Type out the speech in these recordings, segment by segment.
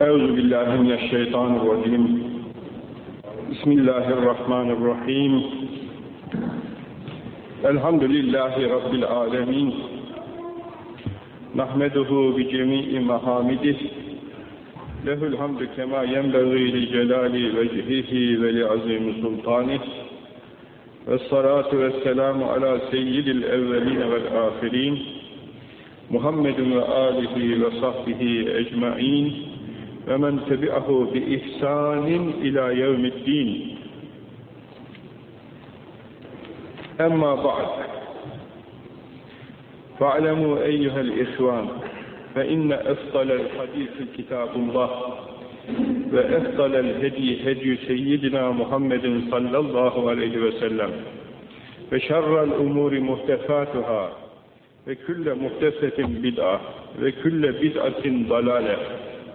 Euzu billahi mineşşeytanirracim. Bismillahirrahmanirrahim. Elhamdülillahi rabbil alamin. Nahmeduhu bi cemii mahamidih. Lehul hamdü kema yenbeği li celali vecihihi ve li azim sultanih. Vessalatu vesselamu ala seyyidil evveline vel ahirin. Muhammedun ve alihi ve sahbihi ecmain. ومن تبعه بإحسان إلى يوم الدين. أما بعد فاعلموا أيها الإخوان فإن أفضل الحديث كتاب الله وأفضل الهدي هدي سيدنا محمد صلى الله عليه وسلم وشر الأمور محدثاتها وكل محدثة بدعة وكل بدعة ضلالة.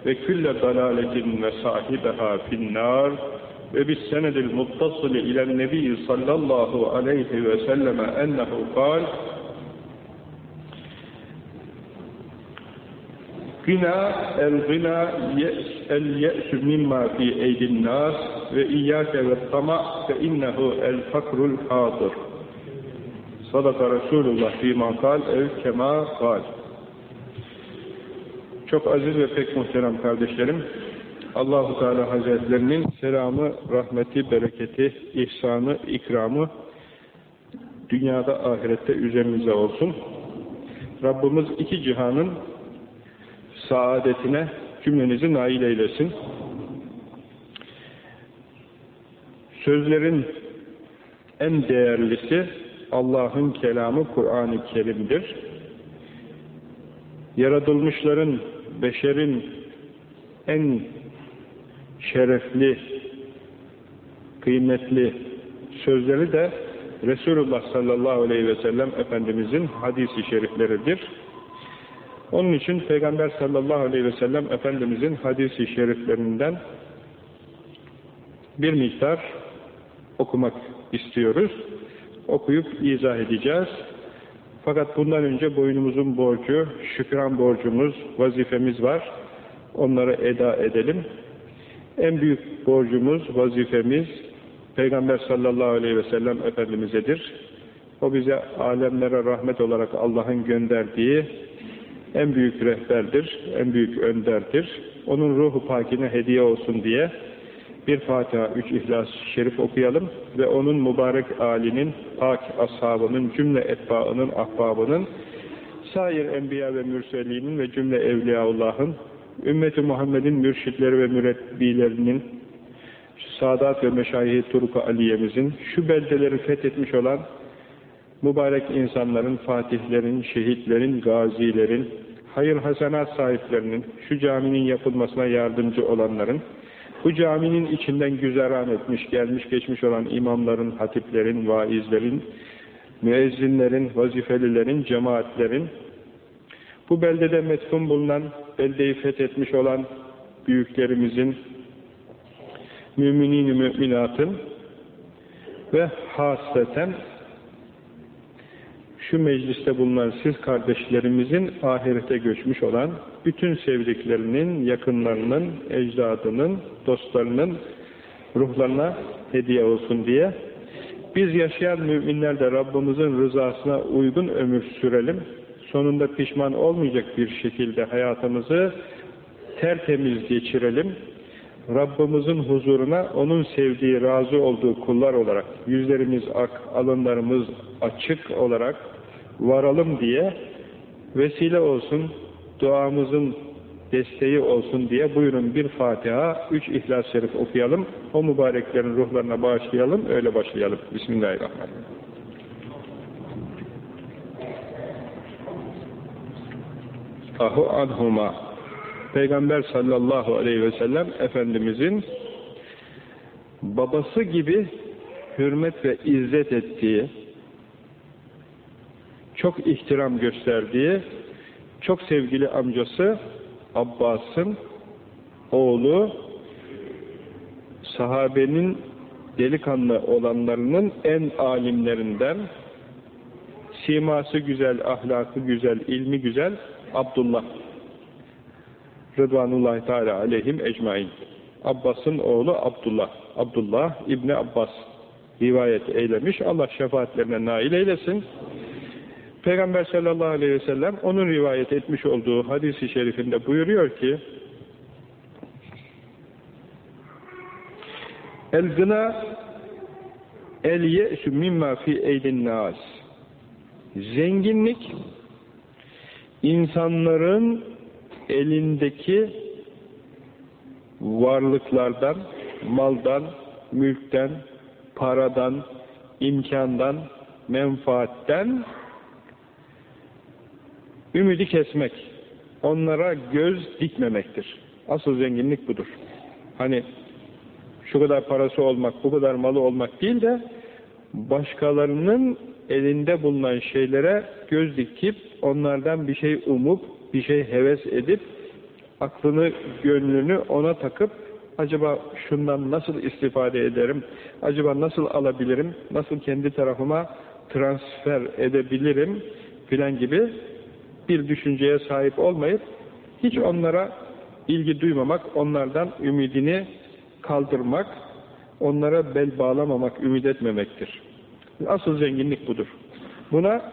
وكل ضلالة وصاحبها في النار وبالسند المتصل إلى النبي صلى الله عليه وسلم أنه قال غنى الغنى يأس اليأس مما في أيدي الناس وإياك والطمع فإنه الفقر الحاضر صدق رسول الله فيما قال ev kema قال Çok aziz ve pek muhterem kardeşlerim, Allahu Teala Hazretlerinin selamı, rahmeti, bereketi, ihsanı, ikramı dünyada ahirette üzerimize olsun. Rabbimiz iki cihanın saadetine cümlenizi nail eylesin. Sözlerin en değerlisi Allah'ın kelamı Kur'an-ı Kerim'dir. Yaratılmışların, beşerin en şerefli, kıymetli sözleri de Resulullah sallallahu aleyhi ve sellem Efendimizin hadisi şerifleridir. Onun için Peygamber sallallahu aleyhi ve sellem Efendimizin hadisi şeriflerinden bir miktar okumak istiyoruz. Okuyup izah edeceğiz. Fakat bundan önce boynumuzun borcu, şükran borcumuz, vazifemiz var. Onları eda edelim. En büyük borcumuz, vazifemiz Peygamber sallallahu aleyhi ve sellem Efendimiz'edir. O bize alemlere rahmet olarak Allah'ın gönderdiği en büyük rehberdir, en büyük önderdir. Onun ruhu pakine hediye olsun diye bir Fatiha, üç İhlas Şerif okuyalım ve onun mübarek alinin, pak ashabının, cümle etbaının, ahbabının, sair enbiya ve mürselinin ve cümle evliyaullahın, ümmeti Muhammed'in mürşitleri ve mürebbilerinin, Sadat ve Meşayih Turuk-u Aliye'mizin, şu beldeleri fethetmiş olan mübarek insanların, fatihlerin, şehitlerin, gazilerin, hayır hasenat sahiplerinin, şu caminin yapılmasına yardımcı olanların, bu caminin içinden güzeran etmiş, gelmiş geçmiş olan imamların, hatiplerin, vaizlerin, müezzinlerin, vazifelilerin, cemaatlerin, bu beldede metfun bulunan, beldeyi fethetmiş olan büyüklerimizin, müminin müminatın ve hasreten şu mecliste bulunan siz kardeşlerimizin ahirete göçmüş olan bütün sevdiklerinin, yakınlarının, ecdadının, dostlarının ruhlarına hediye olsun diye biz yaşayan müminler de Rabbimizin rızasına uygun ömür sürelim. Sonunda pişman olmayacak bir şekilde hayatımızı tertemiz geçirelim. Rabbimizin huzuruna onun sevdiği, razı olduğu kullar olarak yüzlerimiz ak, alınlarımız açık olarak varalım diye vesile olsun, duamızın desteği olsun diye buyurun bir Fatiha, üç İhlas-ı Şerif okuyalım, o mübareklerin ruhlarına bağışlayalım, öyle başlayalım. Bismillahirrahmanirrahim. Ahu anhuma Peygamber sallallahu aleyhi ve sellem Efendimizin babası gibi hürmet ve izzet ettiği, çok ihtiram gösterdiği, çok sevgili amcası Abbas'ın oğlu sahabenin delikanlı olanlarının en alimlerinden siması güzel, ahlakı güzel, ilmi güzel Abdullah Rıdvanullahi Teala aleyhim ecmain. Abbas'ın oğlu Abdullah. Abdullah İbni Abbas rivayet eylemiş. Allah şefaatlerine nail eylesin. Peygamber sallallahu aleyhi ve sellem onun rivayet etmiş olduğu hadisi şerifinde buyuruyor ki El gına el ye'sü mimma fi eydin nas. Zenginlik insanların elindeki varlıklardan, maldan, mülkten, paradan, imkandan, menfaatten ümidi kesmek, onlara göz dikmemektir. Asıl zenginlik budur. Hani şu kadar parası olmak, bu kadar malı olmak değil de başkalarının elinde bulunan şeylere göz dikip onlardan bir şey umup, bir şey heves edip aklını, gönlünü ona takıp acaba şundan nasıl istifade ederim, acaba nasıl alabilirim, nasıl kendi tarafıma transfer edebilirim filan gibi bir düşünceye sahip olmayıp hiç onlara ilgi duymamak, onlardan ümidini kaldırmak, onlara bel bağlamamak, ümit etmemektir. Asıl zenginlik budur. Buna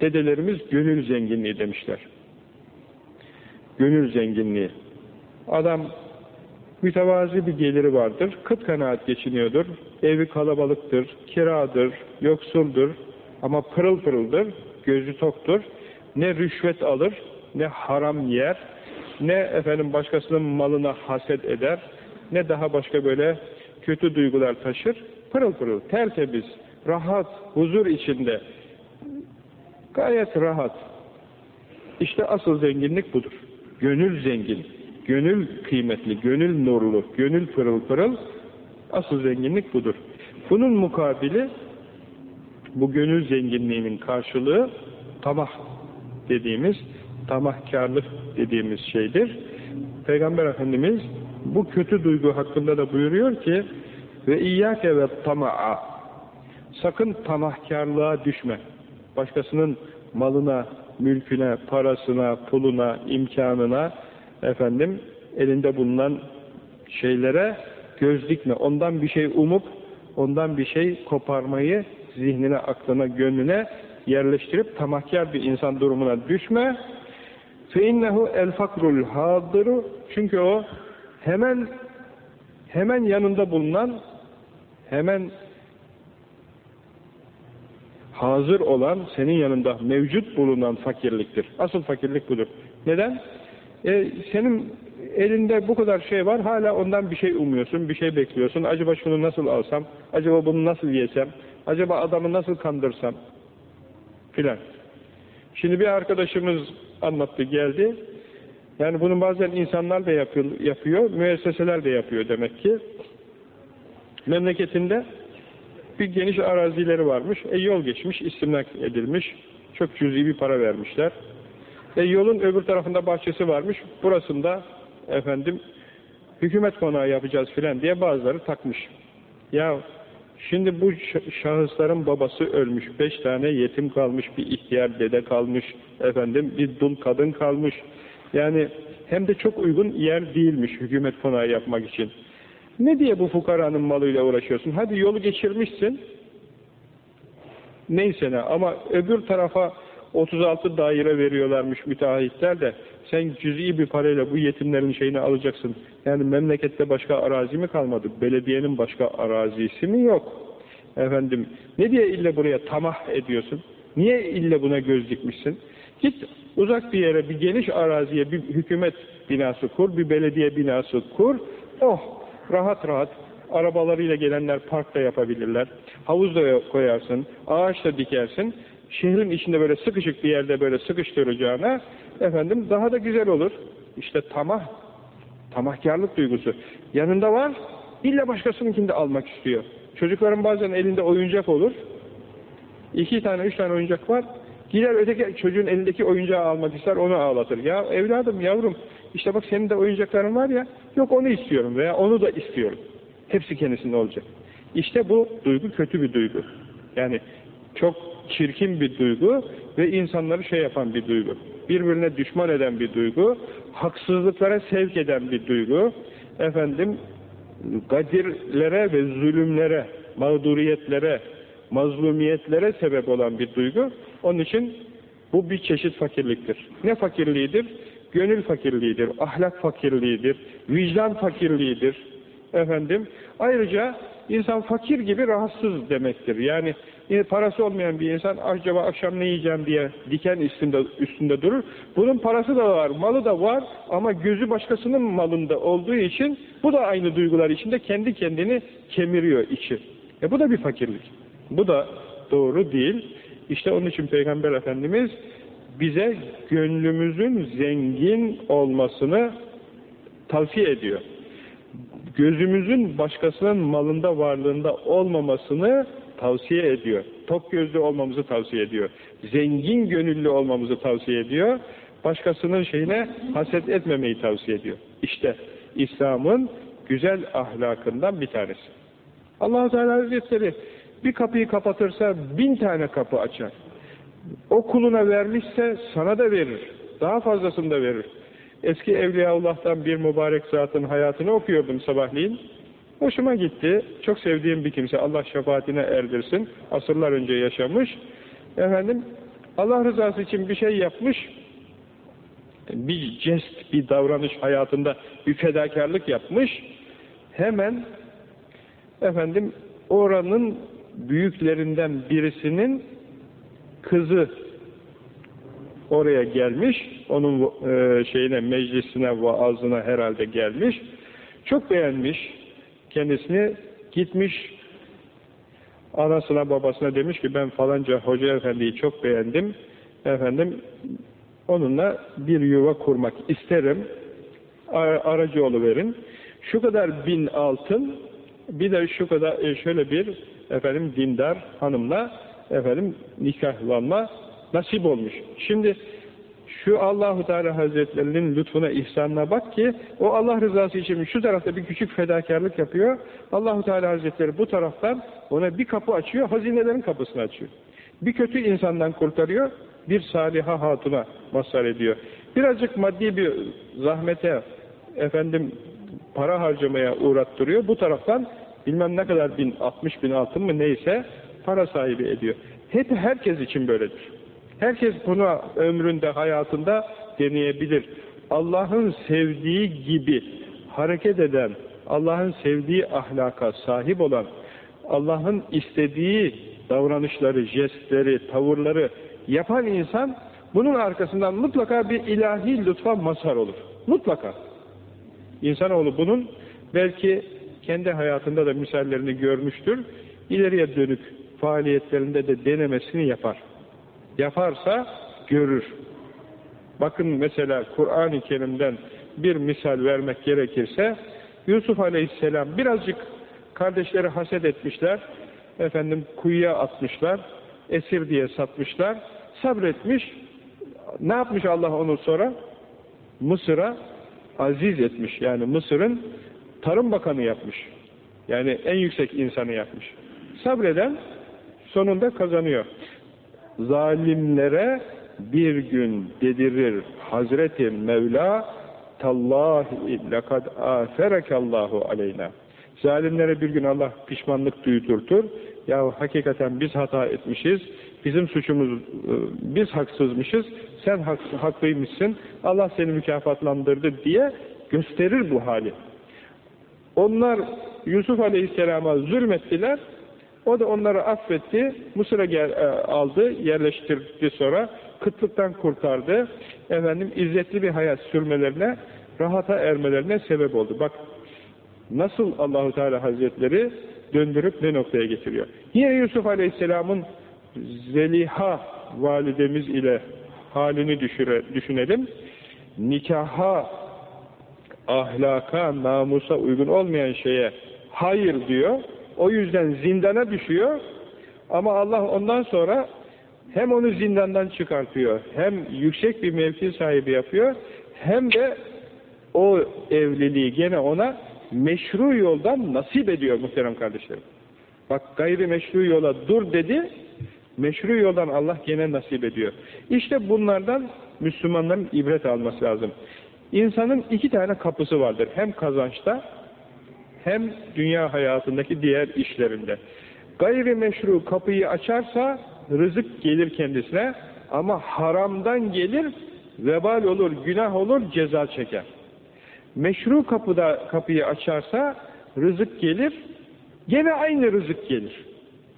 dedelerimiz gönül zenginliği demişler. Gönül zenginliği. Adam mütevazi bir geliri vardır, kıt kanaat geçiniyordur, evi kalabalıktır, kiradır, yoksuldur ama pırıl pırıldır, gözü toktur, ne rüşvet alır, ne haram yer, ne efendim başkasının malına haset eder, ne daha başka böyle kötü duygular taşır, pırıl pırıl, tertemiz, rahat, huzur içinde, gayet rahat. İşte asıl zenginlik budur. Gönül zengin, gönül kıymetli, gönül nurlu, gönül pırıl pırıl, asıl zenginlik budur. Bunun mukabili, bu gönül zenginliğinin karşılığı tamah dediğimiz, tamahkarlık dediğimiz şeydir. Peygamber Efendimiz bu kötü duygu hakkında da buyuruyor ki ve iyyâke ve tama'a sakın tamahkarlığa düşme. Başkasının malına, mülküne, parasına, puluna, imkanına efendim elinde bulunan şeylere göz dikme. Ondan bir şey umup ondan bir şey koparmayı zihnine, aklına, gönlüne yerleştirip tamahkar bir insan durumuna düşme. فَاِنَّهُ الْفَقْرُ الْحَاضِرُ Çünkü o hemen hemen yanında bulunan hemen hazır olan, senin yanında mevcut bulunan fakirliktir. Asıl fakirlik budur. Neden? E, senin elinde bu kadar şey var, hala ondan bir şey umuyorsun, bir şey bekliyorsun. Acaba şunu nasıl alsam, acaba bunu nasıl yesem, acaba adamı nasıl kandırsam filan. Şimdi bir arkadaşımız anlattı, geldi. Yani bunu bazen insanlar da yapıyor, yapıyor müesseseler de yapıyor demek ki. Memleketinde bir geniş arazileri varmış. E yol geçmiş, istimlak edilmiş. Çok cüzi bir para vermişler. E yolun öbür tarafında bahçesi varmış. Burasında efendim hükümet konağı yapacağız filan diye bazıları takmış. Ya şimdi bu şahısların babası ölmüş. Beş tane yetim kalmış, bir ihtiyar dede kalmış. Efendim bir dul kadın kalmış. Yani hem de çok uygun yer değilmiş hükümet konağı yapmak için. Ne diye bu fukaranın malıyla uğraşıyorsun? Hadi yolu geçirmişsin. Neyse ne ama öbür tarafa 36 daire veriyorlarmış müteahhitler de sen cüz'i bir parayla bu yetimlerin şeyini alacaksın. Yani memlekette başka arazi mi kalmadı? Belediyenin başka arazisi mi yok? Efendim ne diye illa buraya tamah ediyorsun? Niye illa buna göz dikmişsin? Git uzak bir yere bir geniş araziye bir hükümet binası kur, bir belediye binası kur. Oh rahat rahat arabalarıyla gelenler park da yapabilirler. Havuz da koyarsın, ağaç da dikersin. Şehrin içinde böyle sıkışık bir yerde böyle sıkıştıracağına efendim daha da güzel olur. İşte tamah, tamahkarlık duygusu. Yanında var, illa başkasınınkini de almak istiyor. Çocukların bazen elinde oyuncak olur. İki tane, üç tane oyuncak var. Gider öteki çocuğun elindeki oyuncağı almak ister, onu ağlatır. Ya evladım, yavrum, işte bak senin de oyuncakların var ya, yok onu istiyorum veya onu da istiyorum. Hepsi kendisinde olacak. İşte bu duygu kötü bir duygu. Yani çok çirkin bir duygu ve insanları şey yapan bir duygu. birbirine düşman eden bir duygu, haksızlıklara sevk eden bir duygu, efendim, gadirlere ve zulümlere, mağduriyetlere, mazlumiyetlere sebep olan bir duygu. Onun için bu bir çeşit fakirliktir. Ne fakirliğidir? Gönül fakirliğidir, ahlak fakirliğidir, vicdan fakirliğidir. Efendim, ayrıca insan fakir gibi rahatsız demektir. Yani parası olmayan bir insan acaba akşam ne yiyeceğim diye diken üstünde, üstünde durur. Bunun parası da var, malı da var ama gözü başkasının malında olduğu için bu da aynı duygular içinde kendi kendini kemiriyor içi. E bu da bir fakirlik. Bu da doğru değil. İşte onun için Peygamber Efendimiz bize gönlümüzün zengin olmasını tavsiye ediyor. Gözümüzün başkasının malında varlığında olmamasını tavsiye ediyor. Tok gözlü olmamızı tavsiye ediyor. Zengin gönüllü olmamızı tavsiye ediyor. Başkasının şeyine haset etmemeyi tavsiye ediyor. İşte İslam'ın güzel ahlakından bir tanesi. allah Teala Hazretleri bir kapıyı kapatırsa bin tane kapı açar. O kuluna vermişse sana da verir. Daha fazlasını da verir. Eski Evliyaullah'tan bir mübarek zatın hayatını okuyordum sabahleyin. Hoşuma gitti. Çok sevdiğim bir kimse. Allah şefaatine erdirsin. Asırlar önce yaşamış. Efendim, Allah rızası için bir şey yapmış. Bir jest, bir davranış hayatında bir fedakarlık yapmış. Hemen efendim oranın büyüklerinden birisinin kızı oraya gelmiş, onun e, şeyine, meclisine, vaazına herhalde gelmiş. Çok beğenmiş kendisini, gitmiş anasına babasına demiş ki ben falanca hoca efendiyi çok beğendim. Efendim onunla bir yuva kurmak isterim. Aracı verin. Şu kadar bin altın bir de şu kadar e, şöyle bir efendim dindar hanımla efendim nikahlanma nasip olmuş. Şimdi şu Allahu Teala Hazretlerinin lütfuna, ihsanına bak ki o Allah rızası için şu tarafta bir küçük fedakarlık yapıyor. Allahu Teala Hazretleri bu taraftan ona bir kapı açıyor, hazinelerin kapısını açıyor. Bir kötü insandan kurtarıyor, bir saliha hatuna mazhar ediyor. Birazcık maddi bir zahmete, efendim para harcamaya uğrattırıyor. Bu taraftan bilmem ne kadar bin, 60 bin altın mı neyse para sahibi ediyor. Hep herkes için böyledir. Herkes bunu ömründe, hayatında deneyebilir. Allah'ın sevdiği gibi hareket eden, Allah'ın sevdiği ahlaka sahip olan, Allah'ın istediği davranışları, jestleri, tavırları yapan insan bunun arkasından mutlaka bir ilahi lütfa mazhar olur. Mutlaka. İnsanoğlu bunun belki kendi hayatında da misallerini görmüştür. İleriye dönük faaliyetlerinde de denemesini yapar. Yaparsa görür. Bakın mesela Kur'an-ı Kerim'den bir misal vermek gerekirse Yusuf Aleyhisselam birazcık kardeşleri haset etmişler. Efendim kuyuya atmışlar. Esir diye satmışlar. Sabretmiş. Ne yapmış Allah onu sonra? Mısır'a aziz etmiş. Yani Mısır'ın tarım bakanı yapmış. Yani en yüksek insanı yapmış. Sabreden sonunda kazanıyor. Zalimlere bir gün dedirir Hazreti Mevla tallahi lekad aferekallahu aleyna. Zalimlere bir gün Allah pişmanlık duydurtur. Ya hakikaten biz hata etmişiz. Bizim suçumuz, e, biz haksızmışız. Sen haklıymışsın. Allah seni mükafatlandırdı diye gösterir bu hali. Onlar Yusuf Aleyhisselam'a zulmettiler. O da onları affetti. Mısır'a e, aldı, yerleştirdi sonra. Kıtlıktan kurtardı. Efendim izzetli bir hayat sürmelerine, rahata ermelerine sebep oldu. Bak nasıl Allahu Teala Hazretleri döndürüp ne noktaya getiriyor. Yine Yusuf Aleyhisselam'ın Zeliha validemiz ile halini düşüre, düşünelim. Nikaha, ahlaka, namusa uygun olmayan şeye hayır diyor. O yüzden zindana düşüyor. Ama Allah ondan sonra hem onu zindandan çıkartıyor, hem yüksek bir mevki sahibi yapıyor, hem de o evliliği gene ona meşru yoldan nasip ediyor muhterem kardeşlerim. Bak gayri meşru yola dur dedi, Meşru yoldan Allah gene nasip ediyor. İşte bunlardan Müslümanların ibret alması lazım. İnsanın iki tane kapısı vardır. Hem kazançta hem dünya hayatındaki diğer işlerinde. Gayri meşru kapıyı açarsa rızık gelir kendisine ama haramdan gelir, vebal olur, günah olur, ceza çeker. Meşru kapıda kapıyı açarsa rızık gelir, gene aynı rızık gelir.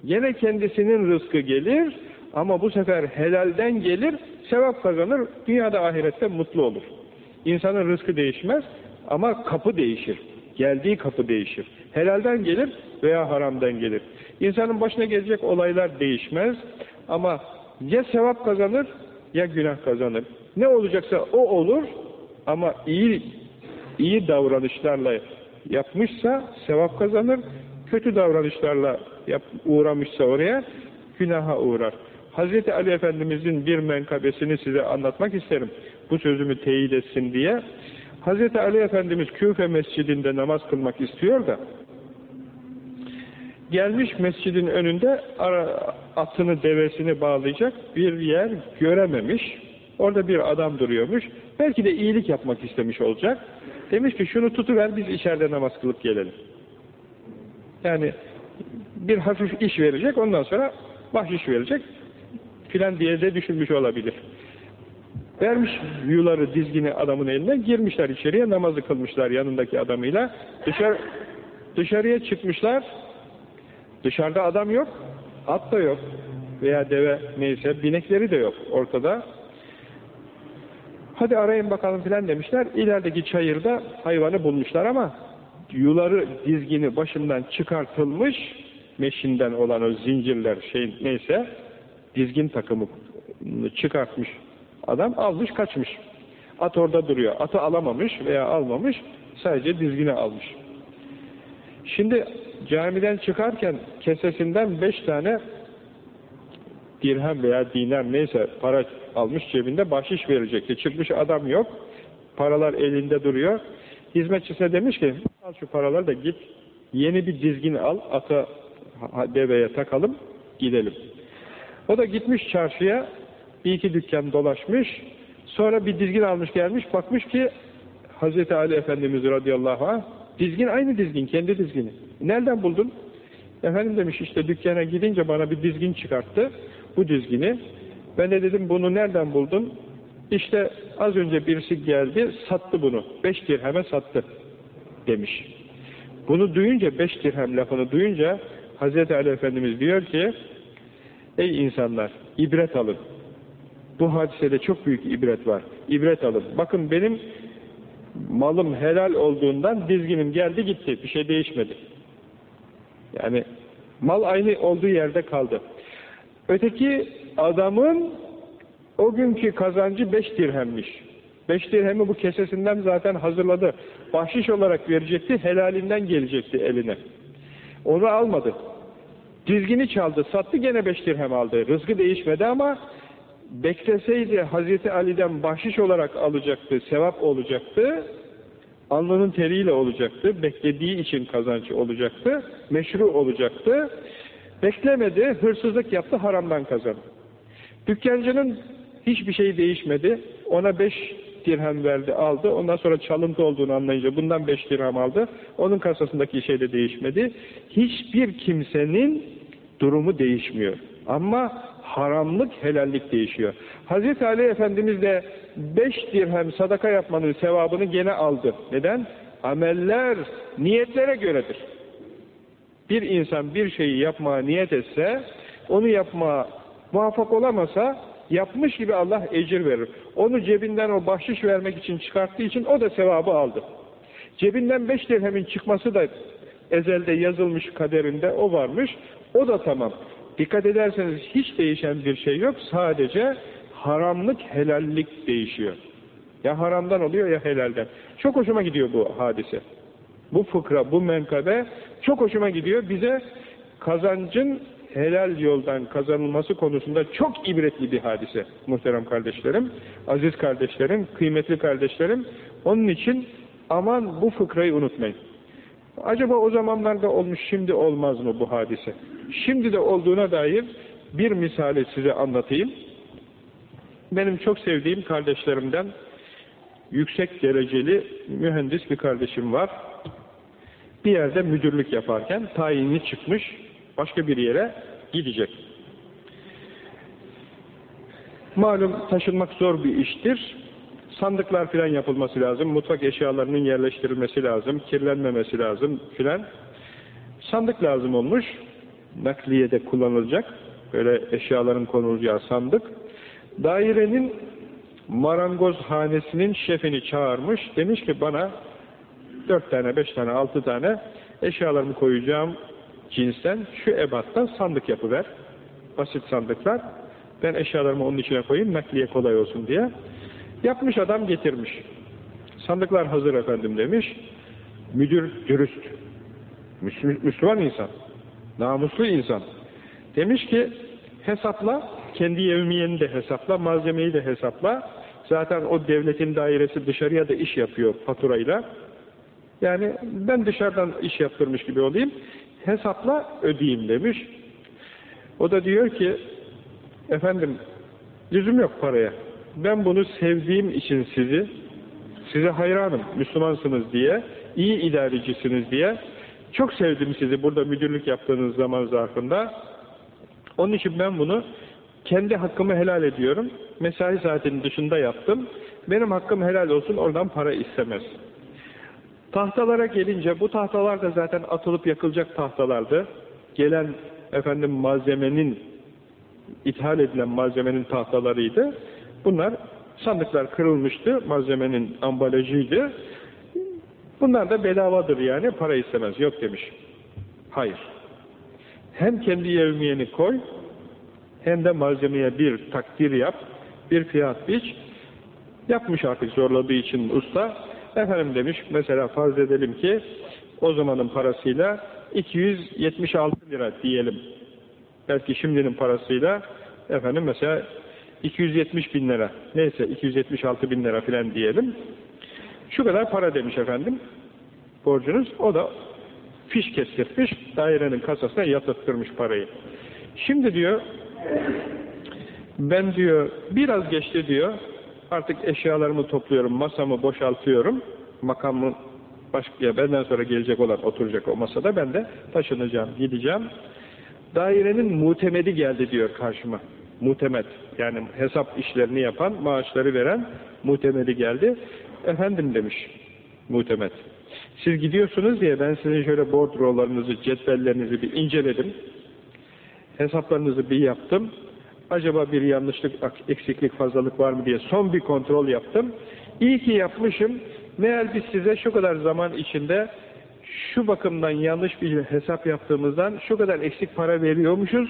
Gene kendisinin rızkı gelir ama bu sefer helalden gelir, sevap kazanır, dünyada ahirette mutlu olur. İnsanın rızkı değişmez ama kapı değişir. Geldiği kapı değişir. Helalden gelir veya haramdan gelir. İnsanın başına gelecek olaylar değişmez ama ya sevap kazanır ya günah kazanır. Ne olacaksa o olur ama iyi iyi davranışlarla yapmışsa sevap kazanır, kötü davranışlarla yap, uğramışsa oraya günaha uğrar. Hazreti Ali Efendimizin bir menkabesini size anlatmak isterim. Bu sözümü teyit etsin diye. Hazreti Ali Efendimiz Küfe mescidinde namaz kılmak istiyor da gelmiş mescidin önünde ara, atını devesini bağlayacak bir yer görememiş. Orada bir adam duruyormuş. Belki de iyilik yapmak istemiş olacak. Demiş ki şunu tutuver biz içeride namaz kılıp gelelim. Yani bir hafif iş verecek ondan sonra bahşiş verecek filan diye de düşünmüş olabilir. Vermiş yuları dizgini adamın eline girmişler içeriye namazı kılmışlar yanındaki adamıyla. Dışarı, dışarıya çıkmışlar Dışarıda adam yok, at da yok veya deve neyse binekleri de yok ortada. Hadi arayın bakalım filan demişler. İlerideki çayırda hayvanı bulmuşlar ama yuları dizgini başından çıkartılmış meşinden olan o zincirler şey neyse dizgin takımı çıkartmış adam almış kaçmış. At orada duruyor. Atı alamamış veya almamış sadece dizgini almış. Şimdi camiden çıkarken kesesinden beş tane dirhem veya dinar neyse para almış cebinde bahşiş verecekti. Çıkmış adam yok. Paralar elinde duruyor. Hizmetçisine demiş ki al şu paraları da git yeni bir dizgin al ata deveye takalım gidelim. O da gitmiş çarşıya bir iki dükkan dolaşmış sonra bir dizgin almış gelmiş bakmış ki Hz. Ali Efendimiz radıyallahu anh dizgin aynı dizgin kendi dizgini. Nereden buldun? Efendim demiş işte dükkana gidince bana bir dizgin çıkarttı. Bu dizgini. Ben de dedim bunu nereden buldun? İşte az önce birisi geldi sattı bunu. Beş dirheme sattı demiş. Bunu duyunca beş dirhem lafını duyunca Hz. Ali Efendimiz diyor ki Ey insanlar ibret alın. Bu hadisede çok büyük ibret var. İbret alın. Bakın benim malım helal olduğundan dizginim geldi gitti. Bir şey değişmedi. Yani mal aynı olduğu yerde kaldı. Öteki adamın o günkü kazancı beş dirhemmiş. Beş dirhemi bu kesesinden zaten hazırladı. Bahşiş olarak verecekti, helalinden gelecekti eline. Onu almadı. Dizgini çaldı, sattı gene beş dirhem aldı. Rızkı değişmedi ama bekleseydi Hazreti Ali'den bahşiş olarak alacaktı, sevap olacaktı alnının teriyle olacaktı, beklediği için kazancı olacaktı, meşru olacaktı. Beklemedi, hırsızlık yaptı, haramdan kazandı. Dükkancının hiçbir şey değişmedi. Ona beş dirhem verdi, aldı. Ondan sonra çalıntı olduğunu anlayınca bundan beş dirhem aldı. Onun kasasındaki şey de değişmedi. Hiçbir kimsenin durumu değişmiyor. Ama haramlık, helallik değişiyor. Hazreti Ali Efendimiz de beş dirhem sadaka yapmanın sevabını gene aldı. Neden? Ameller niyetlere göredir. Bir insan bir şeyi yapmaya niyet etse, onu yapmaya muvaffak olamasa, yapmış gibi Allah ecir verir. Onu cebinden o bahşiş vermek için çıkarttığı için o da sevabı aldı. Cebinden beş dirhemin çıkması da ezelde yazılmış kaderinde o varmış. O da tamam. Dikkat ederseniz hiç değişen bir şey yok. Sadece haramlık, helallik değişiyor. Ya haramdan oluyor ya helalden. Çok hoşuma gidiyor bu hadise. Bu fıkra, bu menkabe çok hoşuma gidiyor. Bize kazancın helal yoldan kazanılması konusunda çok ibretli bir hadise muhterem kardeşlerim, aziz kardeşlerim, kıymetli kardeşlerim. Onun için aman bu fıkrayı unutmayın. Acaba o zamanlarda olmuş, şimdi olmaz mı bu hadise? Şimdi de olduğuna dair bir misali size anlatayım. Benim çok sevdiğim kardeşlerimden yüksek dereceli mühendis bir kardeşim var. Bir yerde müdürlük yaparken tayini çıkmış, başka bir yere gidecek. Malum taşınmak zor bir iştir. Sandıklar filan yapılması lazım, mutfak eşyalarının yerleştirilmesi lazım, kirlenmemesi lazım filan. Sandık lazım olmuş, nakliyede kullanılacak, böyle eşyaların konulacağı sandık. Dairenin marangoz hanesinin şefini çağırmış, demiş ki bana dört tane, beş tane, altı tane eşyalarımı koyacağım cinsten şu ebattan sandık yapıver. Basit sandıklar. Ben eşyalarımı onun içine koyayım, nakliye kolay olsun diye. Yapmış adam getirmiş. Sandıklar hazır efendim demiş. Müdür dürüst. Müslüman insan. Namuslu insan. Demiş ki hesapla, kendi yevmiyeni de hesapla, malzemeyi de hesapla. Zaten o devletin dairesi dışarıya da iş yapıyor faturayla. Yani ben dışarıdan iş yaptırmış gibi olayım. Hesapla ödeyeyim demiş. O da diyor ki efendim lüzum yok paraya. Ben bunu sevdiğim için sizi size hayranım, Müslümansınız diye, iyi idarecisiniz diye çok sevdim sizi burada müdürlük yaptığınız zaman zarfında. Onun için ben bunu kendi hakkımı helal ediyorum. Mesai saatinin dışında yaptım. Benim hakkım helal olsun oradan para istemez. Tahtalara gelince bu tahtalar da zaten atılıp yakılacak tahtalardı. Gelen efendim malzemenin ithal edilen malzemenin tahtalarıydı. Bunlar sandıklar kırılmıştı. Malzemenin ambalajıydı. Bunlar da bedavadır yani para istemez. Yok demiş. Hayır. Hem kendi yevmiyeni koy hem de malzemeye bir takdir yap, bir fiyat biç. Yapmış artık zorladığı için usta. Efendim demiş, mesela farz edelim ki o zamanın parasıyla 276 lira diyelim. Belki şimdinin parasıyla efendim mesela 270 bin lira. Neyse 276 bin lira filan diyelim. Şu kadar para demiş efendim borcunuz. O da fiş kestirmiş, dairenin kasasına yatırttırmış parayı. Şimdi diyor ben diyor biraz geçti diyor artık eşyalarımı topluyorum, masamı boşaltıyorum. Makamı başka benden sonra gelecek olan oturacak o masada ben de taşınacağım, gideceğim. Dairenin mutemedi geldi diyor karşıma. Mutemet yani hesap işlerini yapan, maaşları veren mutemedi geldi. Efendim demiş mutemet. Siz gidiyorsunuz diye ben sizin şöyle bordrolarınızı, cetvellerinizi bir inceledim. Hesaplarınızı bir yaptım acaba bir yanlışlık, eksiklik, fazlalık var mı diye son bir kontrol yaptım. İyi ki yapmışım. Meğer biz size şu kadar zaman içinde şu bakımdan yanlış bir hesap yaptığımızdan şu kadar eksik para veriyormuşuz.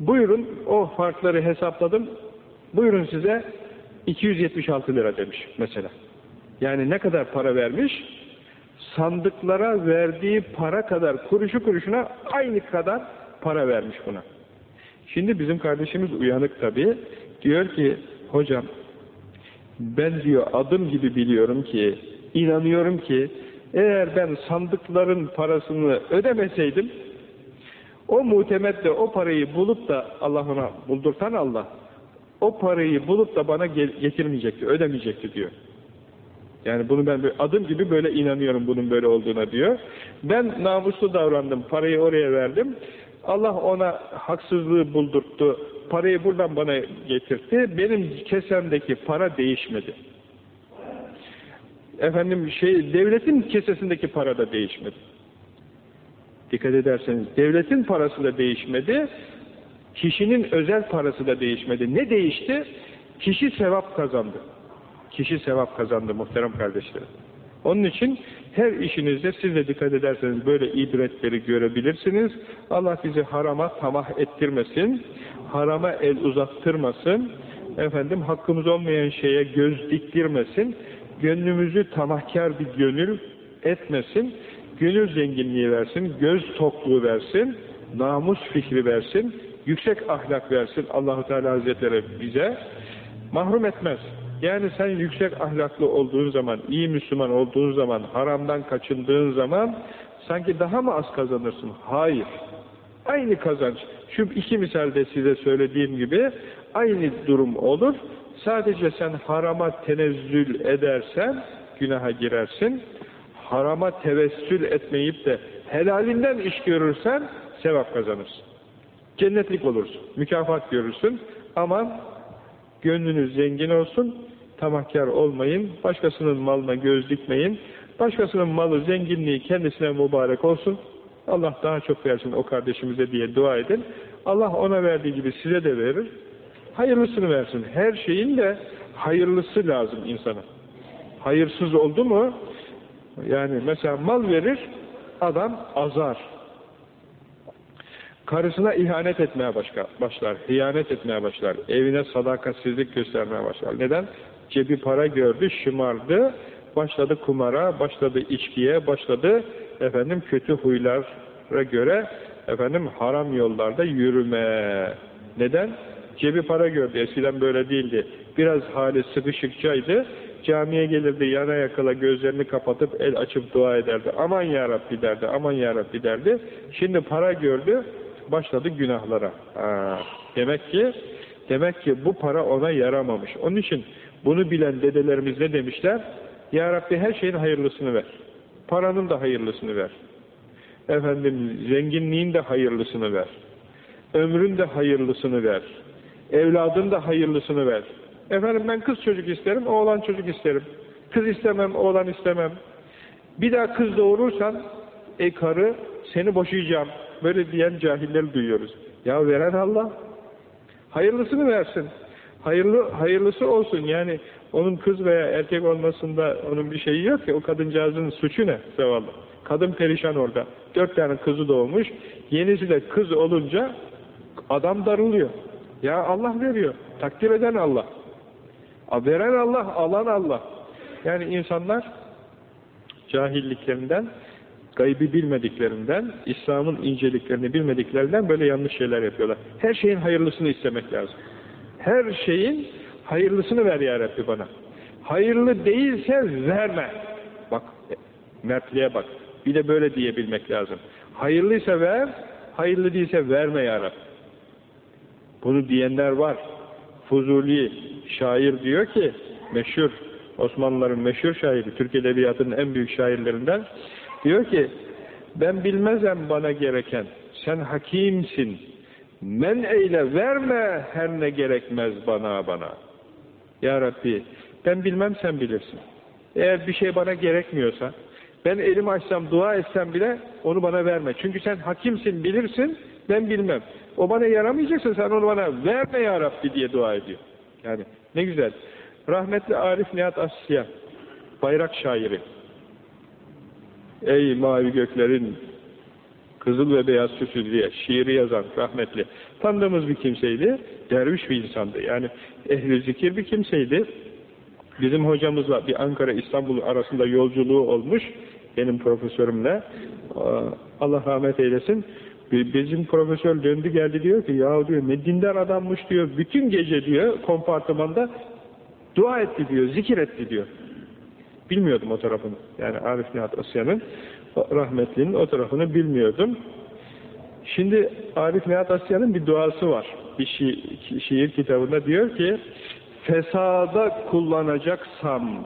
Buyurun o farkları hesapladım. Buyurun size 276 lira demiş mesela. Yani ne kadar para vermiş? Sandıklara verdiği para kadar kuruşu kuruşuna aynı kadar para vermiş buna. Şimdi bizim kardeşimiz uyanık tabii. Diyor ki hocam ben diyor adım gibi biliyorum ki inanıyorum ki eğer ben sandıkların parasını ödemeseydim o muhtemet de o parayı bulup da Allah'ına buldurtan Allah o parayı bulup da bana getirmeyecekti, ödemeyecekti diyor. Yani bunu ben adım gibi böyle inanıyorum bunun böyle olduğuna diyor. Ben namuslu davrandım, parayı oraya verdim. Allah ona haksızlığı buldurttu, parayı buradan bana getirtti, benim kesemdeki para değişmedi. Efendim şey, devletin kesesindeki para da değişmedi. Dikkat ederseniz, devletin parası da değişmedi, kişinin özel parası da değişmedi. Ne değişti? Kişi sevap kazandı. Kişi sevap kazandı muhterem kardeşlerim. Onun için her işinizde siz de dikkat ederseniz böyle ibretleri görebilirsiniz. Allah bizi harama tamah ettirmesin, harama el uzattırmasın, efendim hakkımız olmayan şeye göz diktirmesin, gönlümüzü tamahkar bir gönül etmesin, gönül zenginliği versin, göz tokluğu versin, namus fikri versin, yüksek ahlak versin Allahu Teala Hazretleri bize mahrum etmez. Yani sen yüksek ahlaklı olduğun zaman, iyi Müslüman olduğun zaman, haramdan kaçındığın zaman sanki daha mı az kazanırsın? Hayır. Aynı kazanç. Şu iki misalde size söylediğim gibi aynı durum olur. Sadece sen harama tenezzül edersen günaha girersin. Harama tevessül etmeyip de helalinden iş görürsen sevap kazanırsın. Cennetlik olursun. Mükafat görürsün. Aman gönlünüz zengin olsun. Tamahkar olmayın. Başkasının malına göz dikmeyin. Başkasının malı, zenginliği kendisine mübarek olsun. Allah daha çok versin o kardeşimize diye dua edin. Allah ona verdiği gibi size de verir. Hayırlısını versin. Her şeyin de hayırlısı lazım insana. Hayırsız oldu mu yani mesela mal verir adam azar. Karısına ihanet etmeye başlar, hıyanet etmeye başlar, evine sadakatsizlik göstermeye başlar. Neden? Cebi para gördü, şımardı, başladı kumara, başladı içkiye, başladı efendim kötü huylara göre efendim haram yollarda yürüme. Neden? Cebi para gördü. Eskiden böyle değildi. Biraz hali sıkışıkçaydı. Camiye gelirdi, yana yakala gözlerini kapatıp el açıp dua ederdi. Aman ya Rabbi derdi, aman ya Rabbi derdi. Şimdi para gördü, başladı günahlara. Ha, demek ki demek ki bu para ona yaramamış. Onun için bunu bilen dedelerimiz ne demişler? Ya Rabbi her şeyin hayırlısını ver. Paranın da hayırlısını ver. Efendim zenginliğin de hayırlısını ver. Ömrün de hayırlısını ver. Evladın da hayırlısını ver. Efendim ben kız çocuk isterim, oğlan çocuk isterim. Kız istemem, oğlan istemem. Bir daha kız doğurursan, ey karı seni boşayacağım. Böyle diyen cahilleri duyuyoruz. Ya veren Allah. Hayırlısını versin. Hayırlı, hayırlısı olsun. Yani onun kız veya erkek olmasında onun bir şeyi yok ki. O kadıncağızın suçu ne? Zavallı. Kadın perişan orada. Dört tane kızı doğmuş. Yenisi de kız olunca adam darılıyor. Ya Allah veriyor. Takdir eden Allah. Veren Allah, alan Allah. Yani insanlar cahilliklerinden, gaybi bilmediklerinden, İslam'ın inceliklerini bilmediklerinden böyle yanlış şeyler yapıyorlar. Her şeyin hayırlısını istemek lazım. Her şeyin hayırlısını ver ya Rabbi bana. Hayırlı değilse verme. Bak, mertliğe bak. Bir de böyle diyebilmek lazım. Hayırlıysa ver, hayırlı değilse verme ya Rabbi. Bunu diyenler var. Fuzuli şair diyor ki, meşhur, Osmanlıların meşhur şairi, Türk Edebiyatı'nın en büyük şairlerinden, diyor ki, ben bilmezem bana gereken, sen hakimsin, men eyle verme her ne gerekmez bana bana. Ya Rabbi, ben bilmem sen bilirsin. Eğer bir şey bana gerekmiyorsa, ben elimi açsam, dua etsem bile onu bana verme. Çünkü sen hakimsin, bilirsin, ben bilmem. O bana yaramayacaksa sen onu bana verme ya Rabbi diye dua ediyor. Yani ne güzel. Rahmetli Arif Nihat Asya, bayrak şairi. Ey mavi göklerin kızıl ve beyaz süsü diye şiiri yazan rahmetli. Tanıdığımız bir kimseydi. Derviş bir insandı. Yani ehli zikir bir kimseydi. Bizim hocamızla bir Ankara İstanbul arasında yolculuğu olmuş. Benim profesörümle. Allah rahmet eylesin. Bizim profesör döndü geldi diyor ki ya diyor ne dindar adammış diyor. Bütün gece diyor kompartımanda dua etti diyor, zikir etti diyor. Bilmiyordum o tarafını. Yani Arif Nihat Asya'nın rahmetlinin o tarafını bilmiyordum. Şimdi Arif Nihat Asya'nın bir duası var. Bir şi şiir kitabında diyor ki fesada kullanacaksam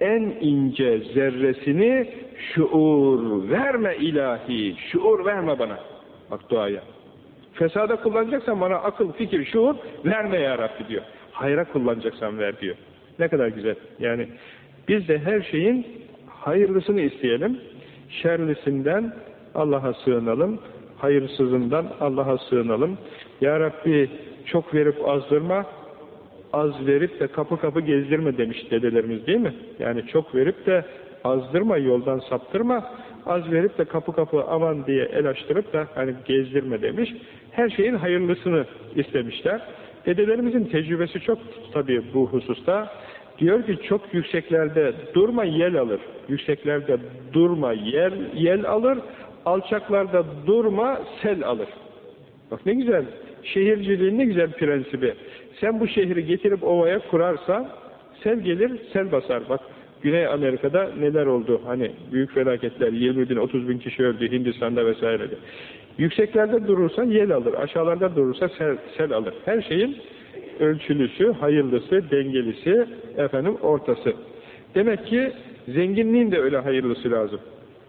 en ince zerresini şuur verme ilahi, şuur verme bana. Bak duaya. Fesada kullanacaksan bana akıl, fikir, şuur verme ya Rabbi diyor. Hayra kullanacaksan ver diyor. Ne kadar güzel. Yani biz de her şeyin hayırlısını isteyelim. Şerlisinden Allah'a sığınalım. Hayırsızından Allah'a sığınalım. Ya Rabbi çok verip azdırma, az verip de kapı kapı gezdirme demiş dedelerimiz değil mi? Yani çok verip de azdırma, yoldan saptırma, az verip de kapı kapı aman diye el açtırıp da hani gezdirme demiş. Her şeyin hayırlısını istemişler. Dedelerimizin tecrübesi çok tabii bu hususta. Diyor ki çok yükseklerde durma yel alır. Yükseklerde durma yel, yel alır. Alçaklarda durma sel alır. Bak ne güzel. Şehirciliğin ne güzel prensibi. Sen bu şehri getirip ovaya kurarsan sel gelir, sel basar. Bak Güney Amerika'da neler oldu? Hani büyük felaketler, 20 bin, 30 bin kişi öldü Hindistan'da vesairede. Yükseklerde durursa yel alır, aşağılarda durursa sel, sel alır. Her şeyin ölçülüsü, hayırlısı, dengelisi, efendim ortası. Demek ki zenginliğin de öyle hayırlısı lazım.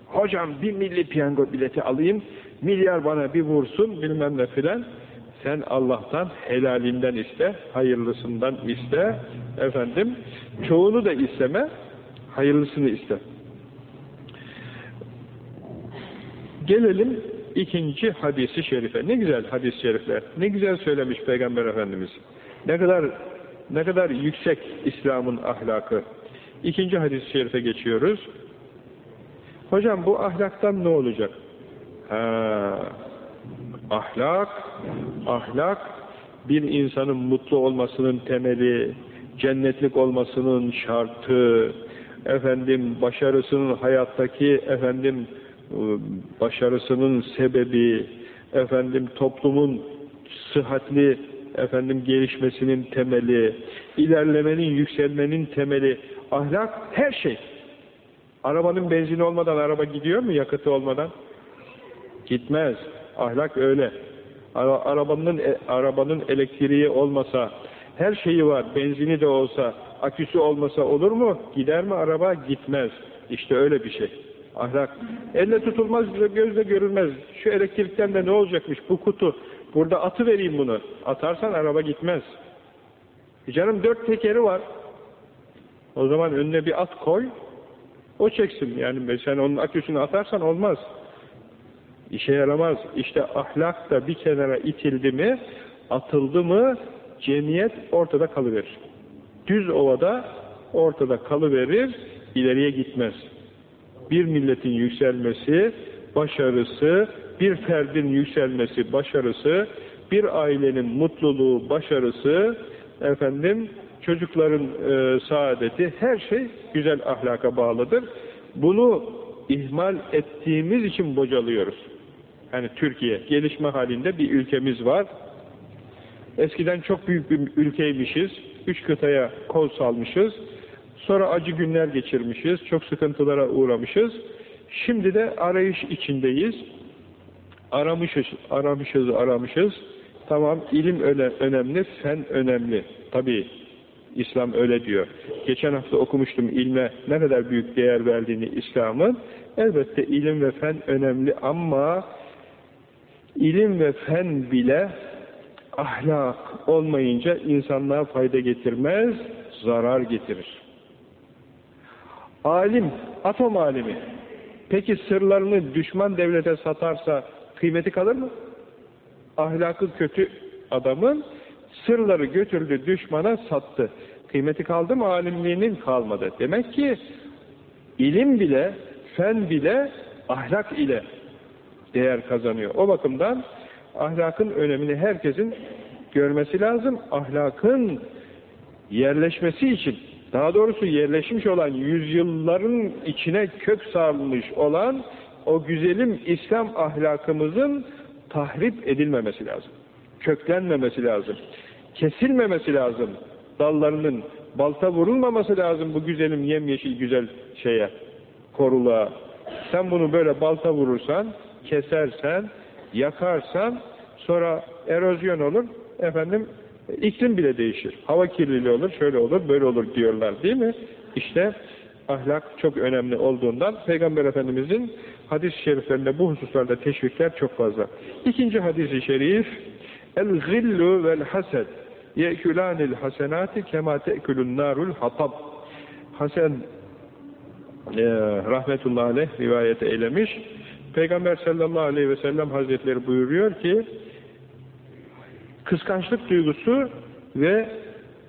Hocam bir milli piyango bileti alayım, milyar bana bir vursun bilmem ne filan. Sen Allah'tan helalinden iste, hayırlısından iste, efendim, çoğunu da isteme, hayırlısını iste. Gelelim ikinci hadisi şerife. Ne güzel hadis-i şerifler. Ne güzel söylemiş Peygamber Efendimiz. Ne kadar ne kadar yüksek İslam'ın ahlakı. İkinci hadis-i şerife geçiyoruz. Hocam bu ahlaktan ne olacak? Ha, ahlak, ahlak bir insanın mutlu olmasının temeli, cennetlik olmasının şartı, efendim başarısının hayattaki efendim başarısının sebebi, efendim toplumun sıhhatli efendim gelişmesinin temeli, ilerlemenin, yükselmenin temeli, ahlak her şey. Arabanın benzini olmadan araba gidiyor mu yakıtı olmadan? Gitmez. Ahlak öyle. Ara, arabanın e, arabanın elektriği olmasa, her şeyi var, benzini de olsa, aküsü olmasa olur mu? Gider mi araba? Gitmez. İşte öyle bir şey. Ahlak. Elle tutulmaz, gözle görülmez. Şu elektrikten de ne olacakmış bu kutu? Burada atı vereyim bunu. Atarsan araba gitmez. E canım dört tekeri var. O zaman önüne bir at koy, o çeksin. Yani sen onun aküsünü atarsan olmaz. İşe yaramaz. İşte ahlak da bir kenara itildi mi, atıldı mı, cemiyet ortada kalıverir. Düz ovada ortada kalıverir, ileriye gitmez. Bir milletin yükselmesi, başarısı, bir ferdin yükselmesi, başarısı, bir ailenin mutluluğu, başarısı, efendim, çocukların e, saadeti, her şey güzel ahlaka bağlıdır. Bunu ihmal ettiğimiz için bocalıyoruz. Yani Türkiye, gelişme halinde bir ülkemiz var. Eskiden çok büyük bir ülkeymişiz. Üç kıtaya kol salmışız. Sonra acı günler geçirmişiz. Çok sıkıntılara uğramışız. Şimdi de arayış içindeyiz. Aramışız, aramışız, aramışız. Tamam, ilim önemli, fen önemli. Tabii, İslam öyle diyor. Geçen hafta okumuştum ilme ne kadar büyük değer verdiğini İslam'ın. Elbette ilim ve fen önemli ama ilim ve fen bile ahlak olmayınca insanlığa fayda getirmez, zarar getirir. Alim, atom alimi. Peki sırlarını düşman devlete satarsa kıymeti kalır mı? Ahlakı kötü adamın sırları götürdü düşmana sattı. Kıymeti kaldı mı alimliğinin kalmadı. Demek ki ilim bile, fen bile ahlak ile değer kazanıyor. O bakımdan ahlakın önemini herkesin görmesi lazım. Ahlakın yerleşmesi için, daha doğrusu yerleşmiş olan yüzyılların içine kök sarılmış olan o güzelim İslam ahlakımızın tahrip edilmemesi lazım. Köklenmemesi lazım. Kesilmemesi lazım. Dallarının balta vurulmaması lazım bu güzelim yemyeşil güzel şeye, koruluğa. Sen bunu böyle balta vurursan, kesersen, yakarsan sonra erozyon olur. Efendim iklim bile değişir. Hava kirliliği olur, şöyle olur, böyle olur diyorlar değil mi? İşte ahlak çok önemli olduğundan Peygamber Efendimizin hadis-i şeriflerinde bu hususlarda teşvikler çok fazla. İkinci hadis-i şerif El-gillu vel-hased ye'külanil hasenati kema te'külün narul hatab Hasen e, rahmetullahi aleyh rivayet eylemiş. Peygamber sallallahu aleyhi ve sellem hazretleri buyuruyor ki kıskançlık duygusu ve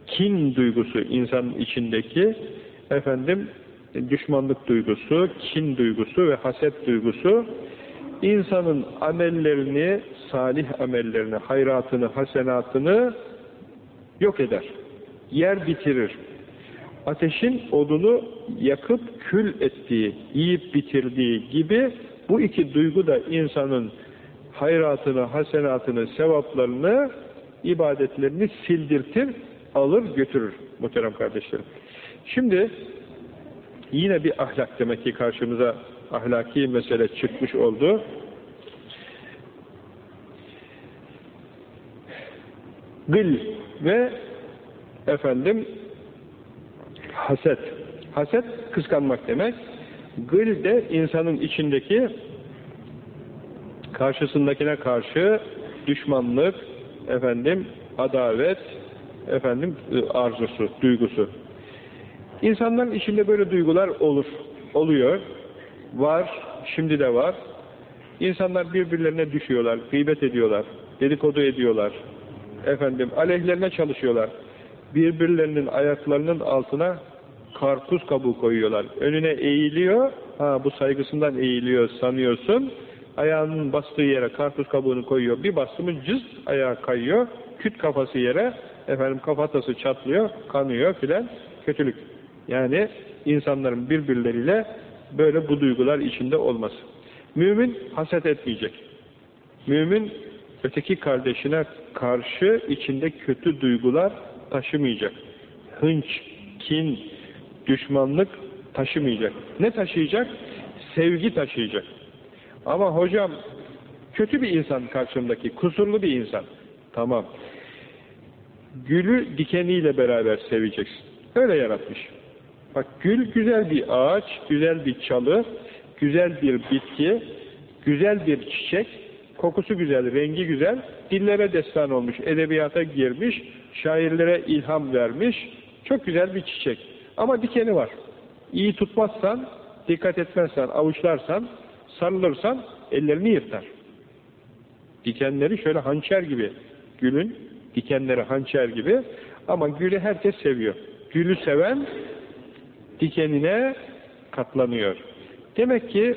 kin duygusu insanın içindeki efendim düşmanlık duygusu, kin duygusu ve haset duygusu insanın amellerini, salih amellerini, hayratını, hasenatını yok eder. Yer bitirir. Ateşin odunu yakıp kül ettiği, yiyip bitirdiği gibi bu iki duygu da insanın hayratını, hasenatını, sevaplarını, ibadetlerini sildirtir, alır götürür muhterem kardeşlerim. Şimdi yine bir ahlak demek ki karşımıza ahlaki mesele çıkmış oldu. Gıl ve efendim haset. Haset kıskanmak demek. Gıl de insanın içindeki karşısındakine karşı düşmanlık, efendim adavet, efendim arzusu, duygusu. İnsanların içinde böyle duygular olur, oluyor, var, şimdi de var. İnsanlar birbirlerine düşüyorlar, gıybet ediyorlar, dedikodu ediyorlar, efendim aleyhlerine çalışıyorlar. Birbirlerinin ayaklarının altına karpuz kabuğu koyuyorlar. Önüne eğiliyor, ha bu saygısından eğiliyor sanıyorsun. Ayağının bastığı yere karpuz kabuğunu koyuyor. Bir bastı mı cız ayağı kayıyor. Küt kafası yere efendim kafatası çatlıyor, kanıyor filan. Kötülük. Yani insanların birbirleriyle böyle bu duygular içinde olması. Mümin haset etmeyecek. Mümin öteki kardeşine karşı içinde kötü duygular taşımayacak. Hınç, kin, düşmanlık taşımayacak. Ne taşıyacak? Sevgi taşıyacak. Ama hocam kötü bir insan karşımdaki, kusurlu bir insan. Tamam. Gülü dikeniyle beraber seveceksin. Öyle yaratmış. Bak gül güzel bir ağaç, güzel bir çalı, güzel bir bitki, güzel bir çiçek, kokusu güzel, rengi güzel, dillere destan olmuş, edebiyata girmiş, şairlere ilham vermiş, çok güzel bir çiçek. Ama dikeni var. İyi tutmazsan, dikkat etmezsen, avuçlarsan, sarılırsan ellerini yırtar. Dikenleri şöyle hançer gibi, gülün dikenleri hançer gibi ama gülü herkes seviyor. Gülü seven dikenine katlanıyor. Demek ki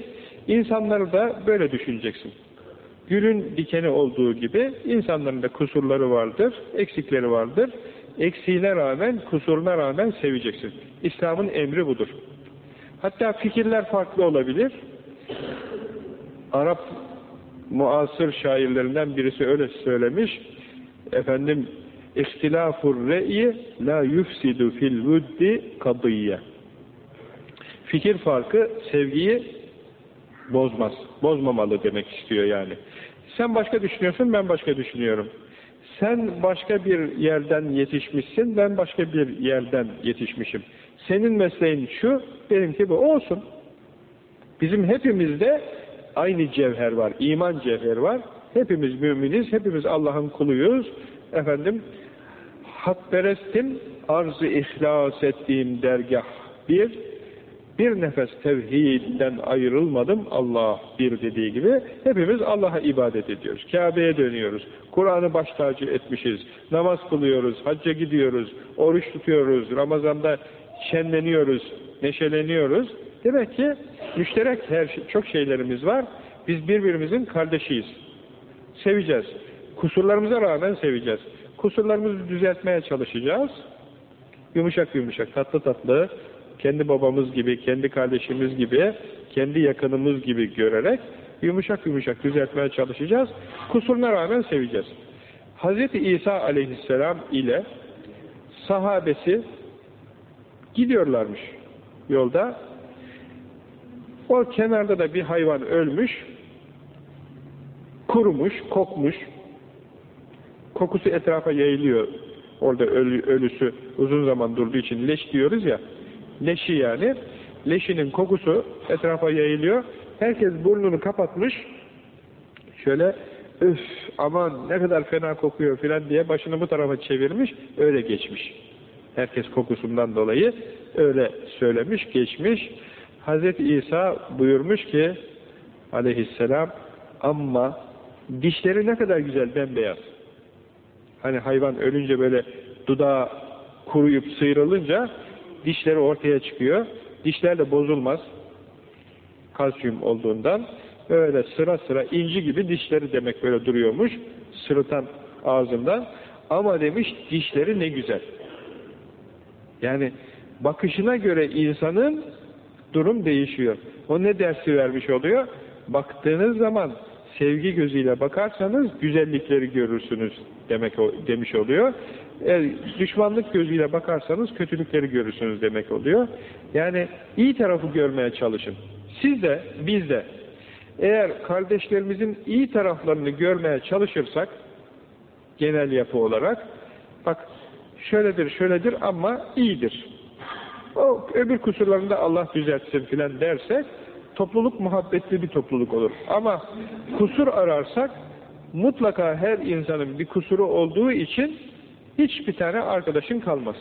insanları da böyle düşüneceksin. Gülün dikeni olduğu gibi insanların da kusurları vardır, eksikleri vardır. Eksiğine rağmen, kusuruna rağmen seveceksin. İslam'ın emri budur. Hatta fikirler farklı olabilir. Arap muasır şairlerinden birisi öyle söylemiş. Efendim, İhtilafur re'yi la yufsidu fil vuddi kadiyye. Fikir farkı sevgiyi bozmaz. Bozmamalı demek istiyor yani. Sen başka düşünüyorsun, ben başka düşünüyorum. Sen başka bir yerden yetişmişsin, ben başka bir yerden yetişmişim. Senin mesleğin şu, benimki bu. Olsun. Bizim hepimizde aynı cevher var, iman cevheri var. Hepimiz müminiz, hepimiz Allah'ın kuluyuz. Efendim, hakperestim, arz-ı ihlas ettiğim dergah bir, bir nefes tevhidden ayrılmadım Allah bir dediği gibi hepimiz Allah'a ibadet ediyoruz. Kabe'ye dönüyoruz. Kur'an'ı baş tacı etmişiz. Namaz kılıyoruz, hacca gidiyoruz, oruç tutuyoruz, Ramazan'da şenleniyoruz, neşeleniyoruz. Demek ki müşterek her şey, çok şeylerimiz var. Biz birbirimizin kardeşiyiz. Seveceğiz. Kusurlarımıza rağmen seveceğiz. Kusurlarımızı düzeltmeye çalışacağız. Yumuşak yumuşak, tatlı tatlı, kendi babamız gibi, kendi kardeşimiz gibi, kendi yakınımız gibi görerek yumuşak yumuşak düzeltmeye çalışacağız. Kusuruna rağmen seveceğiz. Hz. İsa aleyhisselam ile sahabesi gidiyorlarmış yolda. O kenarda da bir hayvan ölmüş, kurumuş, kokmuş, kokusu etrafa yayılıyor. Orada ölü, ölüsü uzun zaman durduğu için leş diyoruz ya, leşi yani, leşinin kokusu etrafa yayılıyor. Herkes burnunu kapatmış, şöyle üf aman ne kadar fena kokuyor filan diye başını bu tarafa çevirmiş, öyle geçmiş. Herkes kokusundan dolayı öyle söylemiş, geçmiş. Hz. İsa buyurmuş ki aleyhisselam ama dişleri ne kadar güzel bembeyaz. Hani hayvan ölünce böyle dudağı kuruyup sıyrılınca dişleri ortaya çıkıyor. Dişler de bozulmaz. Kalsiyum olduğundan. Öyle sıra sıra inci gibi dişleri demek böyle duruyormuş. Sırıtan ağzından. Ama demiş dişleri ne güzel. Yani bakışına göre insanın durum değişiyor. O ne dersi vermiş oluyor? Baktığınız zaman sevgi gözüyle bakarsanız güzellikleri görürsünüz demek demiş oluyor. E, düşmanlık gözüyle bakarsanız kötülükleri görürsünüz demek oluyor. Yani iyi tarafı görmeye çalışın. Siz de, biz de eğer kardeşlerimizin iyi taraflarını görmeye çalışırsak genel yapı olarak Bak şöyledir şöyledir ama iyidir. O öbür kusurlarını da Allah düzeltsin filan dersek topluluk muhabbetli bir topluluk olur. Ama kusur ararsak mutlaka her insanın bir kusuru olduğu için hiçbir tane arkadaşın kalmaz.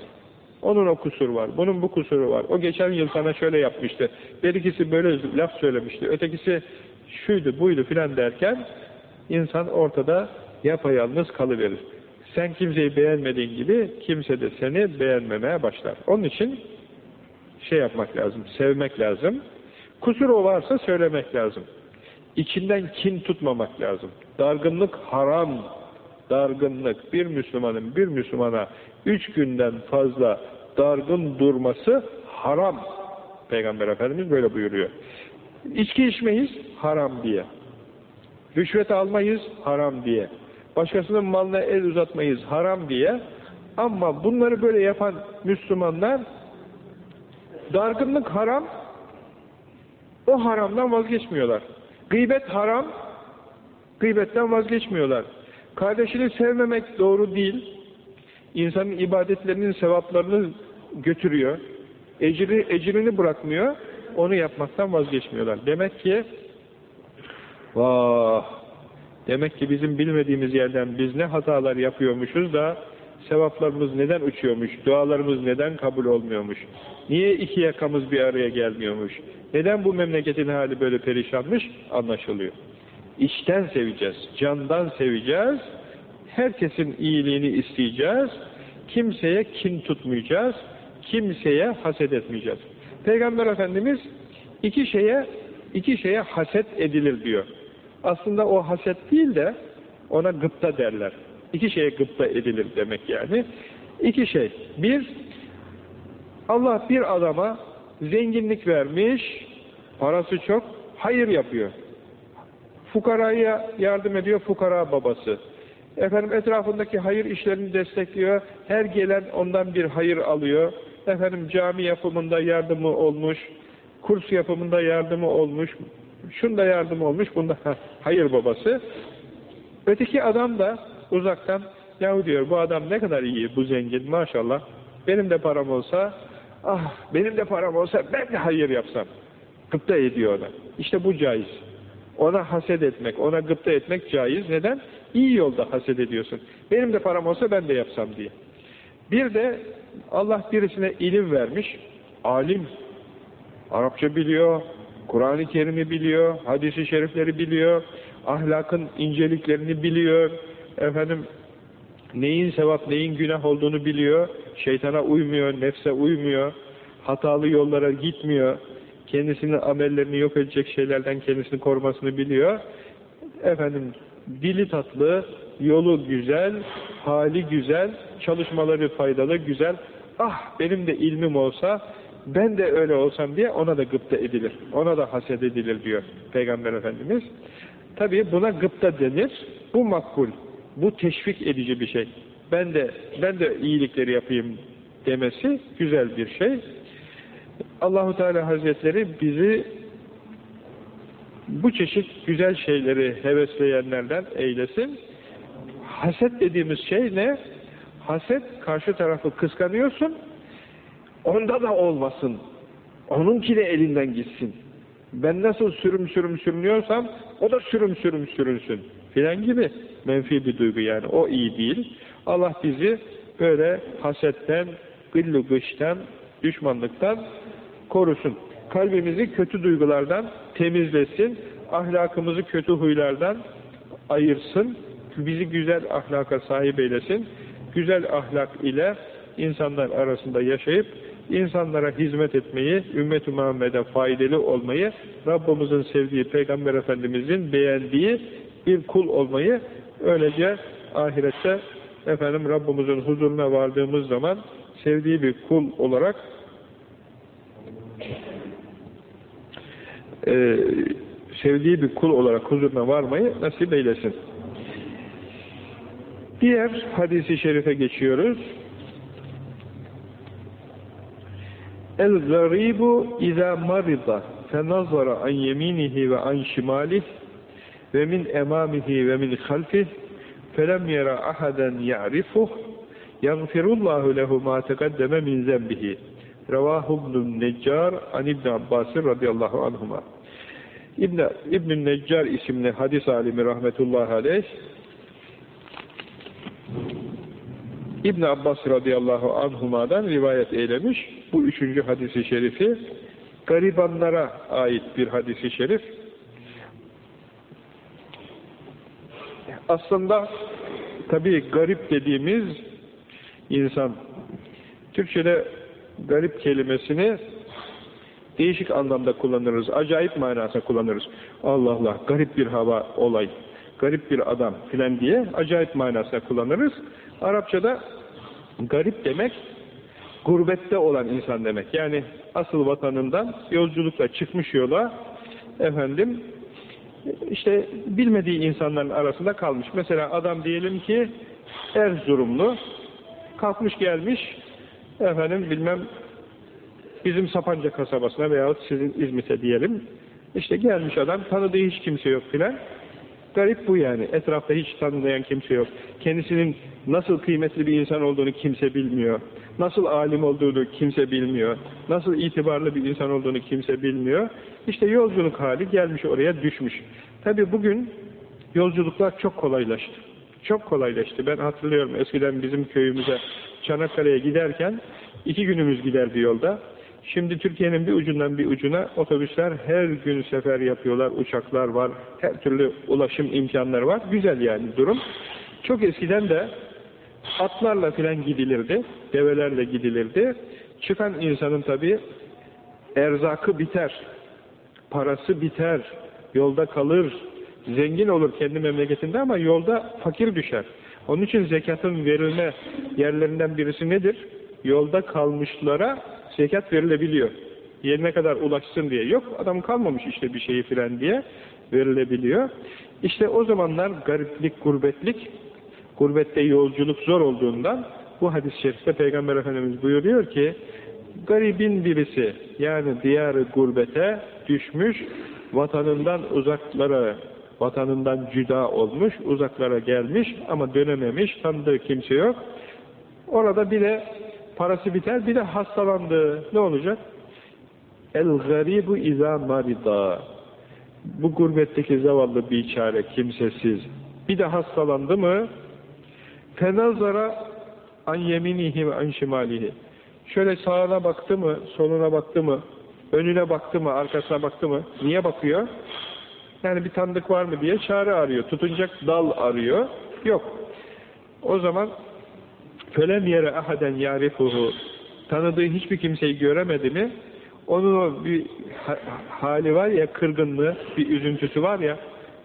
Onun o kusur var, bunun bu kusuru var. O geçen yıl sana şöyle yapmıştı, birikisi böyle laf söylemişti, ötekisi şuydu buydu filan derken insan ortada yapayalnız kalıverir. Sen kimseyi beğenmediğin gibi kimse de seni beğenmemeye başlar. Onun için şey yapmak lazım, sevmek lazım. Kusuru varsa söylemek lazım. İçinden kin tutmamak lazım. Dargınlık haram. Dargınlık bir Müslümanın bir Müslümana üç günden fazla dargın durması haram. Peygamber Efendimiz böyle buyuruyor. İçki içmeyiz haram diye. Rüşvet almayız haram diye. Başkasının malına el uzatmayız haram diye. Ama bunları böyle yapan Müslümanlar dargınlık haram o haramdan vazgeçmiyorlar. Gıybet haram gıybetten vazgeçmiyorlar. Kardeşini sevmemek doğru değil. İnsanın ibadetlerinin sevaplarını götürüyor. Ecri, ecrini bırakmıyor. Onu yapmaktan vazgeçmiyorlar. Demek ki vah demek ki bizim bilmediğimiz yerden biz ne hatalar yapıyormuşuz da sevaplarımız neden uçuyormuş, dualarımız neden kabul olmuyormuş, niye iki yakamız bir araya gelmiyormuş, neden bu memleketin hali böyle perişanmış anlaşılıyor. İçten seveceğiz, candan seveceğiz, herkesin iyiliğini isteyeceğiz, kimseye kin tutmayacağız, kimseye haset etmeyeceğiz. Peygamber Efendimiz iki şeye iki şeye haset edilir diyor. Aslında o haset değil de ona gıpta derler. İki şeye gıpta edilir demek yani. İki şey. Bir, Allah bir adama zenginlik vermiş, parası çok, hayır yapıyor. Fukaraya yardım ediyor, fukara babası. Efendim etrafındaki hayır işlerini destekliyor, her gelen ondan bir hayır alıyor. Efendim cami yapımında yardımı olmuş, kurs yapımında yardımı olmuş, şunda yardımı olmuş, bunda hayır babası. Öteki adam da uzaktan yahu diyor bu adam ne kadar iyi, bu zengin maşallah. Benim de param olsa, ah benim de param olsa ben de hayır yapsam. Gıpta ediyor ona. İşte bu caiz. Ona haset etmek, ona gıpta etmek caiz. Neden? İyi yolda haset ediyorsun. Benim de param olsa ben de yapsam diye. Bir de Allah birisine ilim vermiş, alim, Arapça biliyor, Kur'an-ı Kerim'i biliyor, hadisi şerifleri biliyor, ahlakın inceliklerini biliyor, efendim neyin sevap, neyin günah olduğunu biliyor, şeytana uymuyor, nefse uymuyor, hatalı yollara gitmiyor, kendisinin amellerini yok edecek şeylerden kendisini korumasını biliyor. Efendim dili tatlı, yolu güzel, hali güzel, çalışmaları faydalı, güzel. Ah benim de ilmim olsa, ben de öyle olsam diye ona da gıpta edilir. Ona da haset edilir diyor Peygamber Efendimiz. Tabi buna gıpta denir. Bu makbul. Bu teşvik edici bir şey. Ben de ben de iyilikleri yapayım demesi güzel bir şey. Allahu Teala Hazretleri bizi bu çeşit güzel şeyleri hevesleyenlerden eylesin. Haset dediğimiz şey ne? Haset karşı tarafı kıskanıyorsun. Onda da olmasın. Onunki de elinden gitsin. Ben nasıl sürüm sürüm sürünüyorsam o da sürüm sürüm sürünsün. Filan gibi menfi bir duygu yani. O iyi değil. Allah bizi böyle hasetten, gıllı gıştan, düşmanlıktan korusun. Kalbimizi kötü duygulardan temizlesin. Ahlakımızı kötü huylardan ayırsın. Bizi güzel ahlaka sahip eylesin. Güzel ahlak ile insanlar arasında yaşayıp insanlara hizmet etmeyi, ümmet-i Muhammed'e faydalı olmayı, Rabbimizin sevdiği, Peygamber Efendimizin beğendiği bir kul olmayı, öylece ahirette efendim Rabbimizin huzuruna vardığımız zaman sevdiği bir kul olarak e, sevdiği bir kul olarak huzuruna varmayı nasip eylesin. Diğer hadisi şerife geçiyoruz. El-garibu izâ marida fenazara an yeminihi ve an şimalih ve min emamihi ve min halfih felem yera ahaden ya'rifuh Yagfirullahu lehu ma tegaddeme min zembihi. Revahu ibn Neccar an İbn Abbas radıyallahu anhuma. İbn İbn Neccar isimli hadis alimi rahmetullahi aleyh İbn Abbas radıyallahu anhuma'dan rivayet eylemiş. Bu üçüncü hadisi şerifi garibanlara ait bir hadisi şerif. Aslında tabii garip dediğimiz insan Türkçe'de garip kelimesini değişik anlamda kullanırız. Acayip manasında kullanırız. Allah Allah garip bir hava olay, garip bir adam filan diye acayip manasında kullanırız. Arapçada garip demek gurbette olan insan demek. Yani asıl vatanından yolculukla çıkmış yola efendim işte bilmediği insanların arasında kalmış. Mesela adam diyelim ki Erzurumlu kalkmış gelmiş efendim bilmem bizim Sapanca kasabasına veyahut sizin İzmit'e diyelim işte gelmiş adam tanıdığı hiç kimse yok filan garip bu yani. Etrafta hiç tanımayan kimse yok. Kendisinin nasıl kıymetli bir insan olduğunu kimse bilmiyor. Nasıl alim olduğunu kimse bilmiyor. Nasıl itibarlı bir insan olduğunu kimse bilmiyor. İşte yolculuk hali gelmiş oraya düşmüş. Tabi bugün yolculuklar çok kolaylaştı. Çok kolaylaştı. Ben hatırlıyorum eskiden bizim köyümüze Çanakkale'ye giderken iki günümüz giderdi yolda. Şimdi Türkiye'nin bir ucundan bir ucuna otobüsler her gün sefer yapıyorlar, uçaklar var, her türlü ulaşım imkanları var. Güzel yani durum. Çok eskiden de atlarla filan gidilirdi, develerle gidilirdi. Çıkan insanın tabii erzakı biter, parası biter, yolda kalır, zengin olur kendi memleketinde ama yolda fakir düşer. Onun için zekatın verilme yerlerinden birisi nedir? Yolda kalmışlara zekat verilebiliyor. Yerine kadar ulaşsın diye. Yok adam kalmamış işte bir şeyi filan diye verilebiliyor. İşte o zamanlar gariplik, gurbetlik, gurbette yolculuk zor olduğundan bu hadis-i şerifte Peygamber Efendimiz buyuruyor ki garibin birisi yani diyarı gurbete düşmüş vatanından uzaklara vatanından cüda olmuş, uzaklara gelmiş ama dönememiş, tanıdığı kimse yok. Orada bir de parası biter, bir de hastalandı. Ne olacak? El-garibu izâ marida. Bu gurbetteki zavallı biçare, kimsesiz. Bir de hastalandı mı fenazara an yeminihi ve an şimalihi. Şöyle sağına baktı mı, soluna baktı mı, önüne baktı mı, arkasına baktı mı? Niye bakıyor? Yani bir tanıdık var mı diye çare arıyor. Tutunacak dal arıyor. Yok. O zaman felem yere ahaden yarifuhu. Tanıdığı hiçbir kimseyi göremedi mi? Onun o bir hali var ya kırgınlığı, bir üzüntüsü var ya.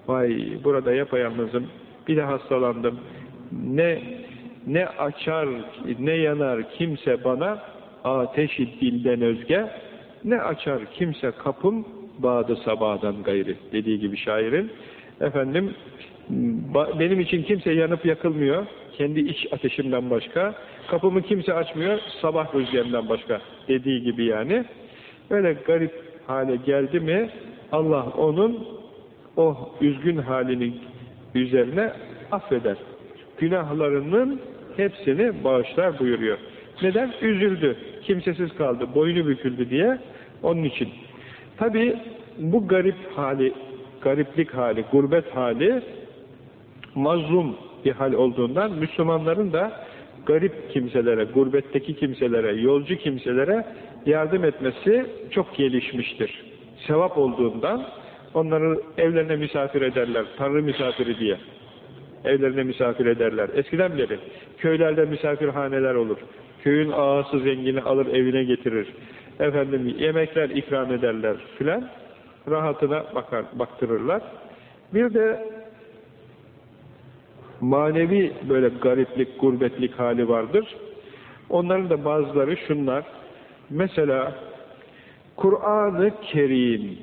Vay burada yapayalnızım bir de hastalandım. Ne ne açar ne yanar kimse bana? Ateşi dilden özge. Ne açar kimse kapım? Bağdı sabahdan gayri dediği gibi şairin. Efendim benim için kimse yanıp yakılmıyor kendi iç ateşimden başka kapımı kimse açmıyor sabah rüzgarından başka dediği gibi yani. Öyle garip hale geldi mi Allah onun o üzgün halinin üzerine affeder. Günahlarının hepsini bağışlar buyuruyor. Neden? üzüldü kimsesiz kaldı boynu büküldü diye. Onun için. Tabi bu garip hali, gariplik hali, gurbet hali mazlum bir hal olduğundan Müslümanların da garip kimselere, gurbetteki kimselere, yolcu kimselere yardım etmesi çok gelişmiştir. Sevap olduğundan onları evlerine misafir ederler, Tanrı misafiri diye. Evlerine misafir ederler. Eskiden beri köylerde misafirhaneler olur. Köyün ağası zengini alır evine getirir efendim yemekler ikram ederler filan rahatına bakar, baktırırlar. Bir de manevi böyle gariplik, gurbetlik hali vardır. Onların da bazıları şunlar. Mesela Kur'an-ı Kerim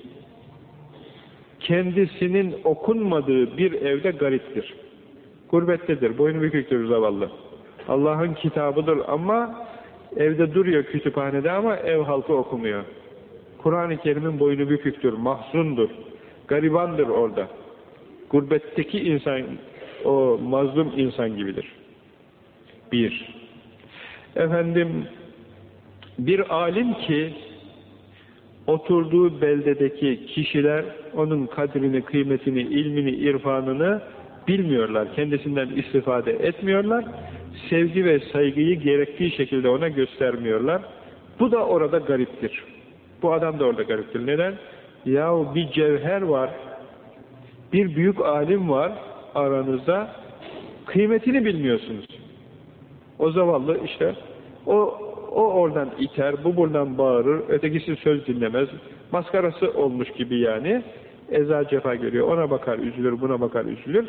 kendisinin okunmadığı bir evde gariptir. Gurbettedir, boynu büküktür zavallı. Allah'ın kitabıdır ama Evde duruyor kütüphanede ama ev halkı okumuyor. Kur'an-ı Kerim'in boynu büküktür, mahzundur, garibandır orada. Gurbetteki insan, o mazlum insan gibidir. Bir. Efendim bir alim ki oturduğu beldedeki kişiler onun kadrini, kıymetini, ilmini, irfanını bilmiyorlar. Kendisinden istifade etmiyorlar. Sevgi ve saygıyı gerektiği şekilde ona göstermiyorlar. Bu da orada gariptir. Bu adam da orada gariptir. Neden? Yahu bir cevher var, bir büyük alim var aranızda, kıymetini bilmiyorsunuz. O zavallı işte, o, o oradan iter, bu buradan bağırır, ötekisi söz dinlemez, maskarası olmuş gibi yani, eza cefa görüyor, ona bakar üzülür, buna bakar üzülür.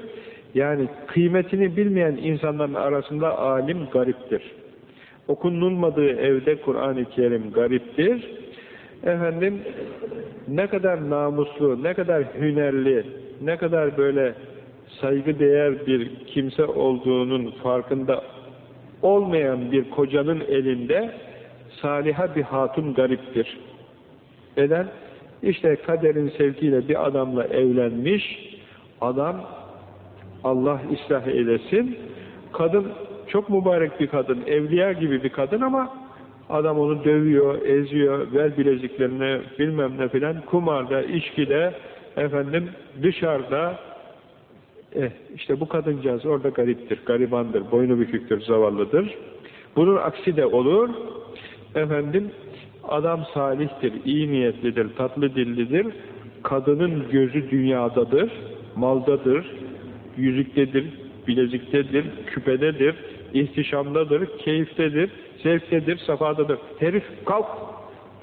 Yani kıymetini bilmeyen insanların arasında alim gariptir. Okunulmadığı evde Kur'an-ı Kerim gariptir. Efendim, ne kadar namuslu, ne kadar hünerli, ne kadar böyle saygıdeğer bir kimse olduğunun farkında olmayan bir kocanın elinde saliha bir hatun gariptir. Neden? İşte kaderin sevkiyle bir adamla evlenmiş, adam Allah ıslah eylesin, kadın çok mübarek bir kadın, evliya gibi bir kadın ama adam onu dövüyor, eziyor, ver bileziklerini bilmem ne filan, kumarda, içkide, efendim dışarıda, eh, işte bu kadıncağız orada gariptir, garibandır, boynu büküktür, zavallıdır. Bunun aksi de olur, efendim adam salihtir, iyi niyetlidir, tatlı dillidir, kadının gözü dünyadadır, maldadır, yüzüktedir, bileziktedir, küpededir, ihtişamdadır, keyiftedir, zevktedir, safadadır. Herif kalk,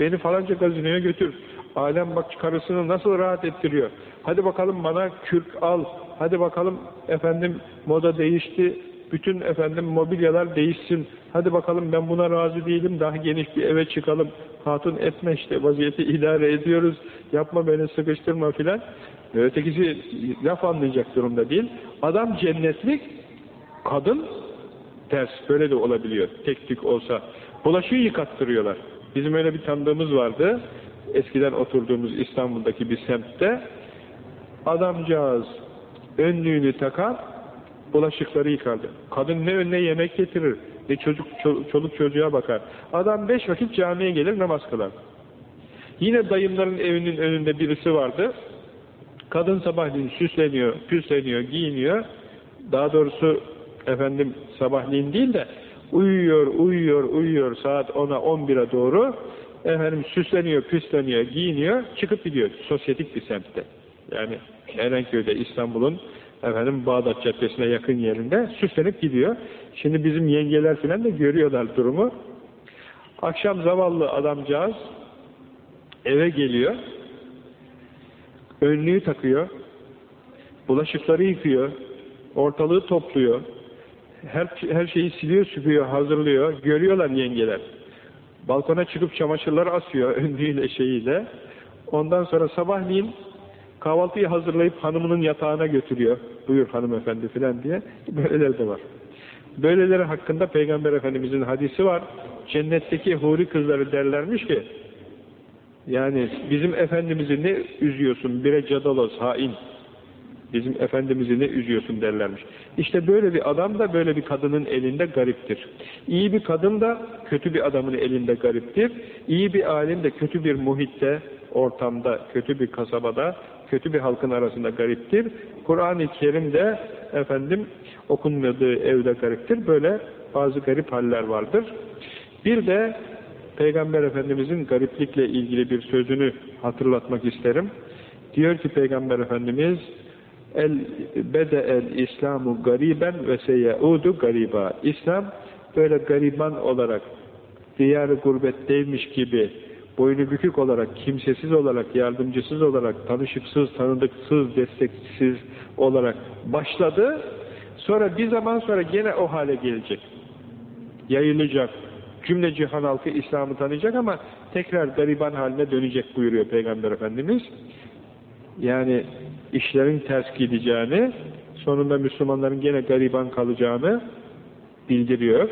beni falanca gazinoya götür. Alem bak karısını nasıl rahat ettiriyor. Hadi bakalım bana kürk al. Hadi bakalım efendim moda değişti. Bütün efendim mobilyalar değişsin. Hadi bakalım ben buna razı değilim. Daha geniş bir eve çıkalım. Hatun etme işte vaziyeti idare ediyoruz. Yapma beni sıkıştırma filan. Ötekisi laf anlayacak durumda değil. Adam cennetlik, kadın ters. Böyle de olabiliyor. Tek tük olsa. Bulaşığı yıkattırıyorlar. Bizim öyle bir tanıdığımız vardı. Eskiden oturduğumuz İstanbul'daki bir semtte. Adamcağız önlüğünü takar, bulaşıkları yıkardı. Kadın ne önüne yemek getirir, ne çocuk çoluk çocuğa bakar. Adam beş vakit camiye gelir namaz kılar. Yine dayımların evinin önünde birisi vardı. Kadın sabahleyin süsleniyor, püsleniyor, giyiniyor. Daha doğrusu efendim sabahleyin değil de uyuyor, uyuyor, uyuyor saat 10'a 11'e doğru efendim süsleniyor, püsleniyor, giyiniyor, çıkıp gidiyor. Sosyetik bir semtte. Yani Erenköy'de İstanbul'un efendim Bağdat Caddesi'ne yakın yerinde süslenip gidiyor. Şimdi bizim yengeler filan da görüyorlar durumu. Akşam zavallı adamcağız eve geliyor. Önlüğü takıyor. Bulaşıkları yıkıyor. Ortalığı topluyor. Her, her şeyi siliyor, süpüyor, hazırlıyor. Görüyorlar yengeler. Balkona çıkıp çamaşırları asıyor önlüğüyle şeyiyle. Ondan sonra sabahleyin kahvaltıyı hazırlayıp hanımının yatağına götürüyor. Buyur hanımefendi filan diye. Böyleler de var. Böyleleri hakkında Peygamber Efendimizin hadisi var. Cennetteki huri kızları derlermiş ki yani bizim Efendimiz'i ne üzüyorsun bire cadalos hain bizim Efendimiz'i ne üzüyorsun derlermiş. İşte böyle bir adam da böyle bir kadının elinde gariptir. İyi bir kadın da kötü bir adamın elinde gariptir. İyi bir alim de kötü bir muhitte, ortamda, kötü bir kasabada, kötü bir halkın arasında gariptir. Kur'an-ı Kerim'de efendim okunmadığı evde gariptir. Böyle bazı garip haller vardır. Bir de Peygamber Efendimizin gariplikle ilgili bir sözünü hatırlatmak isterim. Diyor ki Peygamber Efendimiz El bede el İslamu gariben ve seyaudu gariba. İslam böyle gariban olarak diyarı gurbetteymiş gibi boynu bükük olarak, kimsesiz olarak, yardımcısız olarak, tanışıksız, tanıdıksız, desteksiz olarak başladı. Sonra bir zaman sonra gene o hale gelecek. Yayılacak. Cümle cihan halkı İslam'ı tanıyacak ama tekrar gariban haline dönecek buyuruyor Peygamber Efendimiz. Yani işlerin ters gideceğini, sonunda Müslümanların gene gariban kalacağını bildiriyor.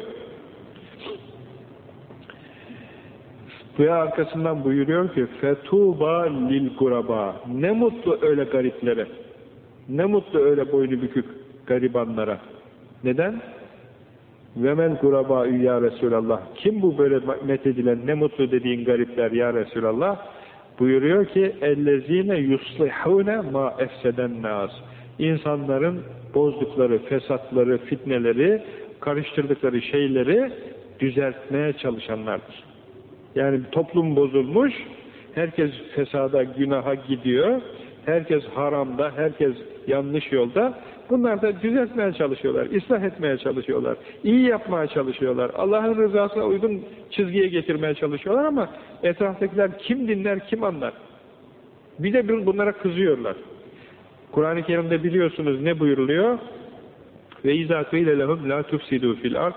Ve arkasından buyuruyor ki fetuba lil guraba. Ne mutlu öyle gariplere. Ne mutlu öyle boynu bükük garibanlara. Neden? Ve men gurabâ'ü ya Resulallah. Kim bu böyle methedilen ne mutlu dediğin garipler ya Resulallah? Buyuruyor ki ellezine yuslihune ma efseden nas. İnsanların bozdukları, fesatları, fitneleri, karıştırdıkları şeyleri düzeltmeye çalışanlardır. Yani toplum bozulmuş, herkes fesada, günaha gidiyor, herkes haramda, herkes yanlış yolda. Bunlar da düzeltmeye çalışıyorlar, ıslah etmeye çalışıyorlar, iyi yapmaya çalışıyorlar, Allah'ın rızasına uygun çizgiye getirmeye çalışıyorlar ama etraftakiler kim dinler, kim anlar? Bir de bunlara kızıyorlar. Kur'an-ı Kerim'de biliyorsunuz ne buyuruluyor? Ve izâ kıyle lehum la tufsidû fil ard.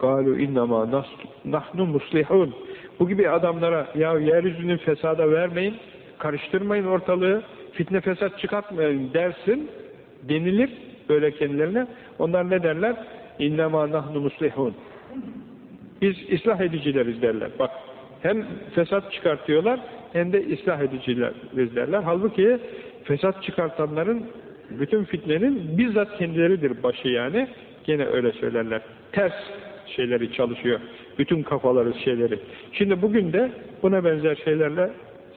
Kâlu innemâ nahnu muslihûn. Bu gibi adamlara ya yeryüzünü fesada vermeyin, karıştırmayın ortalığı, fitne fesat çıkartmayın dersin denilir böyle kendilerine. Onlar ne derler? İnnemâ nahnu muslihun. Biz ıslah edicileriz derler. Bak hem fesat çıkartıyorlar hem de ıslah edicileriz derler. Halbuki fesat çıkartanların bütün fitnenin bizzat kendileridir başı yani. Gene öyle söylerler. Ters şeyleri çalışıyor. Bütün kafaları şeyleri. Şimdi bugün de buna benzer şeylerle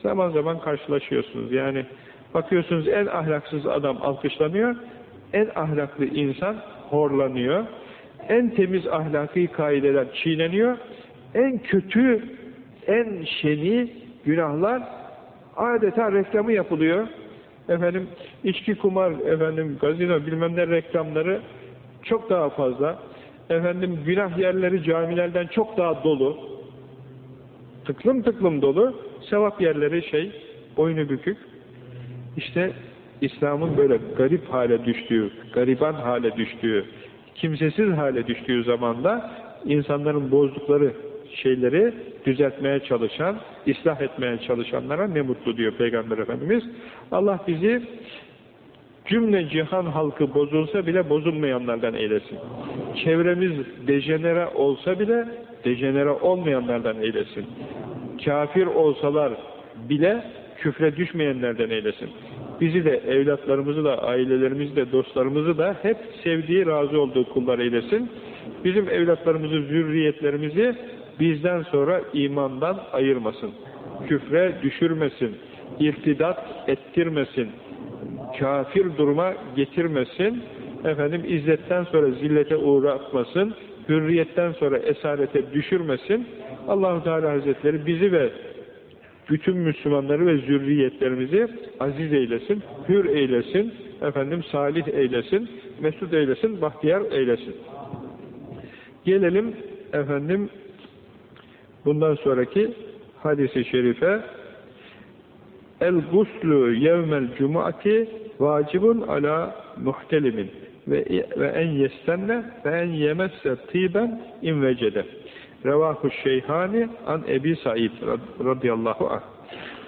zaman zaman karşılaşıyorsunuz. Yani bakıyorsunuz en ahlaksız adam alkışlanıyor, en ahlaklı insan horlanıyor, en temiz ahlaki kaideler çiğneniyor, en kötü, en şeni günahlar adeta reklamı yapılıyor. Efendim içki, kumar, efendim gazino bilmem ne reklamları çok daha fazla efendim günah yerleri camilerden çok daha dolu, tıklım tıklım dolu, sevap yerleri şey, boynu bükük. İşte İslam'ın böyle garip hale düştüğü, gariban hale düştüğü, kimsesiz hale düştüğü zamanda insanların bozdukları şeyleri düzeltmeye çalışan, ıslah etmeye çalışanlara ne mutlu diyor Peygamber Efendimiz. Allah bizi cümle cihan halkı bozulsa bile bozulmayanlardan eylesin. Çevremiz dejenere olsa bile dejenere olmayanlardan eylesin. Kafir olsalar bile küfre düşmeyenlerden eylesin. Bizi de, evlatlarımızı da, ailelerimizi de, dostlarımızı da hep sevdiği, razı olduğu kullar eylesin. Bizim evlatlarımızı, zürriyetlerimizi bizden sonra imandan ayırmasın. Küfre düşürmesin. irtidat ettirmesin kafir duruma getirmesin, efendim izzetten sonra zillete uğratmasın, hürriyetten sonra esarete düşürmesin. Allahu Teala Hazretleri bizi ve bütün Müslümanları ve zürriyetlerimizi aziz eylesin, hür eylesin, efendim salih eylesin, mesut eylesin, bahtiyar eylesin. Gelelim efendim bundan sonraki hadisi şerife El guslu yevmel cumati vacibun ala muhtelimin ve, ve en yestenne ve en yemesse tiben invecede. Revahu şeyhani an Ebi Said radıyallahu anh.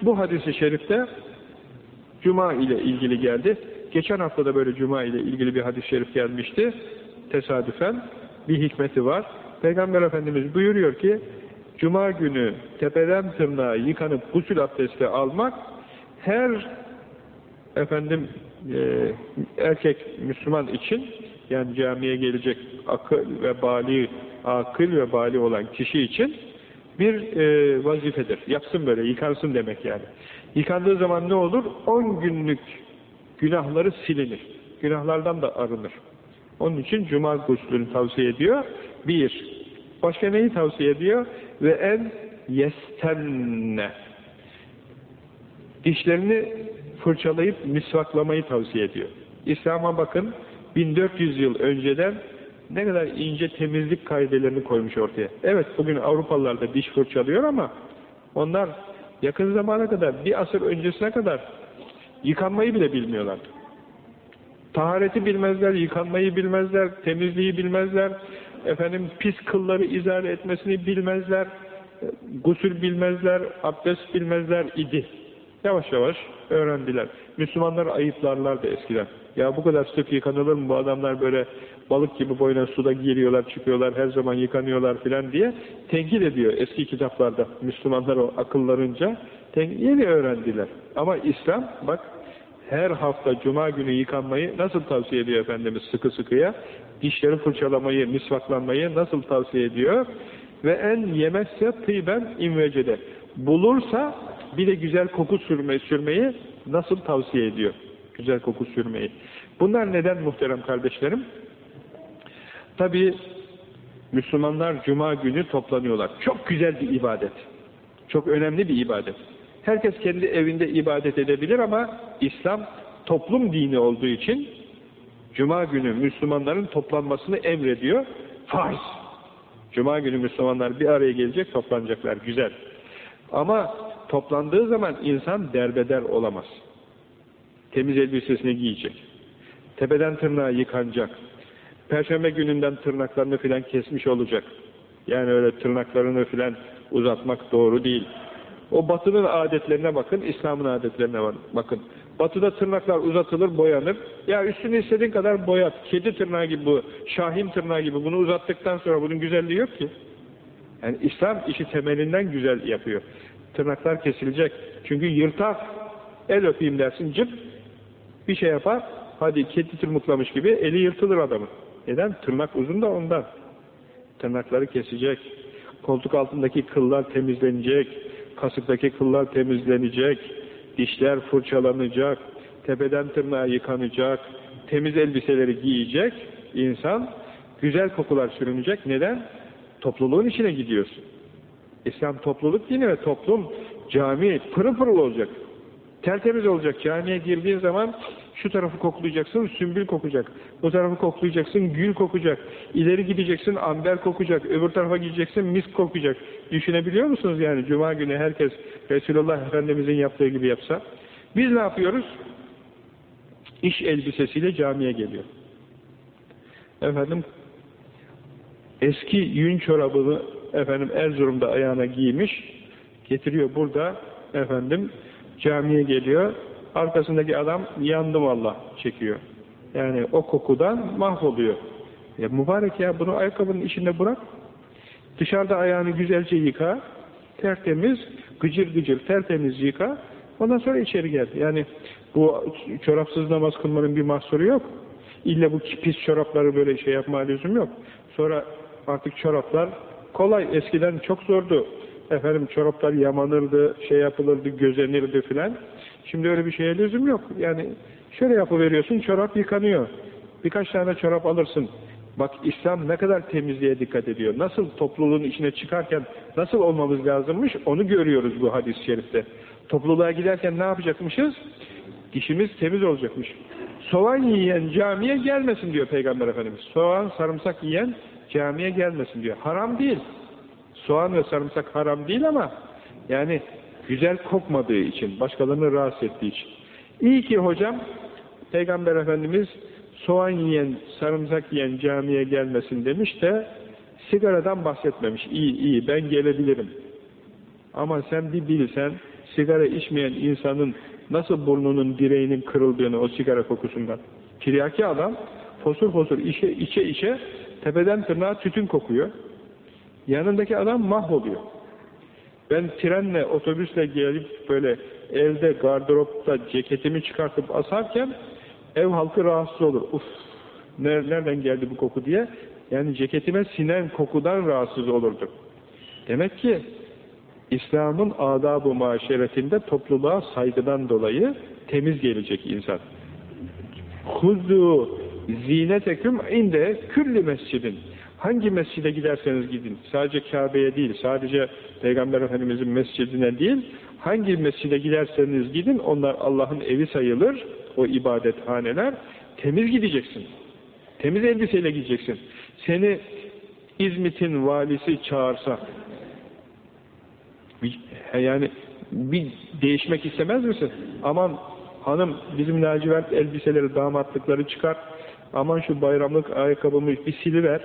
Bu hadisi şerifte Cuma ile ilgili geldi. Geçen hafta da böyle Cuma ile ilgili bir hadis-i şerif gelmişti. Tesadüfen bir hikmeti var. Peygamber Efendimiz buyuruyor ki Cuma günü tepeden tırnağa yıkanıp gusül abdesti almak her efendim e, erkek Müslüman için yani camiye gelecek akıl ve bali akıl ve bali olan kişi için bir e, vazifedir. Yapsın böyle, yıkansın demek yani. Yıkandığı zaman ne olur? 10 günlük günahları silinir. Günahlardan da arınır. Onun için cuma guslünü tavsiye ediyor. Bir. Başka neyi tavsiye ediyor? Ve en yestenne dişlerini fırçalayıp misvaklamayı tavsiye ediyor. İslam'a bakın 1400 yıl önceden ne kadar ince temizlik kaidelerini koymuş ortaya. Evet bugün Avrupalılar da diş fırçalıyor ama onlar yakın zamana kadar bir asır öncesine kadar yıkanmayı bile bilmiyorlardı. Tahareti bilmezler, yıkanmayı bilmezler, temizliği bilmezler, efendim pis kılları izale etmesini bilmezler, gusül bilmezler, abdest bilmezler idi. Yavaş yavaş öğrendiler. Müslümanlar ayıplarlardı eskiden. Ya bu kadar sık yıkanılır mı bu adamlar böyle balık gibi boyuna suda giriyorlar, çıkıyorlar, her zaman yıkanıyorlar filan diye tenkit ediyor eski kitaplarda Müslümanlar o akıllarınca. Yeni öğrendiler. Ama İslam bak her hafta cuma günü yıkanmayı nasıl tavsiye ediyor Efendimiz sıkı sıkıya? dişleri fırçalamayı, misvaklanmayı nasıl tavsiye ediyor? Ve en yemezse tıyben imvecede. Bulursa bir de güzel koku sürmeyi, sürmeyi nasıl tavsiye ediyor? Güzel koku sürmeyi. Bunlar neden muhterem kardeşlerim? Tabi Müslümanlar cuma günü toplanıyorlar. Çok güzel bir ibadet. Çok önemli bir ibadet. Herkes kendi evinde ibadet edebilir ama İslam toplum dini olduğu için cuma günü Müslümanların toplanmasını emrediyor. Farz. Cuma günü Müslümanlar bir araya gelecek, toplanacaklar. Güzel. Ama toplandığı zaman insan derbeder olamaz. Temiz elbisesini giyecek. Tepeden tırnağa yıkanacak. Perşembe gününden tırnaklarını filan kesmiş olacak. Yani öyle tırnaklarını filan uzatmak doğru değil. O batının adetlerine bakın, İslam'ın adetlerine bakın. Batıda tırnaklar uzatılır, boyanır. Ya üstünü istediğin kadar boyat. Kedi tırnağı gibi bu, şahin tırnağı gibi bunu uzattıktan sonra bunun güzelliği yok ki. Yani İslam işi temelinden güzel yapıyor. Tırnaklar kesilecek. Çünkü yırtar. El öpeyim dersin, cıp. Bir şey yapar. Hadi kedi tırmıklamış gibi eli yırtılır adamın. Neden? Tırnak uzun da ondan. Tırnakları kesecek. Koltuk altındaki kıllar temizlenecek. Kasıktaki kıllar temizlenecek. Dişler fırçalanacak. Tepeden tırnağa yıkanacak. Temiz elbiseleri giyecek. insan güzel kokular sürünecek. Neden? Topluluğun içine gidiyorsun. İslam topluluk dini ve toplum cami pırıl pırıl olacak. Tertemiz olacak. Camiye girdiğin zaman şu tarafı koklayacaksın, sümbül kokacak. Bu tarafı koklayacaksın, gül kokacak. İleri gideceksin, amber kokacak. Öbür tarafa gideceksin, misk kokacak. Düşünebiliyor musunuz yani? Cuma günü herkes Resulullah Efendimizin yaptığı gibi yapsa. Biz ne yapıyoruz? İş elbisesiyle camiye geliyor. Efendim, eski yün çorabını efendim Erzurum'da ayağına giymiş, getiriyor burada efendim camiye geliyor. Arkasındaki adam yandım Allah çekiyor. Yani o kokudan mahvoluyor. Ya mübarek ya bunu ayakkabının içinde bırak. Dışarıda ayağını güzelce yıka. Tertemiz, gıcır gıcır tertemiz yıka. Ondan sonra içeri gel. Yani bu çorapsız namaz kılmanın bir mahsuru yok. İlla bu pis çorapları böyle şey yapma lüzum yok. Sonra artık çoraplar kolay. Eskiden çok zordu. Efendim çoraplar yamanırdı, şey yapılırdı, gözenirdi filan. Şimdi öyle bir şeye lüzum yok. Yani şöyle yapıveriyorsun, çorap yıkanıyor. Birkaç tane çorap alırsın. Bak İslam ne kadar temizliğe dikkat ediyor. Nasıl topluluğun içine çıkarken nasıl olmamız lazımmış onu görüyoruz bu hadis-i şerifte. Topluluğa giderken ne yapacakmışız? Dişimiz temiz olacakmış. Soğan yiyen camiye gelmesin diyor Peygamber Efendimiz. Soğan, sarımsak yiyen camiye gelmesin diyor. Haram değil. Soğan ve sarımsak haram değil ama yani güzel kokmadığı için, başkalarını rahatsız ettiği için. İyi ki hocam Peygamber Efendimiz soğan yiyen, sarımsak yiyen camiye gelmesin demiş de sigaradan bahsetmemiş. İyi iyi ben gelebilirim. Ama sen bir bilsen sigara içmeyen insanın nasıl burnunun direğinin kırıldığını o sigara kokusundan. Tiryaki adam fosur fosur içe içe içe tepeden tırnağa tütün kokuyor. Yanındaki adam mahvoluyor. Ben trenle, otobüsle gelip böyle elde, gardıropta ceketimi çıkartıp asarken ev halkı rahatsız olur. Uf, nereden geldi bu koku diye. Yani ceketime sinen kokudan rahatsız olurdu. Demek ki İslam'ın adab-ı maşeretinde topluluğa saygıdan dolayı temiz gelecek insan. Huzu zineteküm inde külli mescidin. Hangi mescide giderseniz gidin, sadece Kabe'ye değil, sadece Peygamber Efendimiz'in mescidine değil, hangi mescide giderseniz gidin, onlar Allah'ın evi sayılır, o ibadethaneler, temiz gideceksin. Temiz elbiseyle gideceksin. Seni İzmit'in valisi çağırsa, yani bir değişmek istemez misin? Aman hanım bizim lacivert elbiseleri, damatlıkları çıkar, aman şu bayramlık ayakkabımı bir siliver,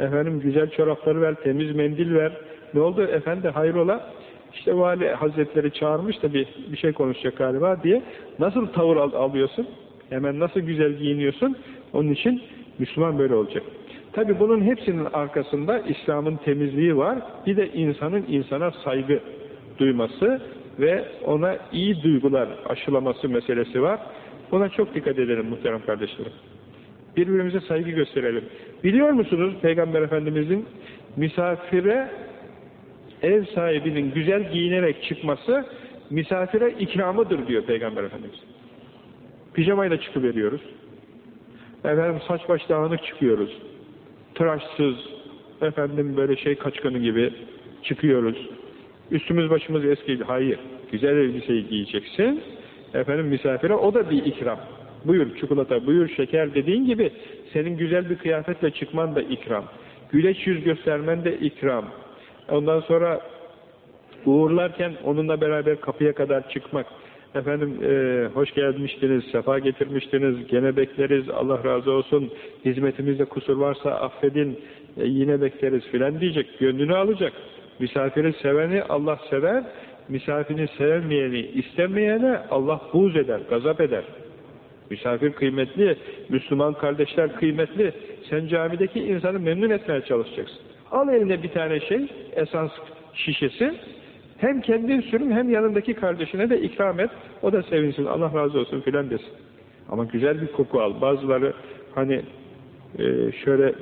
Efendim güzel çorapları ver, temiz mendil ver. Ne oldu efendi hayrola? İşte vali hazretleri çağırmış da bir, bir şey konuşacak galiba diye. Nasıl tavır al, alıyorsun? Hemen nasıl güzel giyiniyorsun? Onun için Müslüman böyle olacak. Tabi bunun hepsinin arkasında İslam'ın temizliği var. Bir de insanın insana saygı duyması ve ona iyi duygular aşılaması meselesi var. Buna çok dikkat edelim muhterem kardeşlerim. Birbirimize saygı gösterelim. Biliyor musunuz Peygamber Efendimizin misafire ev sahibinin güzel giyinerek çıkması misafire ikramıdır diyor Peygamber Efendimiz. Pijamayla çıkıveriyoruz. Efendim saç baş dağınık çıkıyoruz. Tıraşsız, efendim böyle şey kaçkanı gibi çıkıyoruz. Üstümüz başımız eski. Hayır. Güzel elbiseyi giyeceksin. Efendim misafire o da bir ikram. Buyur çikolata, buyur şeker dediğin gibi senin güzel bir kıyafetle çıkman da ikram. Güleç yüz göstermen de ikram. Ondan sonra uğurlarken onunla beraber kapıya kadar çıkmak. Efendim e, hoş gelmiştiniz, sefa getirmiştiniz, gene bekleriz, Allah razı olsun, hizmetimizde kusur varsa affedin, e, yine bekleriz filan diyecek, gönlünü alacak. Misafiri seveni Allah sever, misafirini sevmeyeni, istemeyene Allah buğz eder, gazap eder. Misafir kıymetli, Müslüman kardeşler kıymetli. Sen camideki insanı memnun etmeye çalışacaksın. Al eline bir tane şey, esans şişesi, hem kendin sürün hem yanındaki kardeşine de ikram et. O da sevinsin, Allah razı olsun filan desin. Ama güzel bir koku al. Bazıları hani e, şöyle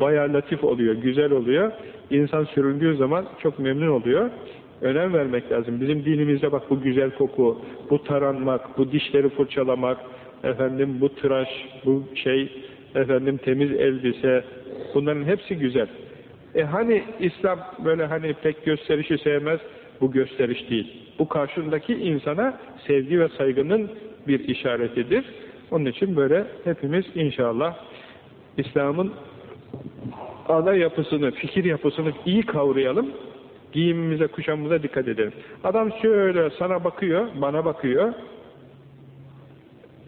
bayağı latif oluyor, güzel oluyor. İnsan süründüğü zaman çok memnun oluyor. Önem vermek lazım. Bizim dinimizde bak bu güzel koku, bu taranmak, bu dişleri fırçalamak, efendim bu tıraş, bu şey, efendim temiz elbise, bunların hepsi güzel. E hani İslam böyle hani pek gösterişi sevmez, bu gösteriş değil. Bu karşındaki insana sevgi ve saygının bir işaretidir. Onun için böyle hepimiz inşallah İslam'ın ana yapısını, fikir yapısını iyi kavrayalım. Giyimimize, kuşamımıza dikkat edelim. Adam şöyle sana bakıyor, bana bakıyor.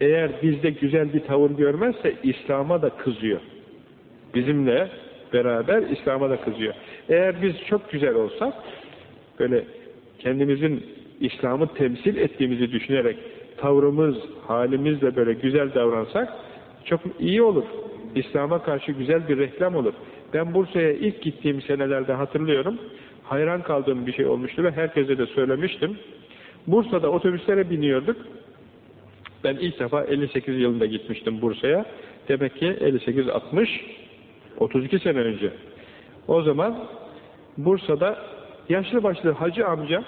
Eğer bizde güzel bir tavır görmezse İslam'a da kızıyor. Bizimle beraber İslam'a da kızıyor. Eğer biz çok güzel olsak, böyle kendimizin İslam'ı temsil ettiğimizi düşünerek tavrımız, halimizle böyle güzel davransak çok iyi olur. İslam'a karşı güzel bir reklam olur. Ben Bursa'ya ilk gittiğim senelerde hatırlıyorum. Hayran kaldığım bir şey olmuştu ve herkese de söylemiştim. Bursa'da otobüslere biniyorduk. Ben ilk defa 58 yılında gitmiştim Bursa'ya. Demek ki 58-60 32 sene önce. O zaman Bursa'da yaşlı başlı hacı amca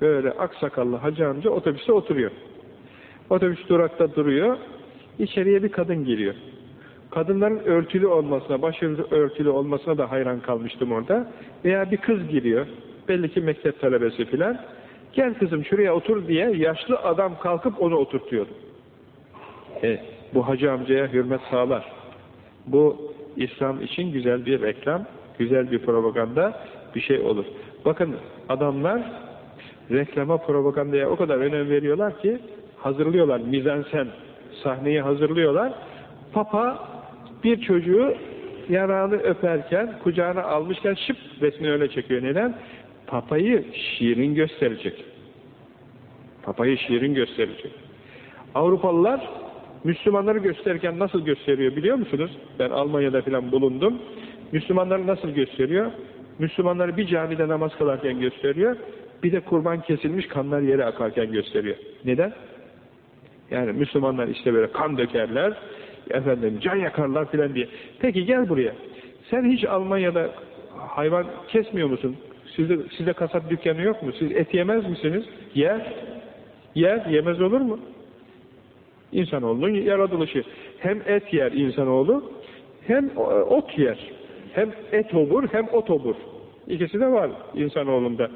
böyle aksakallı hacı amca otobüste oturuyor. Otobüs durakta duruyor. İçeriye bir kadın giriyor. Kadınların örtülü olmasına, başörtülü örtülü olmasına da hayran kalmıştım orada. Veya bir kız giriyor. Belli ki mektep talebesi filan. Gel kızım şuraya otur diye yaşlı adam kalkıp onu oturtuyordu. E, bu hacı amcaya hürmet sağlar. Bu İslam için güzel bir reklam, güzel bir propaganda bir şey olur. Bakın adamlar reklama, propagandaya o kadar önem veriyorlar ki hazırlıyorlar, mizansen sahneyi hazırlıyorlar. Papa bir çocuğu yanağını öperken, kucağına almışken şıp resmini öyle çekiyor. Neden? Papayı şiirin gösterecek. Papayı şiirin gösterecek. Avrupalılar Müslümanları gösterirken nasıl gösteriyor biliyor musunuz? Ben Almanya'da falan bulundum. Müslümanları nasıl gösteriyor? Müslümanları bir camide namaz kılarken gösteriyor. Bir de kurban kesilmiş kanlar yere akarken gösteriyor. Neden? Yani Müslümanlar işte böyle kan dökerler, efendim can yakarlar filan diye. Peki gel buraya. Sen hiç Almanya'da hayvan kesmiyor musun? Sizde, sizde kasap dükkanı yok mu? Siz et yemez misiniz? Yer. Yer. Yemez olur mu? İnsanoğlunun yaratılışı. Hem et yer insanoğlu, hem ot yer. Hem et obur, hem ot obur. İkisi de var insanoğlunda.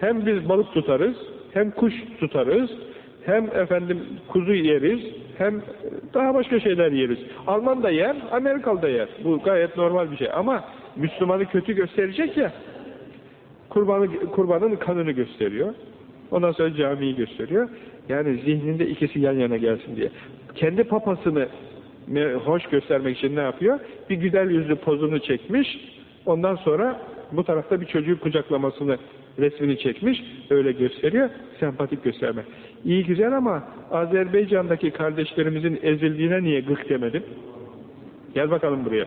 Hem biz balık tutarız, hem kuş tutarız, hem efendim kuzu yeriz, hem daha başka şeyler yeriz. Alman da yer, Amerikalı da yer. Bu gayet normal bir şey. Ama Müslümanı kötü gösterecek ya, kurbanı, kurbanın kanını gösteriyor. Ondan sonra camiyi gösteriyor. Yani zihninde ikisi yan yana gelsin diye. Kendi papasını hoş göstermek için ne yapıyor? Bir güzel yüzlü pozunu çekmiş. Ondan sonra bu tarafta bir çocuğu kucaklamasını resmini çekmiş. Öyle gösteriyor. Sempatik gösterme. İyi güzel ama Azerbaycan'daki kardeşlerimizin ezildiğine niye gık demedin? Gel bakalım buraya.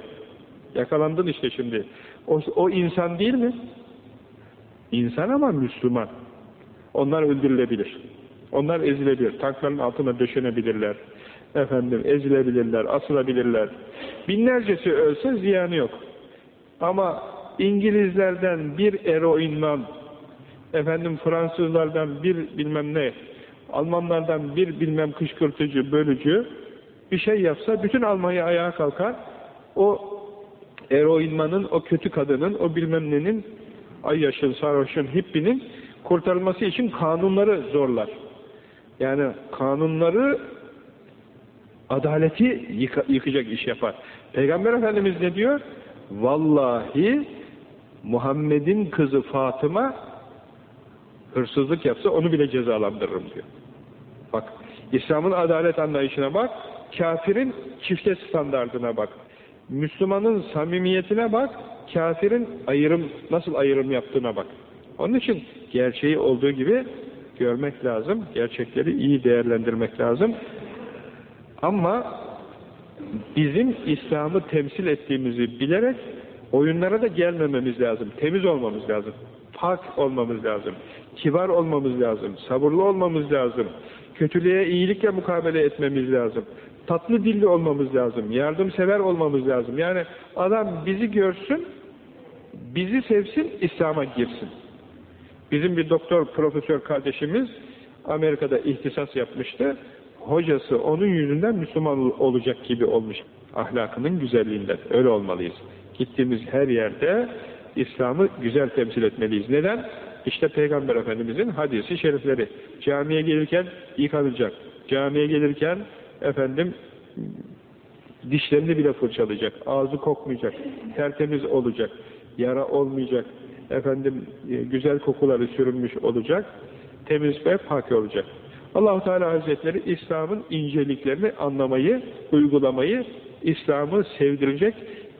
Yakalandın işte şimdi. O, o insan değil mi? İnsan ama Müslüman. Onlar öldürülebilir. Onlar ezilebilir. Tankların altına döşenebilirler. Efendim ezilebilirler, asılabilirler. Binlercesi ölse ziyanı yok. Ama İngilizlerden bir eroinman, efendim Fransızlardan bir bilmem ne, Almanlardan bir bilmem kışkırtıcı, bölücü bir şey yapsa bütün Almanya ayağa kalkar. O eroinmanın, o kötü kadının, o bilmem nenin, ayyaşın, sarhoşun, hippinin kurtarılması için kanunları zorlar. Yani kanunları adaleti yıka, yıkacak iş yapar. Peygamber Efendimiz ne diyor? Vallahi Muhammed'in kızı Fatıma hırsızlık yapsa onu bile cezalandırırım diyor. Bak, İslam'ın adalet anlayışına bak, kafirin çifte standardına bak. Müslümanın samimiyetine bak, kafirin ayrım nasıl ayrım yaptığına bak. Onun için gerçeği olduğu gibi görmek lazım, gerçekleri iyi değerlendirmek lazım. Ama bizim İslam'ı temsil ettiğimizi bilerek oyunlara da gelmememiz lazım. Temiz olmamız lazım. Pak olmamız lazım. Kibar olmamız lazım. Sabırlı olmamız lazım. Kötülüğe iyilikle mukabele etmemiz lazım. Tatlı dilli olmamız lazım. Yardımsever olmamız lazım. Yani adam bizi görsün, bizi sevsin, İslam'a girsin. Bizim bir doktor, profesör kardeşimiz Amerika'da ihtisas yapmıştı. Hocası onun yüzünden Müslüman olacak gibi olmuş. Ahlakının güzelliğinden. Öyle olmalıyız. Gittiğimiz her yerde İslam'ı güzel temsil etmeliyiz. Neden? İşte Peygamber Efendimizin hadisi şerifleri. Camiye gelirken yıkanacak. Camiye gelirken efendim dişlerini bile fırçalayacak. Ağzı kokmayacak. Tertemiz olacak. Yara olmayacak. Efendim e, güzel kokuları sürülmüş olacak. Temiz ve pak olacak. Allahu Teala Hazretleri İslam'ın inceliklerini anlamayı, uygulamayı, İslam'ı sevdirecek,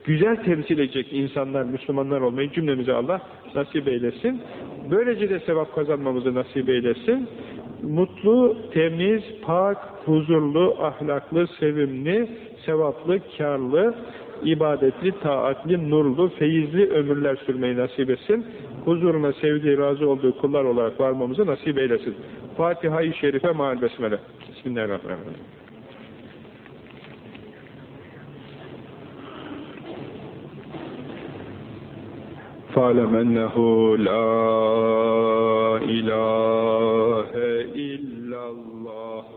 güzel temsil edecek insanlar, Müslümanlar olmayı cümlemize Allah nasip eylesin. Böylece de sevap kazanmamızı nasip eylesin. Mutlu, temiz, pak, huzurlu, ahlaklı, sevimli, sevaplı, karlı, ibadetli, taatli, nurlu, feyizli ömürler sürmeyi nasip etsin. Huzuruna sevdiği, razı olduğu kullar olarak varmamızı nasip eylesin. Fatiha-i Şerife maal besmele. Bismillahirrahmanirrahim. فاعلم أنه لا إله إلا الله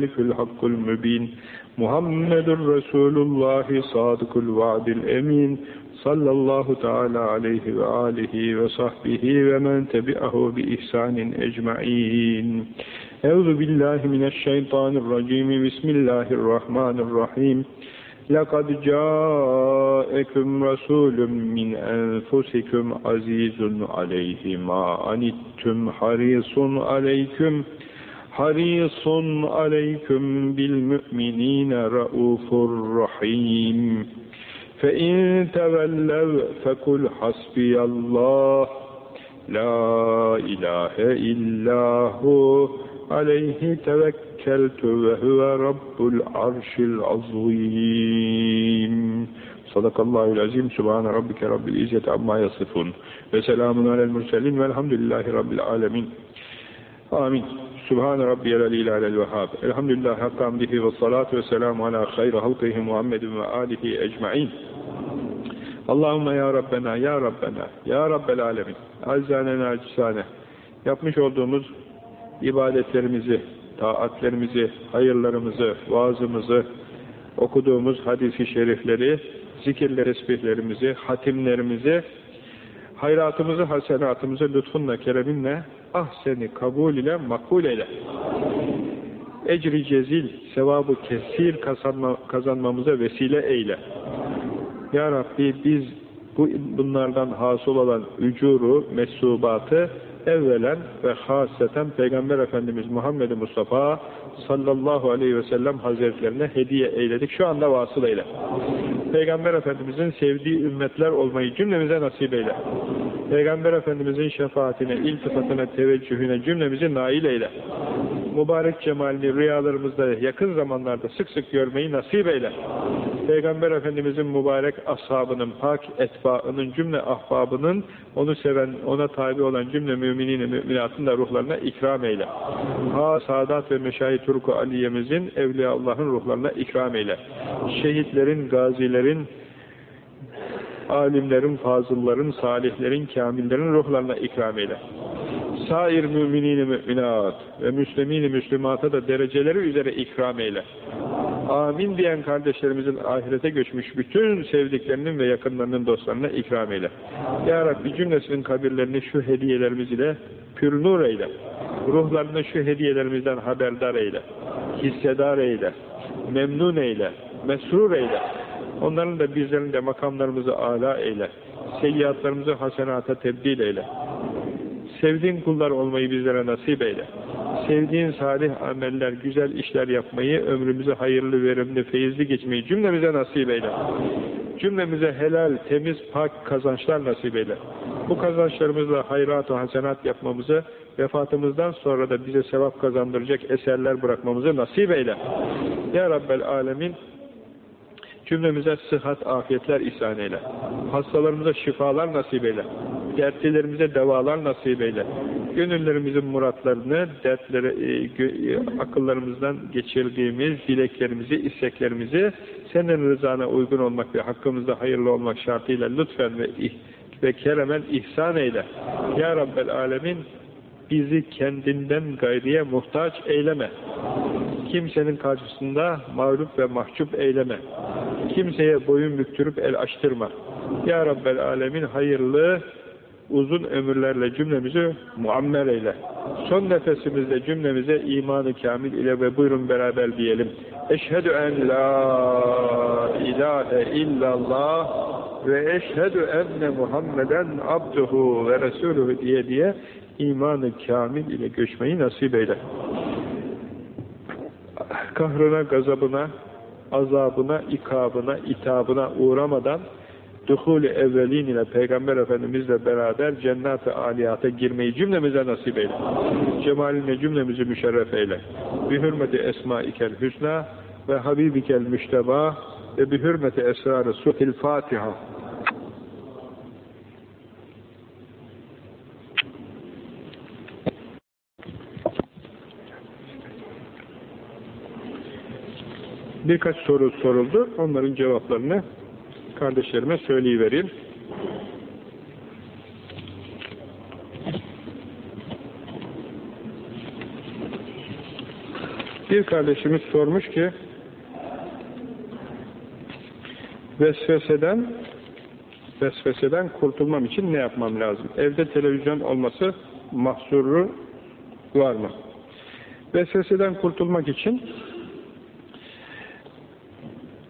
الملك الحق المبين محمد رسول الله صادق الوعد الأمين صلى الله تعالى عليه وآله وصحبه ومن تبعه بإحسان أجمعين أعوذ بالله من الشيطان الرجيم بسم الله الرحمن الرحيم لقد جاءكم رسول من أنفسكم عزيز عليه ما عنتم حريص عليكم harisun aleyküm bil müminine raufur rahim. Fe in tevellev fekul hasbiyallah. La ilahe illahu aleyhi tevekkeltü ve huve rabbul arşil azim. Sadakallahul azim. Subhan rabbike rabbil izzeti amma yasifun. Ve selamun alel murselin velhamdülillahi rabbil alemin. Amin. Sübhane Rabbiyel Aleyhi Alel Vehhab. Elhamdülillah hakka ve salatu ve selamu ala hayri halkihi Muhammedin ve alihi ecma'in. Allahümme ya Rabbena, ya Rabbena, ya Rabbel Alemin. Aczane nacizane. Yapmış olduğumuz ibadetlerimizi, taatlerimizi, hayırlarımızı, vaazımızı, okuduğumuz hadisi şerifleri, zikirleri, tesbihlerimizi, hatimlerimizi, hayratımızı, hasenatımızı lütfunla, kereminle, ah seni kabul ile, makbul eyle. Ecri cezil, sevabı kesir kazanma, kazanmamıza vesile eyle. Ya Rabbi biz bu bunlardan hasıl olan ücuru, mesubatı evvelen ve haseten Peygamber Efendimiz Muhammed Mustafa sallallahu aleyhi ve sellem hazretlerine hediye eyledik. Şu anda vasıl eyle. Peygamber Efendimizin sevdiği ümmetler olmayı cümlemize nasip eyle. Peygamber Efendimizin şefaatine, iltifatına, teveccühüne cümlemizi nail eyle. Mübarek cemalini rüyalarımızda yakın zamanlarda sık sık görmeyi nasip eyle. Peygamber Efendimizin mübarek ashabının, pak etbaının, cümle ahbabının, onu seven, ona tabi olan cümle müminin müminatın da ruhlarına ikram eyle. Ha Sadat ve Meşahi Turku Aliye'mizin, Evliya Allah'ın ruhlarına ikram eyle. Şehitlerin, gazilerin, alimlerin, fazılların, salihlerin, kamillerin ruhlarına ikram eyle. Sair müminin müminat ve müslimini müslümata da dereceleri üzere ikram eyle. Amin diyen kardeşlerimizin ahirete göçmüş bütün sevdiklerinin ve yakınlarının dostlarına ikram eyle. Ya Rabbi cümlesinin kabirlerini şu hediyelerimiz ile pür nur eyle. Ruhlarını şu hediyelerimizden haberdar eyle. Hissedar eyle. Memnun eyle. Mesrur eyle. Onların da bizlerin de makamlarımızı âlâ eyle. Seyyiatlarımızı hasenata tebdil eyle. Sevdiğin kullar olmayı bizlere nasip eyle. Sevdiğin salih ameller, güzel işler yapmayı, ömrümüzü hayırlı, verimli, feyizli geçmeyi cümlemize nasip eyle. Cümlemize helal, temiz, pak kazançlar nasip eyle. Bu kazançlarımızla hayrat ve hasenat yapmamızı, vefatımızdan sonra da bize sevap kazandıracak eserler bırakmamızı nasip eyle. Ya Rabbel Alemin, Cümlemize sıhhat, afiyetler ihsan eyle. Hastalarımıza şifalar nasip eyle. Dertlilerimize devalar nasip eyle. Gönüllerimizin muratlarını, dertleri, e, e, akıllarımızdan geçirdiğimiz dileklerimizi, isteklerimizi senin rızana uygun olmak ve hakkımızda hayırlı olmak şartıyla lütfen ve, ve keremen ihsan eyle. Ya Rabbel Alemin bizi kendinden gayriye muhtaç eyleme. Kimsenin karşısında mağlup ve mahcup eyleme. Kimseye boyun büktürüp el açtırma. Ya Rabbel Alemin hayırlı, uzun ömürlerle cümlemizi muammer eyle. Son nefesimizde cümlemize imanı kamil ile ve buyurun beraber diyelim. Eşhedü en la ilahe illallah ve eşhedü enne Muhammeden abduhu ve resuluhu diye diye imanı kamil ile göçmeyi nasip eyle. Kahrına, gazabına, azabına, ikabına, itabına uğramadan duhul-i evvelin ile Peygamber Efendimizle beraber cennet-i aliyata girmeyi cümlemize nasip eyle. Cemaline cümlemizi müşerref eyle. Bi hürmeti esmaikel hüsna ve habibikel müşteba ve bi hürmeti esrarı suhil Fatiha. Birkaç soru soruldu. Onların cevaplarını kardeşlerime söyleyivereyim. Bir kardeşimiz sormuş ki vesveseden vesveseden kurtulmam için ne yapmam lazım? Evde televizyon olması mahsuru var mı? Vesveseden kurtulmak için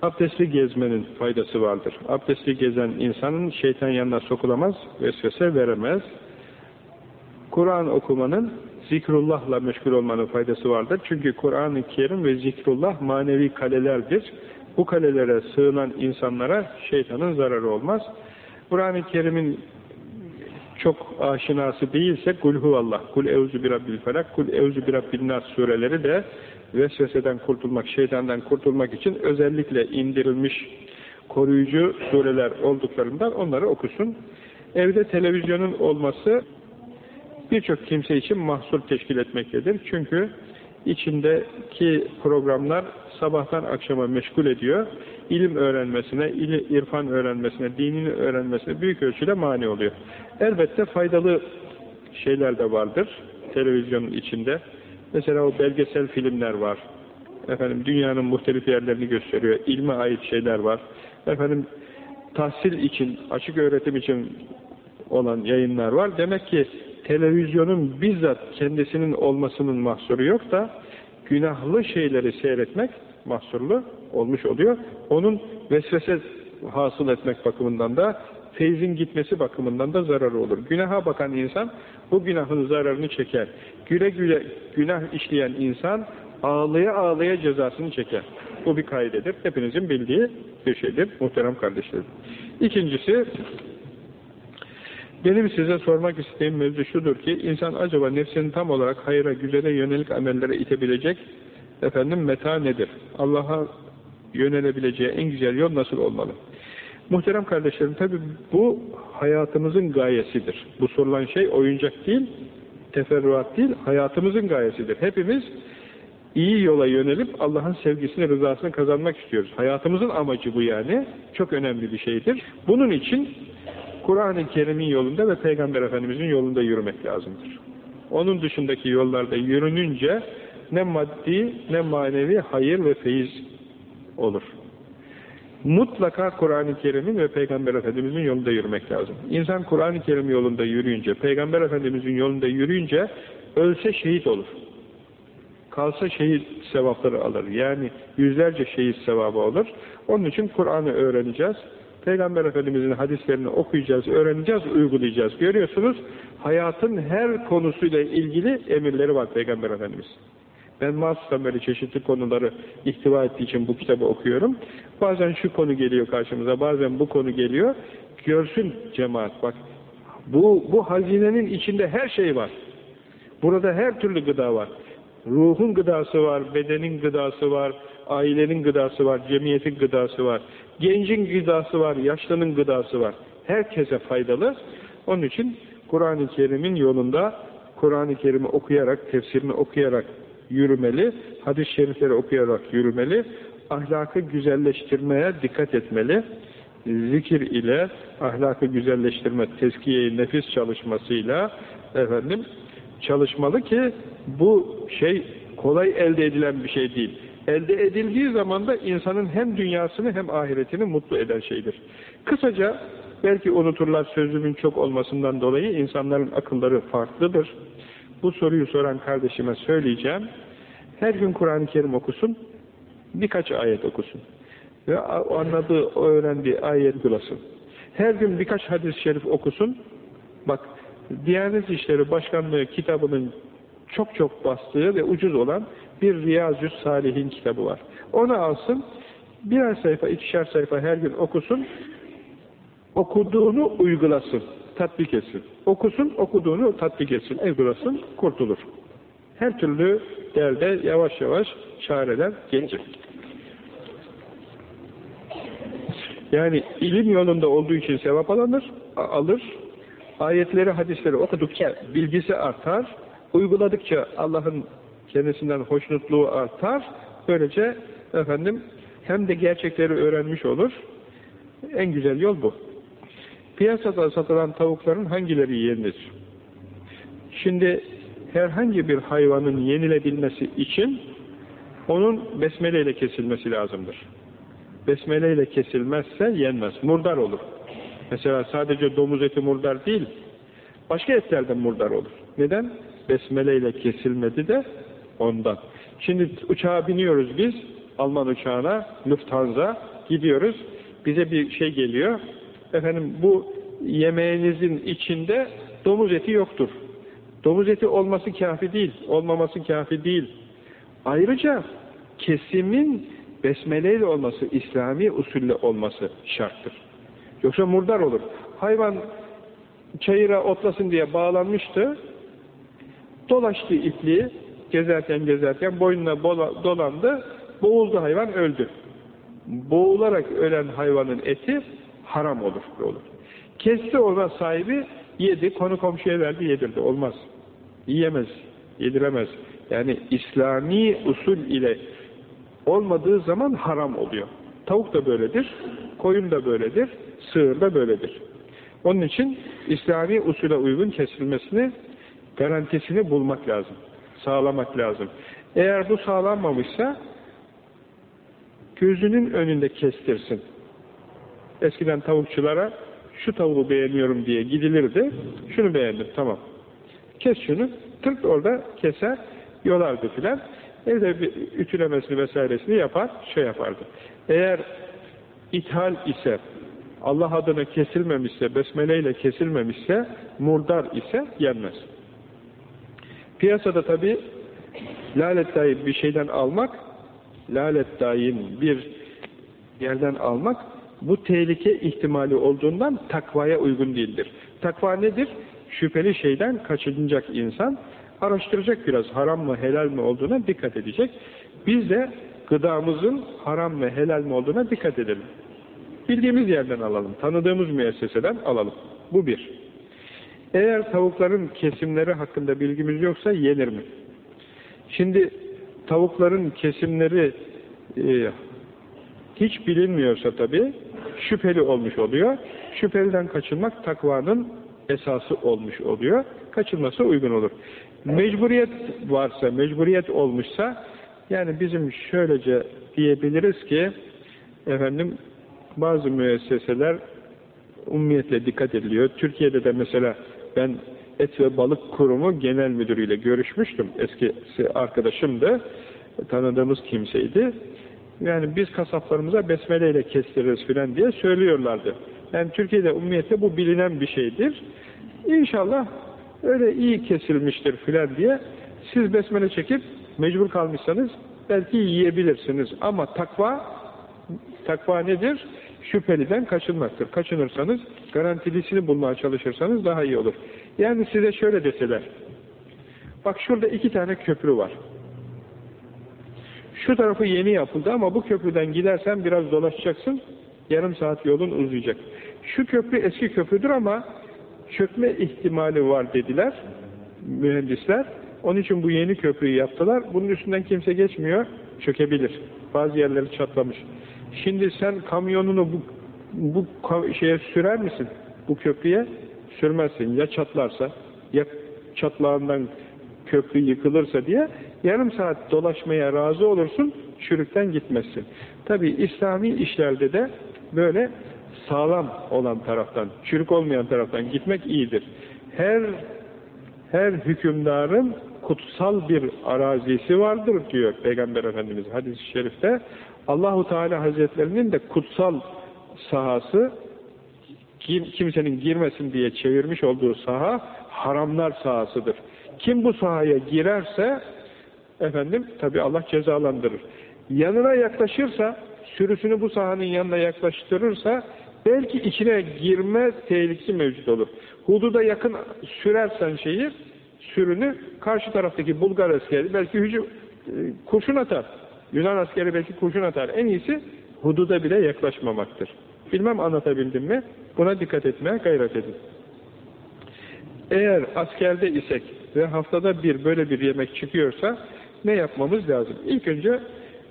abdestli gezmenin faydası vardır. Abdestli gezen insanın şeytan yanına sokulamaz, vesvese veremez. Kur'an okumanın zikrullahla meşgul olmanın faydası vardır. Çünkü Kur'an-ı Kerim ve zikrullah manevi kalelerdir. Bu kalelere sığınan insanlara şeytanın zararı olmaz. Kur'an-ı Kerim'in çok aşinası değilse kul huvallah, kul evzu birabbil felak, kul evzu birabbil nas sureleri de vesveseden kurtulmak, şeytandan kurtulmak için özellikle indirilmiş koruyucu sureler olduklarından onları okusun. Evde televizyonun olması birçok kimse için mahsur teşkil etmektedir. Çünkü içindeki programlar sabahtan akşama meşgul ediyor. İlim öğrenmesine, irfan öğrenmesine, dinini öğrenmesine büyük ölçüde mani oluyor. Elbette faydalı şeyler de vardır televizyonun içinde. Mesela o belgesel filmler var. Efendim dünyanın muhtelif yerlerini gösteriyor. İlme ait şeyler var. Efendim tahsil için, açık öğretim için olan yayınlar var. Demek ki televizyonun bizzat kendisinin olmasının mahsuru yok da günahlı şeyleri seyretmek mahsurlu olmuş oluyor. Onun vesvese hasıl etmek bakımından da feyzin gitmesi bakımından da zararı olur. Günaha bakan insan bu günahın zararını çeker. Güle güle günah işleyen insan ağlaya ağlaya cezasını çeker. Bu bir kaidedir. Hepinizin bildiği bir şeydir muhterem kardeşlerim. İkincisi benim size sormak istediğim mevzu şudur ki insan acaba nefsini tam olarak hayra, güzele yönelik amellere itebilecek efendim meta nedir? Allah'a yönelebileceği en güzel yol nasıl olmalı? Muhterem kardeşlerim tabi bu hayatımızın gayesidir. Bu sorulan şey oyuncak değil, teferruat değil, hayatımızın gayesidir. Hepimiz iyi yola yönelip Allah'ın sevgisini, rızasını kazanmak istiyoruz. Hayatımızın amacı bu yani. Çok önemli bir şeydir. Bunun için Kur'an-ı Kerim'in yolunda ve Peygamber Efendimiz'in yolunda yürümek lazımdır. Onun dışındaki yollarda yürününce ne maddi ne manevi hayır ve feyiz olur. Mutlaka Kur'an-ı Kerim'in ve Peygamber Efendimiz'in yolunda yürümek lazım. İnsan Kur'an-ı Kerim yolunda yürüyünce, Peygamber Efendimiz'in yolunda yürüyünce ölse şehit olur. Kalsa şehit sevapları alır. Yani yüzlerce şehit sevabı olur. Onun için Kur'an'ı öğreneceğiz. Peygamber Efendimiz'in hadislerini okuyacağız, öğreneceğiz, uygulayacağız. Görüyorsunuz, hayatın her konusuyla ilgili emirleri var Peygamber Efendimiz. Ben mahsustan böyle çeşitli konuları ihtiva ettiği için bu kitabı okuyorum. Bazen şu konu geliyor karşımıza, bazen bu konu geliyor. Görsün cemaat bak, bu, bu hazinenin içinde her şey var. Burada her türlü gıda var. Ruhun gıdası var, bedenin gıdası var, ailenin gıdası var, cemiyetin gıdası var. Gencin gıdası var, yaşlının gıdası var. Herkese faydalı. Onun için Kur'an-ı Kerim'in yolunda Kur'an-ı Kerim'i okuyarak, tefsirini okuyarak yürümeli, hadis-i şerifleri okuyarak yürümeli, ahlakı güzelleştirmeye dikkat etmeli. Zikir ile ahlakı güzelleştirme, tezkiye nefis çalışmasıyla efendim çalışmalı ki bu şey kolay elde edilen bir şey değil. Elde edildiği zaman da insanın hem dünyasını hem ahiretini mutlu eden şeydir. Kısaca belki unuturlar sözümün çok olmasından dolayı insanların akılları farklıdır. Bu soruyu soran kardeşime söyleyeceğim. Her gün Kur'an-ı Kerim okusun, birkaç ayet okusun. Ve anladığı, öğrendiği ayet bulasın. Her gün birkaç hadis-i şerif okusun. Bak, Diyanet İşleri Başkanlığı kitabının çok çok bastığı ve ucuz olan bir Riyazü Salihin kitabı var. Onu alsın, birer sayfa, ikişer sayfa her gün okusun, okuduğunu uygulasın, tatbik etsin. Okusun, okuduğunu tatbik etsin, uygulasın, kurtulur. Her türlü derde yavaş yavaş çareler gelecek. Yani ilim yolunda olduğu için sevap alınır, alır. Ayetleri, hadisleri okudukça bilgisi artar. Uyguladıkça Allah'ın kendisinden hoşnutluğu artar. Böylece efendim hem de gerçekleri öğrenmiş olur. En güzel yol bu. Piyasada satılan tavukların hangileri yenir? Şimdi herhangi bir hayvanın yenilebilmesi için onun besmele ile kesilmesi lazımdır. Besmele ile kesilmezse yenmez. Murdar olur. Mesela sadece domuz eti murdar değil, başka etlerden murdar olur. Neden? Besmele ile kesilmedi de ondan. Şimdi uçağa biniyoruz biz, Alman uçağına, Lufthansa, gidiyoruz. Bize bir şey geliyor. Efendim bu yemeğinizin içinde domuz eti yoktur. Domuz eti olması kafi değil, olmaması kafi değil. Ayrıca kesimin besmeleyle olması, İslami usulle olması şarttır. Yoksa murdar olur. Hayvan çayıra otlasın diye bağlanmıştı. Dolaştı ipliği gezerken gezerken boynuna dolandı. Boğuldu hayvan öldü. Boğularak ölen hayvanın eti haram olur. olur. Kesti ona sahibi yedi, konu komşuya verdi, yedirdi. Olmaz. Yiyemez, yediremez. Yani İslami usul ile olmadığı zaman haram oluyor. Tavuk da böyledir, koyun da böyledir, sığır da böyledir. Onun için İslami usule uygun kesilmesini, garantisini bulmak lazım. sağlamak lazım. Eğer bu sağlanmamışsa gözünün önünde kestirsin. Eskiden tavukçulara şu tavuğu beğeniyorum diye gidilirdi. Şunu beğendim tamam. Kes şunu. Tırt orada keser, yolardı filan. Evde bir ütülemesini vesairesini yapar, şey yapardı. Eğer ithal ise, Allah adına kesilmemişse, besmeleyle kesilmemişse, murdar ise yenmez. Piyasada tabi lalet daim bir şeyden almak, lalet daim bir yerden almak, bu tehlike ihtimali olduğundan takvaya uygun değildir. Takva nedir? Şüpheli şeyden kaçınacak insan, araştıracak biraz haram mı helal mi olduğuna dikkat edecek. Biz de gıdamızın haram mı helal mi olduğuna dikkat edelim. Bildiğimiz yerden alalım, tanıdığımız müesseseden alalım. Bu bir. Eğer tavukların kesimleri hakkında bilgimiz yoksa yenir mi? Şimdi tavukların kesimleri e, hiç bilinmiyorsa tabi şüpheli olmuş oluyor. Şüpheliden kaçınmak takvanın esası olmuş oluyor. Kaçınması uygun olur. Mecburiyet varsa, mecburiyet olmuşsa yani bizim şöylece diyebiliriz ki efendim bazı müesseseler ummiyetle dikkat ediliyor. Türkiye'de de mesela ben Et ve Balık Kurumu Genel Müdürüyle görüşmüştüm. Eskisi arkadaşımdı. Tanıdığımız kimseydi. Yani biz kasaplarımıza besmeleyle kestiririz filan diye söylüyorlardı. Yani Türkiye'de ummiyetle bu bilinen bir şeydir. İnşallah öyle iyi kesilmiştir filan diye siz besmele çekip mecbur kalmışsanız belki yiyebilirsiniz. Ama takva takva nedir? Şüpheliden kaçınmaktır. Kaçınırsanız garantilisini bulmaya çalışırsanız daha iyi olur. Yani size şöyle deseler bak şurada iki tane köprü var. Şu tarafı yeni yapıldı ama bu köprüden gidersen biraz dolaşacaksın. Yarım saat yolun uzayacak. Şu köprü eski köprüdür ama çökme ihtimali var dediler mühendisler. Onun için bu yeni köprüyü yaptılar. Bunun üstünden kimse geçmiyor. Çökebilir. Bazı yerleri çatlamış. Şimdi sen kamyonunu bu, bu şeye sürer misin? Bu köprüye sürmezsin. Ya çatlarsa ya çatlağından köprü yıkılırsa diye yarım saat dolaşmaya razı olursun, çürükten gitmezsin. Tabi İslami işlerde de böyle sağlam olan taraftan, çürük olmayan taraftan gitmek iyidir. Her her hükümdarın kutsal bir arazisi vardır diyor Peygamber Efendimiz hadis-i şerifte. Allahu Teala Hazretlerinin de kutsal sahası kimsenin girmesin diye çevirmiş olduğu saha haramlar sahasıdır. Kim bu sahaya girerse efendim tabi Allah cezalandırır. Yanına yaklaşırsa sürüsünü bu sahanın yanına yaklaştırırsa belki içine girme tehlikesi mevcut olur. Hududa yakın sürersen şeyi sürünü karşı taraftaki Bulgar askeri belki hücum e, kurşun atar. Yunan askeri belki kurşun atar. En iyisi hududa bile yaklaşmamaktır. Bilmem anlatabildim mi? Buna dikkat etmeye gayret edin. Eğer askerde isek ve haftada bir böyle bir yemek çıkıyorsa ne yapmamız lazım? İlk önce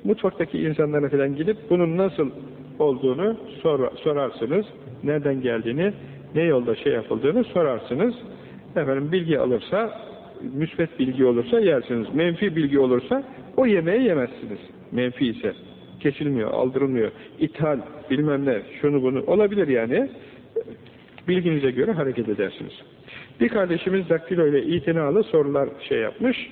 mutfaktaki insanlara falan gidip bunun nasıl olduğunu sor, sorarsınız. Nereden geldiğini, ne yolda şey yapıldığını sorarsınız. Efendim bilgi alırsa, müsbet bilgi olursa yersiniz. Menfi bilgi olursa o yemeği yemezsiniz. Menfi ise. Kesilmiyor, aldırılmıyor. İthal, bilmem ne, şunu bunu olabilir yani. Bilginize göre hareket edersiniz. Bir kardeşimiz daktilo ile itinalı sorular şey yapmış.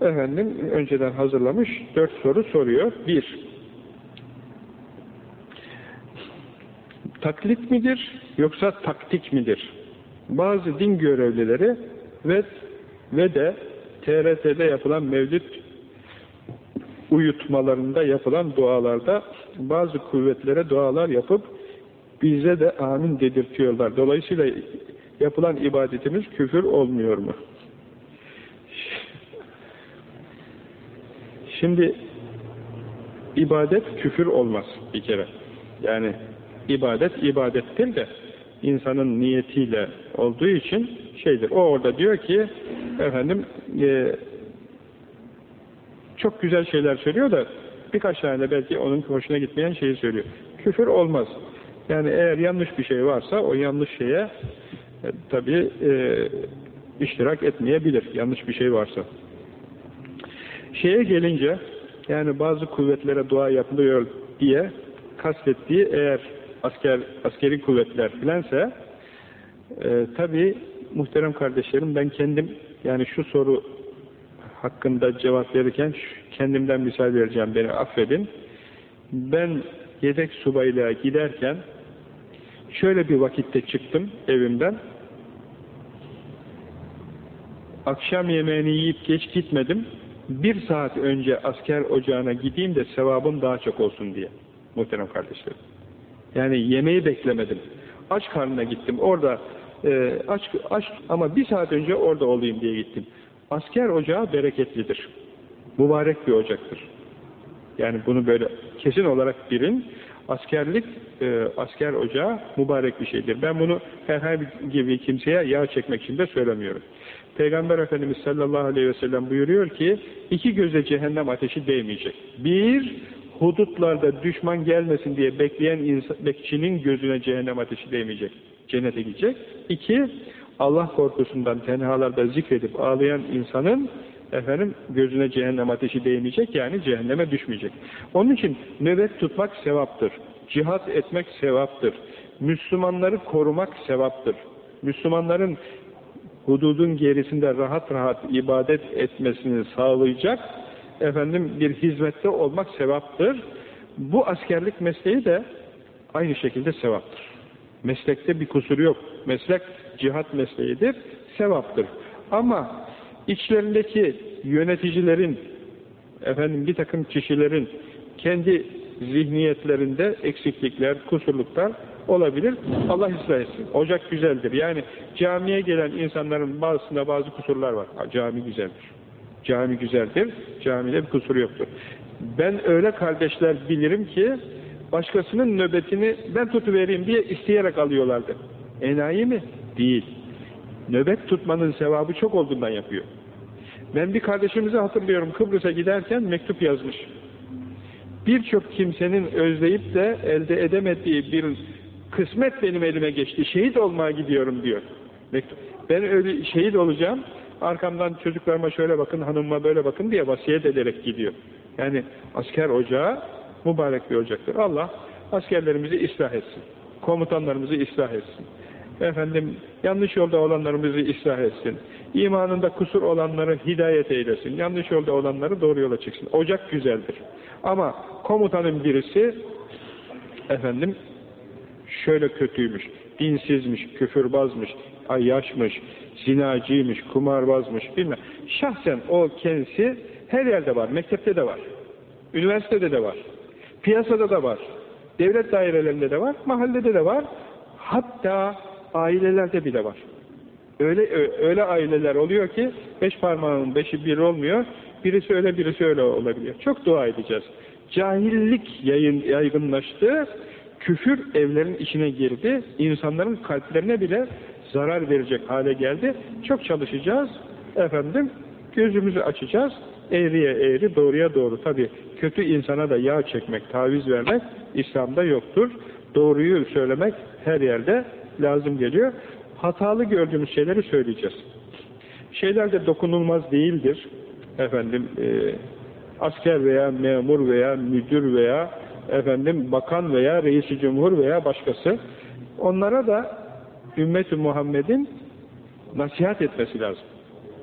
Efendim önceden hazırlamış. Dört soru soruyor. Bir, taklit midir yoksa taktik midir? Bazı din görevlileri ve ve de TRT'de yapılan mevlüt uyutmalarında yapılan dualarda bazı kuvvetlere dualar yapıp bize de amin dedirtiyorlar. Dolayısıyla yapılan ibadetimiz küfür olmuyor mu? Şimdi ibadet küfür olmaz bir kere. Yani ibadet ibadettir de insanın niyetiyle olduğu için şeydir. O orada diyor ki efendim e, çok güzel şeyler söylüyor da birkaç tane de belki onun hoşuna gitmeyen şeyi söylüyor. Küfür olmaz. Yani eğer yanlış bir şey varsa o yanlış şeye e, tabi e, iştirak etmeyebilir. Yanlış bir şey varsa. Şeye gelince yani bazı kuvvetlere dua yapılıyor diye kastettiği eğer asker askeri kuvvetler filanse e, tabi muhterem kardeşlerim ben kendim yani şu soru hakkında cevap verirken kendimden misal vereceğim beni affedin. Ben yedek subaylığa giderken şöyle bir vakitte çıktım evimden. Akşam yemeğini yiyip geç gitmedim. Bir saat önce asker ocağına gideyim de sevabım daha çok olsun diye. Muhterem kardeşlerim. Yani yemeği beklemedim. Aç karnına gittim. Orada e, aç, aç ama bir saat önce orada olayım diye gittim. Asker ocağı bereketlidir. Mübarek bir ocaktır. Yani bunu böyle kesin olarak birin. Askerlik, e, asker ocağı mübarek bir şeydir. Ben bunu herhangi bir kimseye yağ çekmek için de söylemiyorum. Peygamber Efendimiz sallallahu aleyhi ve sellem buyuruyor ki, iki göze cehennem ateşi değmeyecek. Bir, hudutlarda düşman gelmesin diye bekleyen bekçinin gözüne cehennem ateşi değmeyecek. Cennete gidecek. İki, Allah korkusundan tenhalarda zikredip ağlayan insanın efendim gözüne cehennem ateşi değmeyecek yani cehenneme düşmeyecek. Onun için nöbet tutmak sevaptır. Cihat etmek sevaptır. Müslümanları korumak sevaptır. Müslümanların hududun gerisinde rahat rahat ibadet etmesini sağlayacak efendim bir hizmette olmak sevaptır. Bu askerlik mesleği de aynı şekilde sevaptır. Meslekte bir kusuru yok. Meslek cihat mesleğidir, sevaptır. Ama içlerindeki yöneticilerin, efendim bir takım kişilerin kendi zihniyetlerinde eksiklikler, kusurluklar olabilir. Allah ıslah etsin. Ocak güzeldir. Yani camiye gelen insanların bazısında bazı kusurlar var. Cami güzeldir. Cami güzeldir. Camide bir kusur yoktur. Ben öyle kardeşler bilirim ki başkasının nöbetini ben tutuvereyim diye isteyerek alıyorlardı. Enayi mi? Değil. Nöbet tutmanın sevabı çok olduğundan yapıyor. Ben bir kardeşimizi hatırlıyorum Kıbrıs'a giderken mektup yazmış. Birçok kimsenin özleyip de elde edemediği bir kısmet benim elime geçti. Şehit olmaya gidiyorum diyor. Mektup. Ben öyle şehit olacağım. Arkamdan çocuklarıma şöyle bakın, hanımıma böyle bakın diye vasiyet ederek gidiyor. Yani asker ocağı mübarek bir ocaktır. Allah askerlerimizi ıslah etsin. Komutanlarımızı ıslah etsin. Efendim yanlış yolda olanlarımızı ıslah etsin. İmanında kusur olanları hidayet eylesin. Yanlış yolda olanları doğru yola çıksın. Ocak güzeldir. Ama komutanın birisi efendim şöyle kötüymüş, dinsizmiş, küfürbazmış, ayyaşmış, zinacıymış, kumarbazmış bilmem. Şahsen o kendisi her yerde var. Mektepte de var. Üniversitede de var. Piyasada da var. Devlet dairelerinde de var. Mahallede de var. Hatta ailelerde bile var. Öyle öyle aileler oluyor ki beş parmağının beşi bir olmuyor. Birisi öyle birisi öyle olabiliyor. Çok dua edeceğiz. Cahillik yayın, yaygınlaştı. Küfür evlerin içine girdi. İnsanların kalplerine bile zarar verecek hale geldi. Çok çalışacağız. Efendim gözümüzü açacağız. Eğriye eğri, doğruya doğru. Tabi kötü insana da yağ çekmek, taviz vermek İslam'da yoktur. Doğruyu söylemek her yerde lazım geliyor. Hatalı gördüğümüz şeyleri söyleyeceğiz. Şeyler de dokunulmaz değildir. Efendim e, asker veya memur veya müdür veya efendim bakan veya reisi cumhur veya başkası onlara da ümmet-i Muhammed'in nasihat etmesi lazım.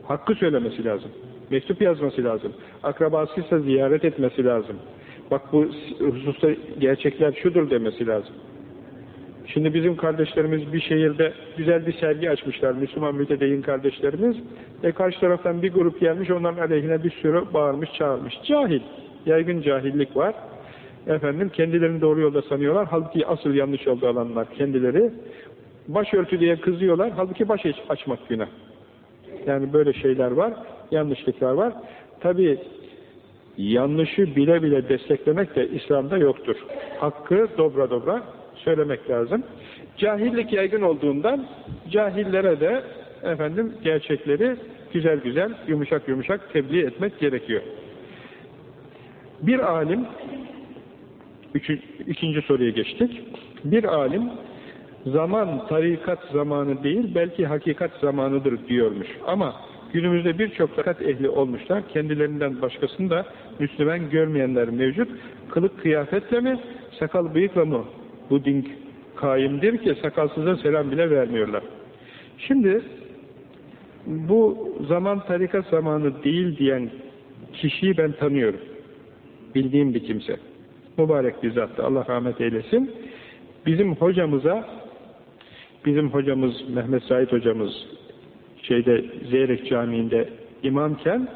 Hakkı söylemesi lazım. Mektup yazması lazım. Akrabasıysa ziyaret etmesi lazım. Bak bu hususta gerçekler şudur demesi lazım. Şimdi bizim kardeşlerimiz bir şehirde güzel bir sergi açmışlar. Müslüman mütedeyin kardeşlerimiz. E karşı taraftan bir grup gelmiş onların aleyhine bir sürü bağırmış çağırmış. Cahil. Yaygın cahillik var. Efendim kendilerini doğru yolda sanıyorlar. Halbuki asıl yanlış yolda olanlar kendileri. Başörtü diye kızıyorlar. Halbuki baş açmak günah. Yani böyle şeyler var. Yanlışlıklar var. Tabi yanlışı bile bile desteklemek de İslam'da yoktur. Hakkı dobra dobra söylemek lazım. Cahillik yaygın olduğundan cahillere de efendim gerçekleri güzel güzel, yumuşak yumuşak tebliğ etmek gerekiyor. Bir alim, üçü, ikinci soruya geçtik. Bir alim zaman tarikat zamanı değil belki hakikat zamanıdır diyormuş. Ama günümüzde birçok tarikat ehli olmuşlar. Kendilerinden başkasını da Müslüman görmeyenler mevcut. Kılık kıyafetle mi, sakal bıyıkla mı bu din kaimdir ki sakalsıza selam bile vermiyorlar. Şimdi bu zaman tarikat zamanı değil diyen kişiyi ben tanıyorum. Bildiğim bir kimse. Mübarek bir zattı. Allah rahmet eylesin. Bizim hocamıza bizim hocamız Mehmet Said hocamız şeyde Zeyrek Camii'nde imamken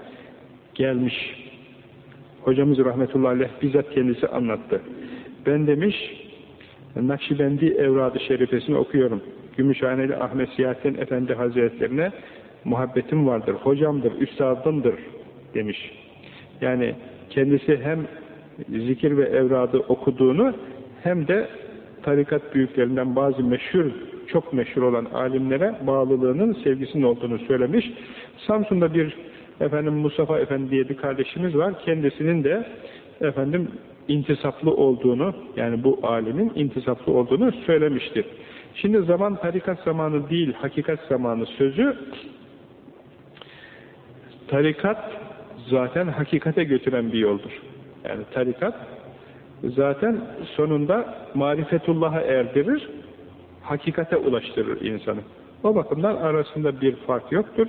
gelmiş. Hocamız rahmetullahi aleyh bizzat kendisi anlattı. Ben demiş Nakşibendi Evrad-ı Şerifesini okuyorum. Gümüşhaneli Ahmet Siyahattin Efendi Hazretlerine muhabbetim vardır, hocamdır, üstadımdır demiş. Yani kendisi hem zikir ve evradı okuduğunu hem de tarikat büyüklerinden bazı meşhur, çok meşhur olan alimlere bağlılığının sevgisinin olduğunu söylemiş. Samsun'da bir efendim Mustafa Efendi diye bir kardeşimiz var. Kendisinin de efendim intisaplı olduğunu, yani bu alimin intisaplı olduğunu söylemiştir. Şimdi zaman tarikat zamanı değil, hakikat zamanı sözü tarikat zaten hakikate götüren bir yoldur. Yani tarikat zaten sonunda marifetullah'a erdirir, hakikate ulaştırır insanı. O bakımdan arasında bir fark yoktur.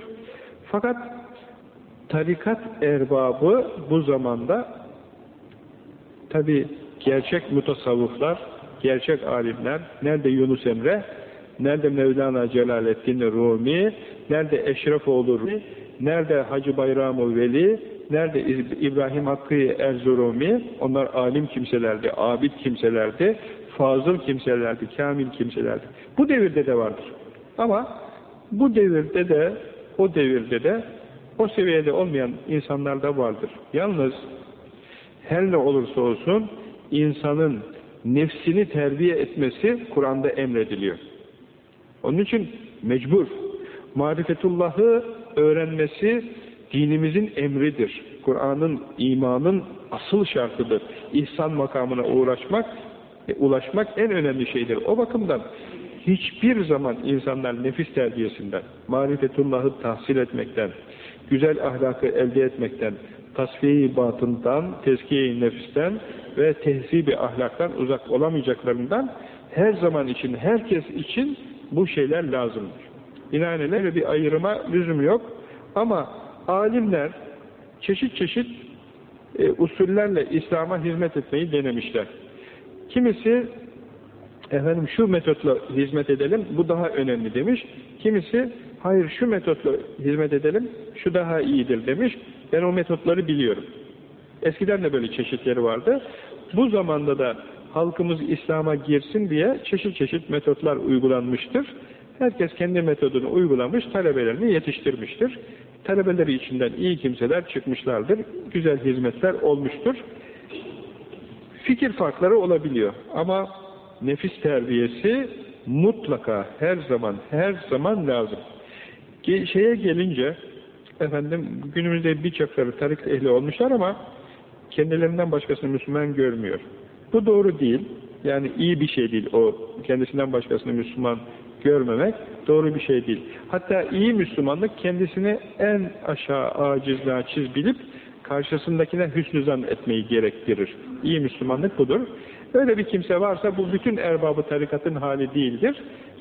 Fakat tarikat erbabı bu zamanda tabi gerçek mutasavvıflar, gerçek alimler, nerede Yunus Emre, nerede Mevlana Celaleddin Rumi, nerede Eşrefoğlu Rumi, nerede Hacı Bayram Veli, nerede İbrahim Hakkı Erzurumi, onlar alim kimselerdi, abid kimselerdi, fazıl kimselerdi, kamil kimselerdi. Bu devirde de vardır. Ama bu devirde de, o devirde de o seviyede olmayan insanlar da vardır. Yalnız her ne olursa olsun insanın nefsini terbiye etmesi Kur'an'da emrediliyor. Onun için mecbur. Marifetullah'ı öğrenmesi dinimizin emridir. Kur'an'ın, imanın asıl şartıdır. İhsan makamına uğraşmak, e, ulaşmak en önemli şeydir. O bakımdan hiçbir zaman insanlar nefis terbiyesinden, marifetullah'ı tahsil etmekten, güzel ahlakı elde etmekten, tasfiye-i batından, tezkiye-i nefisten ve tehzib-i ahlaktan uzak olamayacaklarından her zaman için, herkes için bu şeyler lazımdır. Binaenaleyh bir ayrıma lüzum yok. Ama alimler çeşit çeşit e, usullerle İslam'a hizmet etmeyi denemişler. Kimisi efendim şu metotla hizmet edelim, bu daha önemli demiş. Kimisi hayır şu metotla hizmet edelim, şu daha iyidir demiş. Ben o metotları biliyorum. Eskiden de böyle çeşitleri vardı. Bu zamanda da halkımız İslam'a girsin diye çeşit çeşit metotlar uygulanmıştır. Herkes kendi metodunu uygulamış, talebelerini yetiştirmiştir. Talebeleri içinden iyi kimseler çıkmışlardır. Güzel hizmetler olmuştur. Fikir farkları olabiliyor. Ama nefis terbiyesi mutlaka her zaman, her zaman lazım. Şeye gelince, efendim günümüzde birçokları tarik ehli olmuşlar ama kendilerinden başkasını Müslüman görmüyor. Bu doğru değil. Yani iyi bir şey değil o kendisinden başkasını Müslüman görmemek doğru bir şey değil. Hatta iyi Müslümanlık kendisini en aşağı aciz naçiz bilip karşısındakine hüsnü zan etmeyi gerektirir. İyi Müslümanlık budur. Öyle bir kimse varsa bu bütün erbabı tarikatın hali değildir.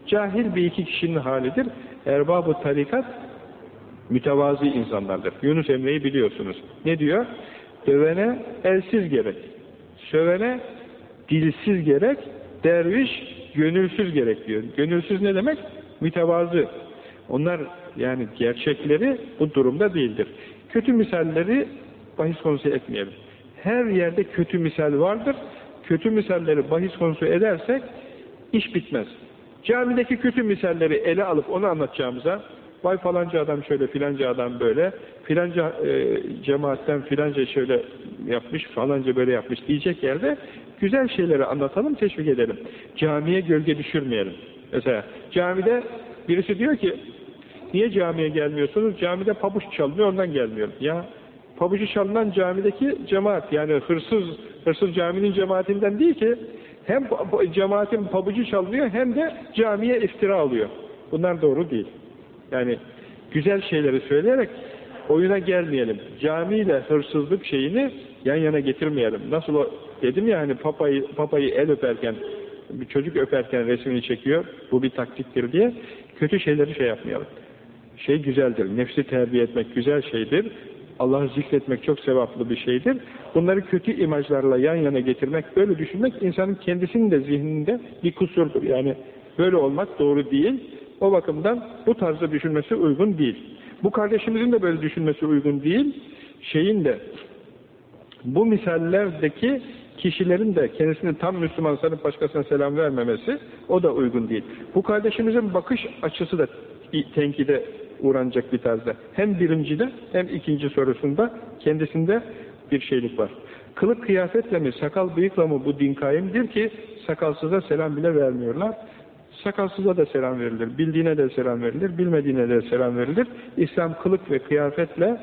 Cahil bir iki kişinin halidir. Erbabı tarikat mütevazi insanlardır. Yunus Emre'yi biliyorsunuz. Ne diyor? Dövene elsiz gerek. Sövene dilsiz gerek. Derviş gönülsüz gerek diyor. Gönülsüz ne demek? Mütevazı. Onlar yani gerçekleri bu durumda değildir. Kötü misalleri bahis konusu etmeyelim. Her yerde kötü misal vardır. Kötü misalleri bahis konusu edersek iş bitmez. Camideki kötü misalleri ele alıp onu anlatacağımıza vay falanca adam şöyle filanca adam böyle filanca e, cemaatten filanca şöyle yapmış falanca böyle yapmış diyecek yerde güzel şeyleri anlatalım teşvik edelim. Camiye gölge düşürmeyelim. Mesela camide birisi diyor ki niye camiye gelmiyorsunuz? Camide pabuç çalınıyor ondan gelmiyorum. Ya pabucu çalınan camideki cemaat yani hırsız hırsız caminin cemaatinden değil ki Hem cemaatin pabucu çalıyor hem de camiye iftira alıyor. Bunlar doğru değil. Yani güzel şeyleri söyleyerek oyuna gelmeyelim. Camiyle hırsızlık şeyini yan yana getirmeyelim. Nasıl o, dedim ya hani papayı, papayı el öperken, bir çocuk öperken resmini çekiyor, bu bir taktiktir diye kötü şeyleri şey yapmayalım. Şey güzeldir, nefsi terbiye etmek güzel şeydir. Allah'ı zikretmek çok sevaplı bir şeydir. Bunları kötü imajlarla yan yana getirmek, böyle düşünmek insanın kendisinin de zihninde bir kusurdur. Yani böyle olmak doğru değil. O bakımdan bu tarzda düşünmesi uygun değil. Bu kardeşimizin de böyle düşünmesi uygun değil. Şeyin de bu misallerdeki kişilerin de kendisini tam Müslüman sanıp başkasına selam vermemesi o da uygun değil. Bu kardeşimizin bakış açısı da tenkide uğranacak bir tarzda. Hem birincide hem ikinci sorusunda kendisinde bir şeylik var. Kılık kıyafetle mi, sakal bıyıkla mı bu din kaimdir ki sakalsıza selam bile vermiyorlar. Sakalsıza da selam verilir, bildiğine de selam verilir, bilmediğine de selam verilir. İslam kılık ve kıyafetle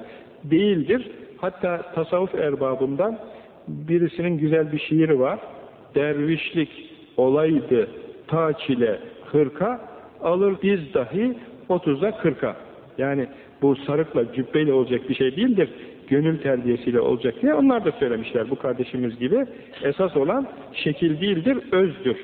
değildir. Hatta tasavvuf erbabından birisinin güzel bir şiiri var. Dervişlik olaydı ta çile hırka, alır biz dahi otuzda kırka. Yani bu sarıkla, cübbeyle olacak bir şey değildir. Gönül terbiyesiyle olacak diye onlar da söylemişler bu kardeşimiz gibi. Esas olan şekil değildir, özdür.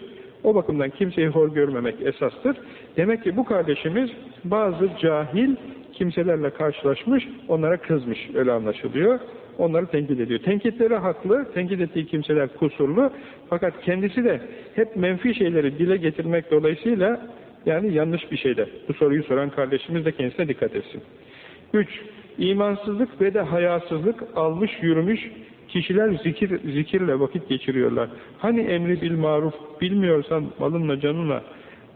O bakımdan kimseyi hor görmemek esastır. Demek ki bu kardeşimiz bazı cahil kimselerle karşılaşmış, onlara kızmış, öyle anlaşılıyor. Onları tenkit ediyor. Tenkitleri haklı, tenkit ettiği kimseler kusurlu. Fakat kendisi de hep menfi şeyleri dile getirmek dolayısıyla yani yanlış bir şeyde. Bu soruyu soran kardeşimiz de kendisine dikkat etsin. 3. İmansızlık ve de hayasızlık almış yürümüş kişiler zikir, zikirle vakit geçiriyorlar. Hani emri bil maruf bilmiyorsan malınla canınla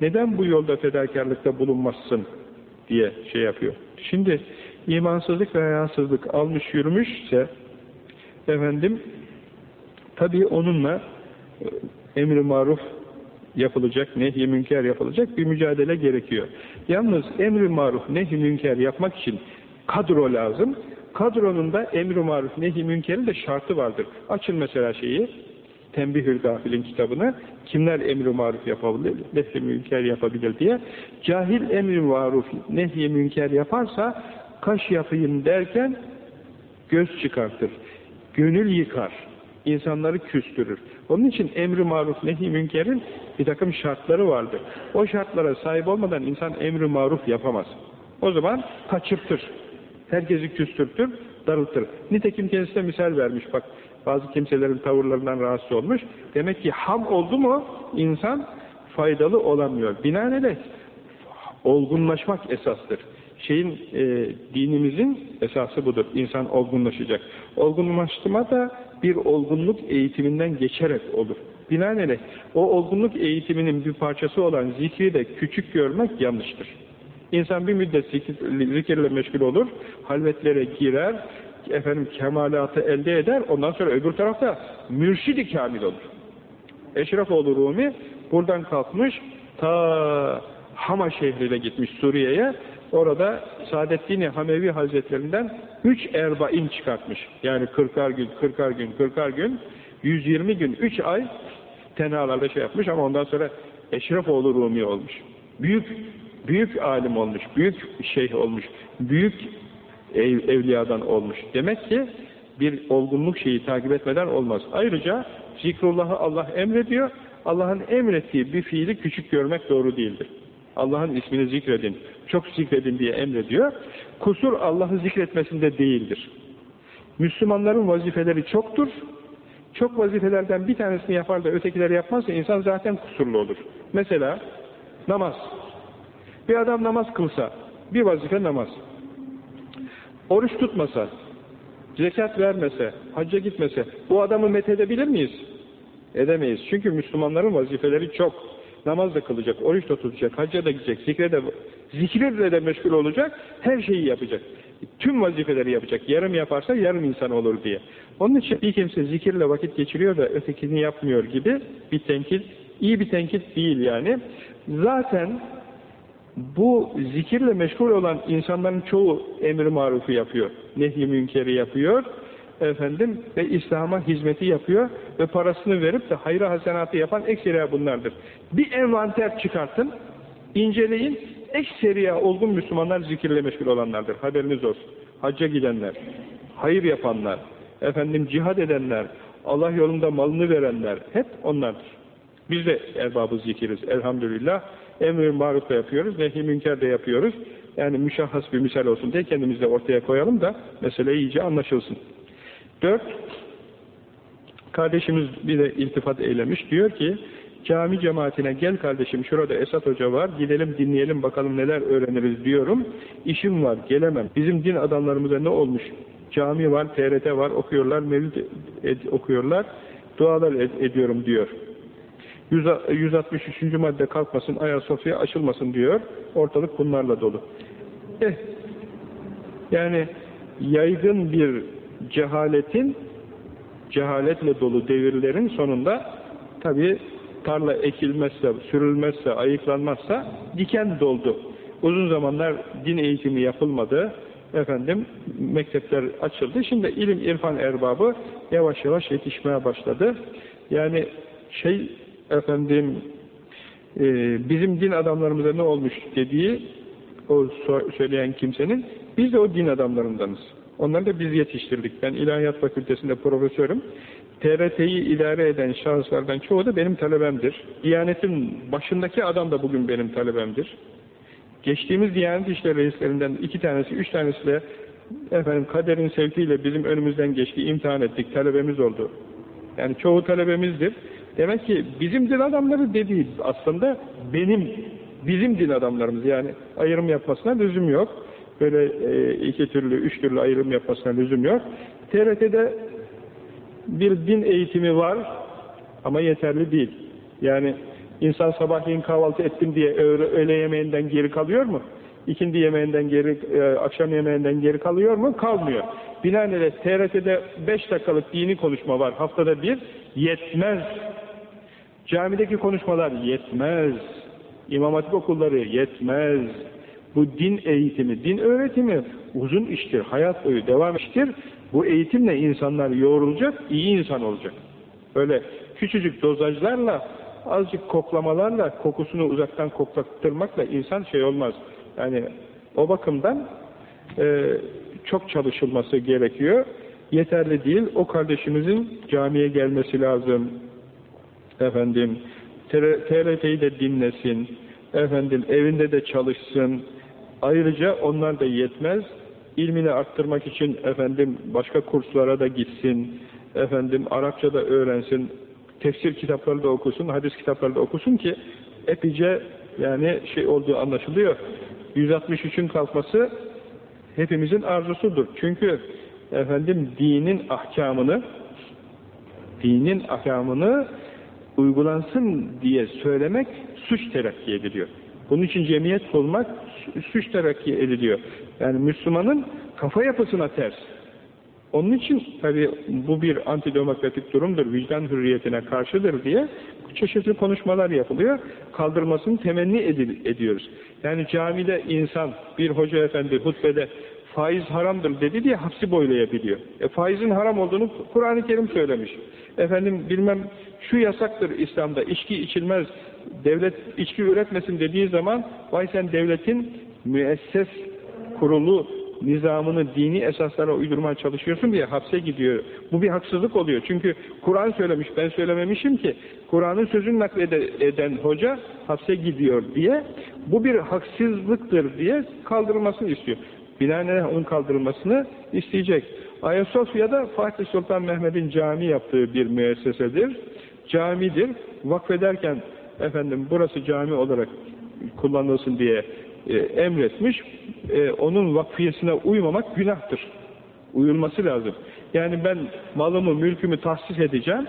neden bu yolda fedakarlıkta bulunmazsın diye şey yapıyor. Şimdi imansızlık ve hayasızlık almış yürümüşse efendim tabii onunla e, emri maruf yapılacak, nehy-i münker yapılacak bir mücadele gerekiyor. Yalnız emri maruf, nehy-i münker yapmak için kadro lazım. Kadronun da emri maruf, nehy-i münkerin de şartı vardır. Açın mesela şeyi, Tembihül Gafil'in kitabını, kimler emri maruf yapabilir, nehy-i münker yapabilir diye. Cahil emri maruf, nehy-i münker yaparsa, kaş yapayım derken göz çıkartır, gönül yıkar, insanları küstürür. Onun için emri maruf nehi münkerin bir takım şartları vardır. O şartlara sahip olmadan insan emri maruf yapamaz. O zaman kaçırtır. Herkesi küstürtür, darıltır. Nitekim kendisine misal vermiş bak. Bazı kimselerin tavırlarından rahatsız olmuş. Demek ki ham oldu mu insan faydalı olamıyor. Binaenaleyh olgunlaşmak esastır. Şeyin e, dinimizin esası budur. İnsan olgunlaşacak. Olgunlaştırma da bir olgunluk eğitiminden geçerek olur. Binaenaleyh o olgunluk eğitiminin bir parçası olan zikri de küçük görmek yanlıştır. İnsan bir müddet zikir, zikirle meşgul olur, halvetlere girer, efendim kemalatı elde eder, ondan sonra öbür tarafta mürşidi kamil olur. Eşrefoğlu Rumi buradan kalkmış, ta Hama şehrine gitmiş Suriye'ye, orada Saadettin Hamevi Hazretlerinden üç erbain çıkartmış. Yani kırkar gün, kırkar gün, kırkar gün, 120 gün, üç ay tenalarla şey yapmış ama ondan sonra Eşrefoğlu Rumi olmuş. Büyük, büyük alim olmuş, büyük şeyh olmuş, büyük ev, evliyadan olmuş. Demek ki bir olgunluk şeyi takip etmeden olmaz. Ayrıca zikrullahı Allah emrediyor. Allah'ın emrettiği bir fiili küçük görmek doğru değildir. Allah'ın ismini zikredin, çok zikredin diye emrediyor. Kusur Allah'ı zikretmesinde değildir. Müslümanların vazifeleri çoktur. Çok vazifelerden bir tanesini yapar da ötekileri yapmazsa insan zaten kusurlu olur. Mesela namaz. Bir adam namaz kılsa, bir vazife namaz. Oruç tutmasa, zekat vermese, hacca gitmese, bu adamı methedebilir miyiz? Edemeyiz. Çünkü Müslümanların vazifeleri çok. Namaz da kılacak, oruç da tutacak, hacca da gidecek, zikre de, zikirle de meşgul olacak, her şeyi yapacak. Tüm vazifeleri yapacak. Yarım yaparsa yarım insan olur diye. Onun için bir kimse zikirle vakit geçiriyor da ötekini yapmıyor gibi bir tenkit, iyi bir tenkit değil yani. Zaten bu zikirle meşgul olan insanların çoğu emri marufu yapıyor. Nehy-i münkeri yapıyor. Efendim ve İslam'a hizmeti yapıyor ve parasını verip de hayır hasenatı yapan ekseriya bunlardır. Bir envanter çıkartın, inceleyin, ekseriya olgun Müslümanlar zikirle meşgul olanlardır. Haberiniz olsun. Hacca gidenler, hayır yapanlar, efendim cihad edenler, Allah yolunda malını verenler hep onlardır. Biz de erbabı zikiriz elhamdülillah. Emr-i maruf da yapıyoruz, nehi münker de yapıyoruz. Yani müşahhas bir misal olsun diye kendimizi de ortaya koyalım da mesele iyice anlaşılsın. Dört, kardeşimiz bir de iltifat eylemiş. Diyor ki, cami cemaatine gel kardeşim şurada Esat Hoca var, gidelim dinleyelim bakalım neler öğreniriz diyorum. İşim var, gelemem. Bizim din adamlarımıza ne olmuş? Cami var, TRT var, okuyorlar, mevlid okuyorlar, dualar ed ediyorum diyor. 163. madde kalkmasın, Ayasofya açılmasın diyor. Ortalık bunlarla dolu. Eh, yani yaygın bir cehaletin, cehaletle dolu devirlerin sonunda tabi tarla ekilmezse, sürülmezse, ayıklanmazsa diken doldu. Uzun zamanlar din eğitimi yapılmadı. Efendim mektepler açıldı. Şimdi ilim irfan erbabı yavaş yavaş yetişmeye başladı. Yani şey efendim e, bizim din adamlarımıza ne olmuş dediği o söyleyen kimsenin biz de o din adamlarındanız. Onları da biz yetiştirdik. Ben İlahiyat Fakültesinde profesörüm. TRT'yi idare eden şahıslardan çoğu da benim talebemdir. Diyanetin başındaki adam da bugün benim talebemdir. Geçtiğimiz Diyanet İşleri reislerinden iki tanesi, üç tanesiyle efendim kaderin sevkiyle bizim önümüzden geçti, imtihan ettik, talebemiz oldu. Yani çoğu talebemizdir. Demek ki bizim din adamları dediği aslında benim, bizim din adamlarımız yani ayrım yapmasına lüzum yok. Böyle e, iki türlü, üç türlü ayrım yapmasına lüzum yok. TRT'de bir din eğitimi var ama yeterli değil. Yani insan sabahleyin kahvaltı ettim diye öğle, yemeğinden geri kalıyor mu? İkindi yemeğinden geri, e, akşam yemeğinden geri kalıyor mu? Kalmıyor. Binaenaleyh TRT'de beş dakikalık dini konuşma var haftada bir. Yetmez. Camideki konuşmalar yetmez. İmam Hatip okulları yetmez. Bu din eğitimi, din öğretimi uzun iştir, hayat boyu devam iştir. Bu eğitimle insanlar yoğrulacak, iyi insan olacak. Öyle küçücük dozajlarla, azıcık koklamalarla, kokusunu uzaktan koklattırmakla insan şey olmaz. Yani o bakımdan e, çok çalışılması gerekiyor. Yeterli değil. O kardeşimizin camiye gelmesi lazım. Efendim, TRT'yi de dinlesin. Efendim, evinde de çalışsın. Ayrıca onlar da yetmez. İlmini arttırmak için efendim başka kurslara da gitsin. Efendim Arapça da öğrensin. Tefsir kitapları da okusun, hadis kitapları da okusun ki epeyce yani şey olduğu anlaşılıyor. 163'ün kalkması hepimizin arzusudur. Çünkü efendim dinin ahkamını dinin ahkamını uygulansın diye söylemek suç terakki ediliyor. Bunun için cemiyet olmak suç terakki ediliyor. Yani Müslümanın kafa yapısına ters. Onun için tabi bu bir antidemokratik durumdur, vicdan hürriyetine karşıdır diye çeşitli konuşmalar yapılıyor. Kaldırmasını temenni edil ediyoruz. Yani camide insan, bir hoca efendi hutbede faiz haramdır dedi diye hapsi boylayabiliyor. E faizin haram olduğunu Kur'an-ı Kerim söylemiş. Efendim bilmem şu yasaktır İslam'da, içki içilmez, devlet içki üretmesin dediği zaman vay sen devletin müesses kurulu nizamını dini esaslara uydurmaya çalışıyorsun diye hapse gidiyor. Bu bir haksızlık oluyor. Çünkü Kur'an söylemiş, ben söylememişim ki Kur'an'ın sözünü nakleden hoca hapse gidiyor diye bu bir haksızlıktır diye kaldırılmasını istiyor. Binaenaleyh onun kaldırılmasını isteyecek. Ayasofya'da Fatih Sultan Mehmet'in cami yaptığı bir müessesedir. Camidir. Vakfederken efendim burası cami olarak kullanılsın diye e, emretmiş. E, onun vakfiyesine uymamak günahtır. Uyulması lazım. Yani ben malımı, mülkümü tahsis edeceğim.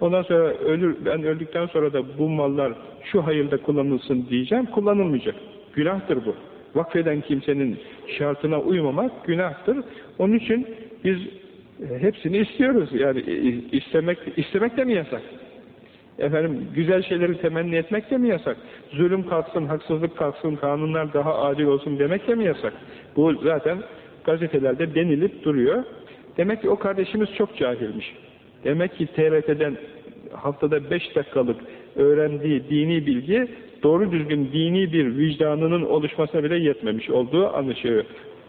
Ondan sonra ölür, ben öldükten sonra da bu mallar şu hayırda kullanılsın diyeceğim. Kullanılmayacak. Günahtır bu. Vakfeden kimsenin şartına uymamak günahtır. Onun için biz e, hepsini istiyoruz. Yani istemek istemek de mi yasak? Efendim güzel şeyleri temenni etmek de mi yasak? Zulüm kalksın, haksızlık kalksın, kanunlar daha adil olsun demek de mi yasak? Bu zaten gazetelerde denilip duruyor. Demek ki o kardeşimiz çok cahilmiş. Demek ki TRT'den haftada beş dakikalık öğrendiği dini bilgi doğru düzgün dini bir vicdanının oluşmasına bile yetmemiş olduğu anlaşılıyor.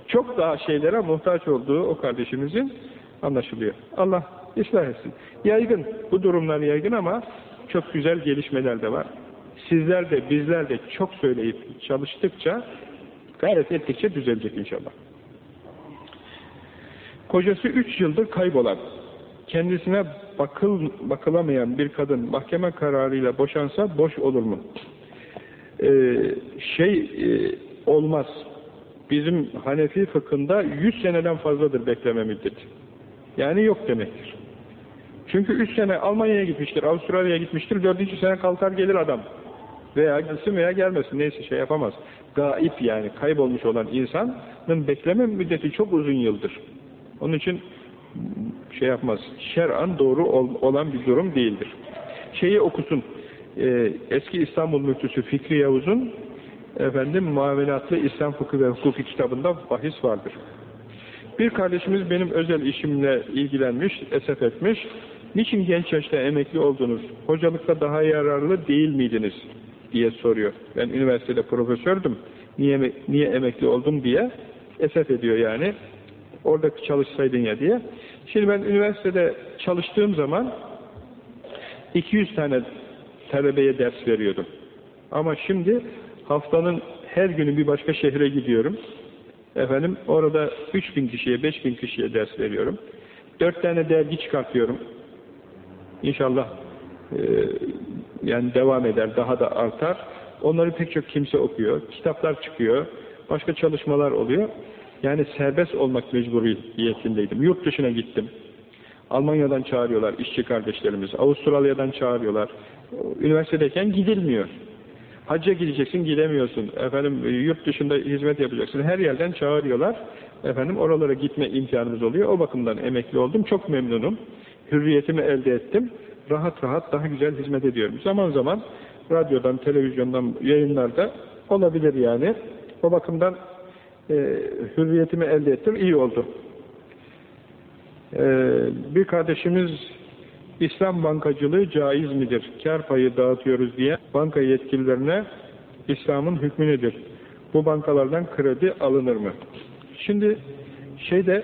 Çok daha şeylere muhtaç olduğu o kardeşimizin anlaşılıyor. Allah ıslah etsin. Yaygın, bu durumlar yaygın ama çok güzel gelişmeler de var. Sizler de bizler de çok söyleyip çalıştıkça gayret ettikçe düzelecek inşallah. Kocası üç yıldır kaybolan, kendisine bakıl, bakılamayan bir kadın mahkeme kararıyla boşansa boş olur mu? Ee, şey e, olmaz. Bizim Hanefi fıkhında 100 seneden fazladır bekleme müddeti. Yani yok demektir. Çünkü 3 sene Almanya'ya gitmiştir, Avustralya'ya gitmiştir, 4. sene kalkar gelir adam. Veya gelsin veya gelmesin neyse şey yapamaz. Gaip yani kaybolmuş olan insanın bekleme müddeti çok uzun yıldır. Onun için şey yapmaz. Şer'an doğru ol, olan bir durum değildir. Şeyi okusun. E, eski İstanbul müftüsü Fikri Yavuz'un efendim muamelatlı İslam fıkıh ve hukuki kitabında bahis vardır. Bir kardeşimiz benim özel işimle ilgilenmiş, esef etmiş. Niçin genç yaşta emekli oldunuz? Hocalıkta daha yararlı değil miydiniz? diye soruyor. Ben üniversitede profesördüm. Niye, niye emekli oldum diye esef ediyor yani. Orada çalışsaydın ya diye. Şimdi ben üniversitede çalıştığım zaman 200 tane talebeye ders veriyordum. Ama şimdi haftanın her günü bir başka şehre gidiyorum. Efendim orada 3000 kişiye, 5000 kişiye ders veriyorum. 4 tane dergi çıkartıyorum. İnşallah e, yani devam eder, daha da artar. Onları pek çok kimse okuyor. Kitaplar çıkıyor. Başka çalışmalar oluyor. Yani serbest olmak mecburiyetindeydim. Yurt dışına gittim. Almanya'dan çağırıyorlar işçi kardeşlerimiz. Avustralya'dan çağırıyorlar. Üniversitedeyken gidilmiyor. Hacca gideceksin gidemiyorsun. Efendim yurt dışında hizmet yapacaksın. Her yerden çağırıyorlar. Efendim oralara gitme imkanımız oluyor. O bakımdan emekli oldum. Çok memnunum. Hürriyetimi elde ettim. Rahat rahat daha güzel hizmet ediyorum. Zaman zaman radyodan, televizyondan, yayınlarda olabilir yani. O bakımdan e, hürriyetimi elde ettim. iyi oldu. E, bir kardeşimiz İslam bankacılığı caiz midir? Kar payı dağıtıyoruz diye banka yetkililerine İslam'ın hükmü nedir? Bu bankalardan kredi alınır mı? Şimdi şeyde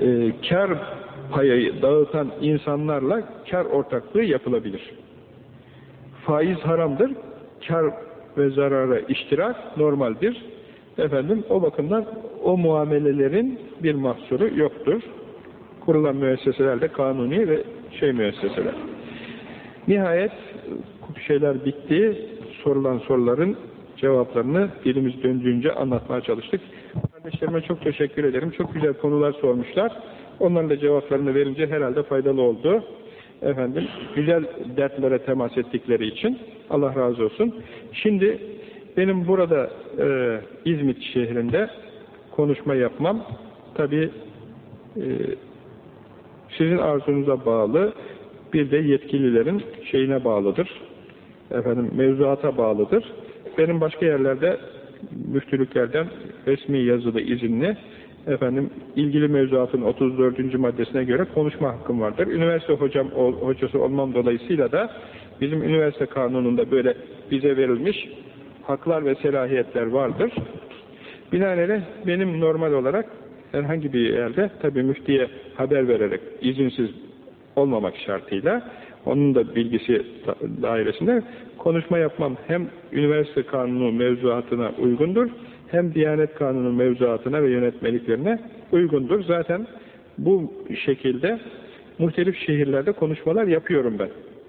e, kar payı dağıtan insanlarla kar ortaklığı yapılabilir. Faiz haramdır. Kar ve zarara iştirak normaldir. Efendim o bakımdan o muamelelerin bir mahsuru yoktur. Kurulan müesseselerde kanuni ve şey müesseseler. Nihayet şeyler bitti. Sorulan soruların cevaplarını dilimiz döndüğünce anlatmaya çalıştık. Kardeşlerime çok teşekkür ederim. Çok güzel konular sormuşlar. Onların da cevaplarını verince herhalde faydalı oldu. Efendim, güzel dertlere temas ettikleri için Allah razı olsun. Şimdi benim burada e, İzmit şehrinde konuşma yapmam tabi e, sizin arzunuza bağlı bir de yetkililerin şeyine bağlıdır. Efendim mevzuata bağlıdır. Benim başka yerlerde müftülüklerden resmi yazılı izinli efendim ilgili mevzuatın 34. maddesine göre konuşma hakkım vardır. Üniversite hocam hocası olmam dolayısıyla da bizim üniversite kanununda böyle bize verilmiş haklar ve selahiyetler vardır. Binaenaleyh benim normal olarak herhangi bir yerde tabi müftiye haber vererek izinsiz olmamak şartıyla onun da bilgisi dairesinde konuşma yapmam hem üniversite kanunu mevzuatına uygundur hem Diyanet Kanunu mevzuatına ve yönetmeliklerine uygundur. Zaten bu şekilde muhtelif şehirlerde konuşmalar yapıyorum ben.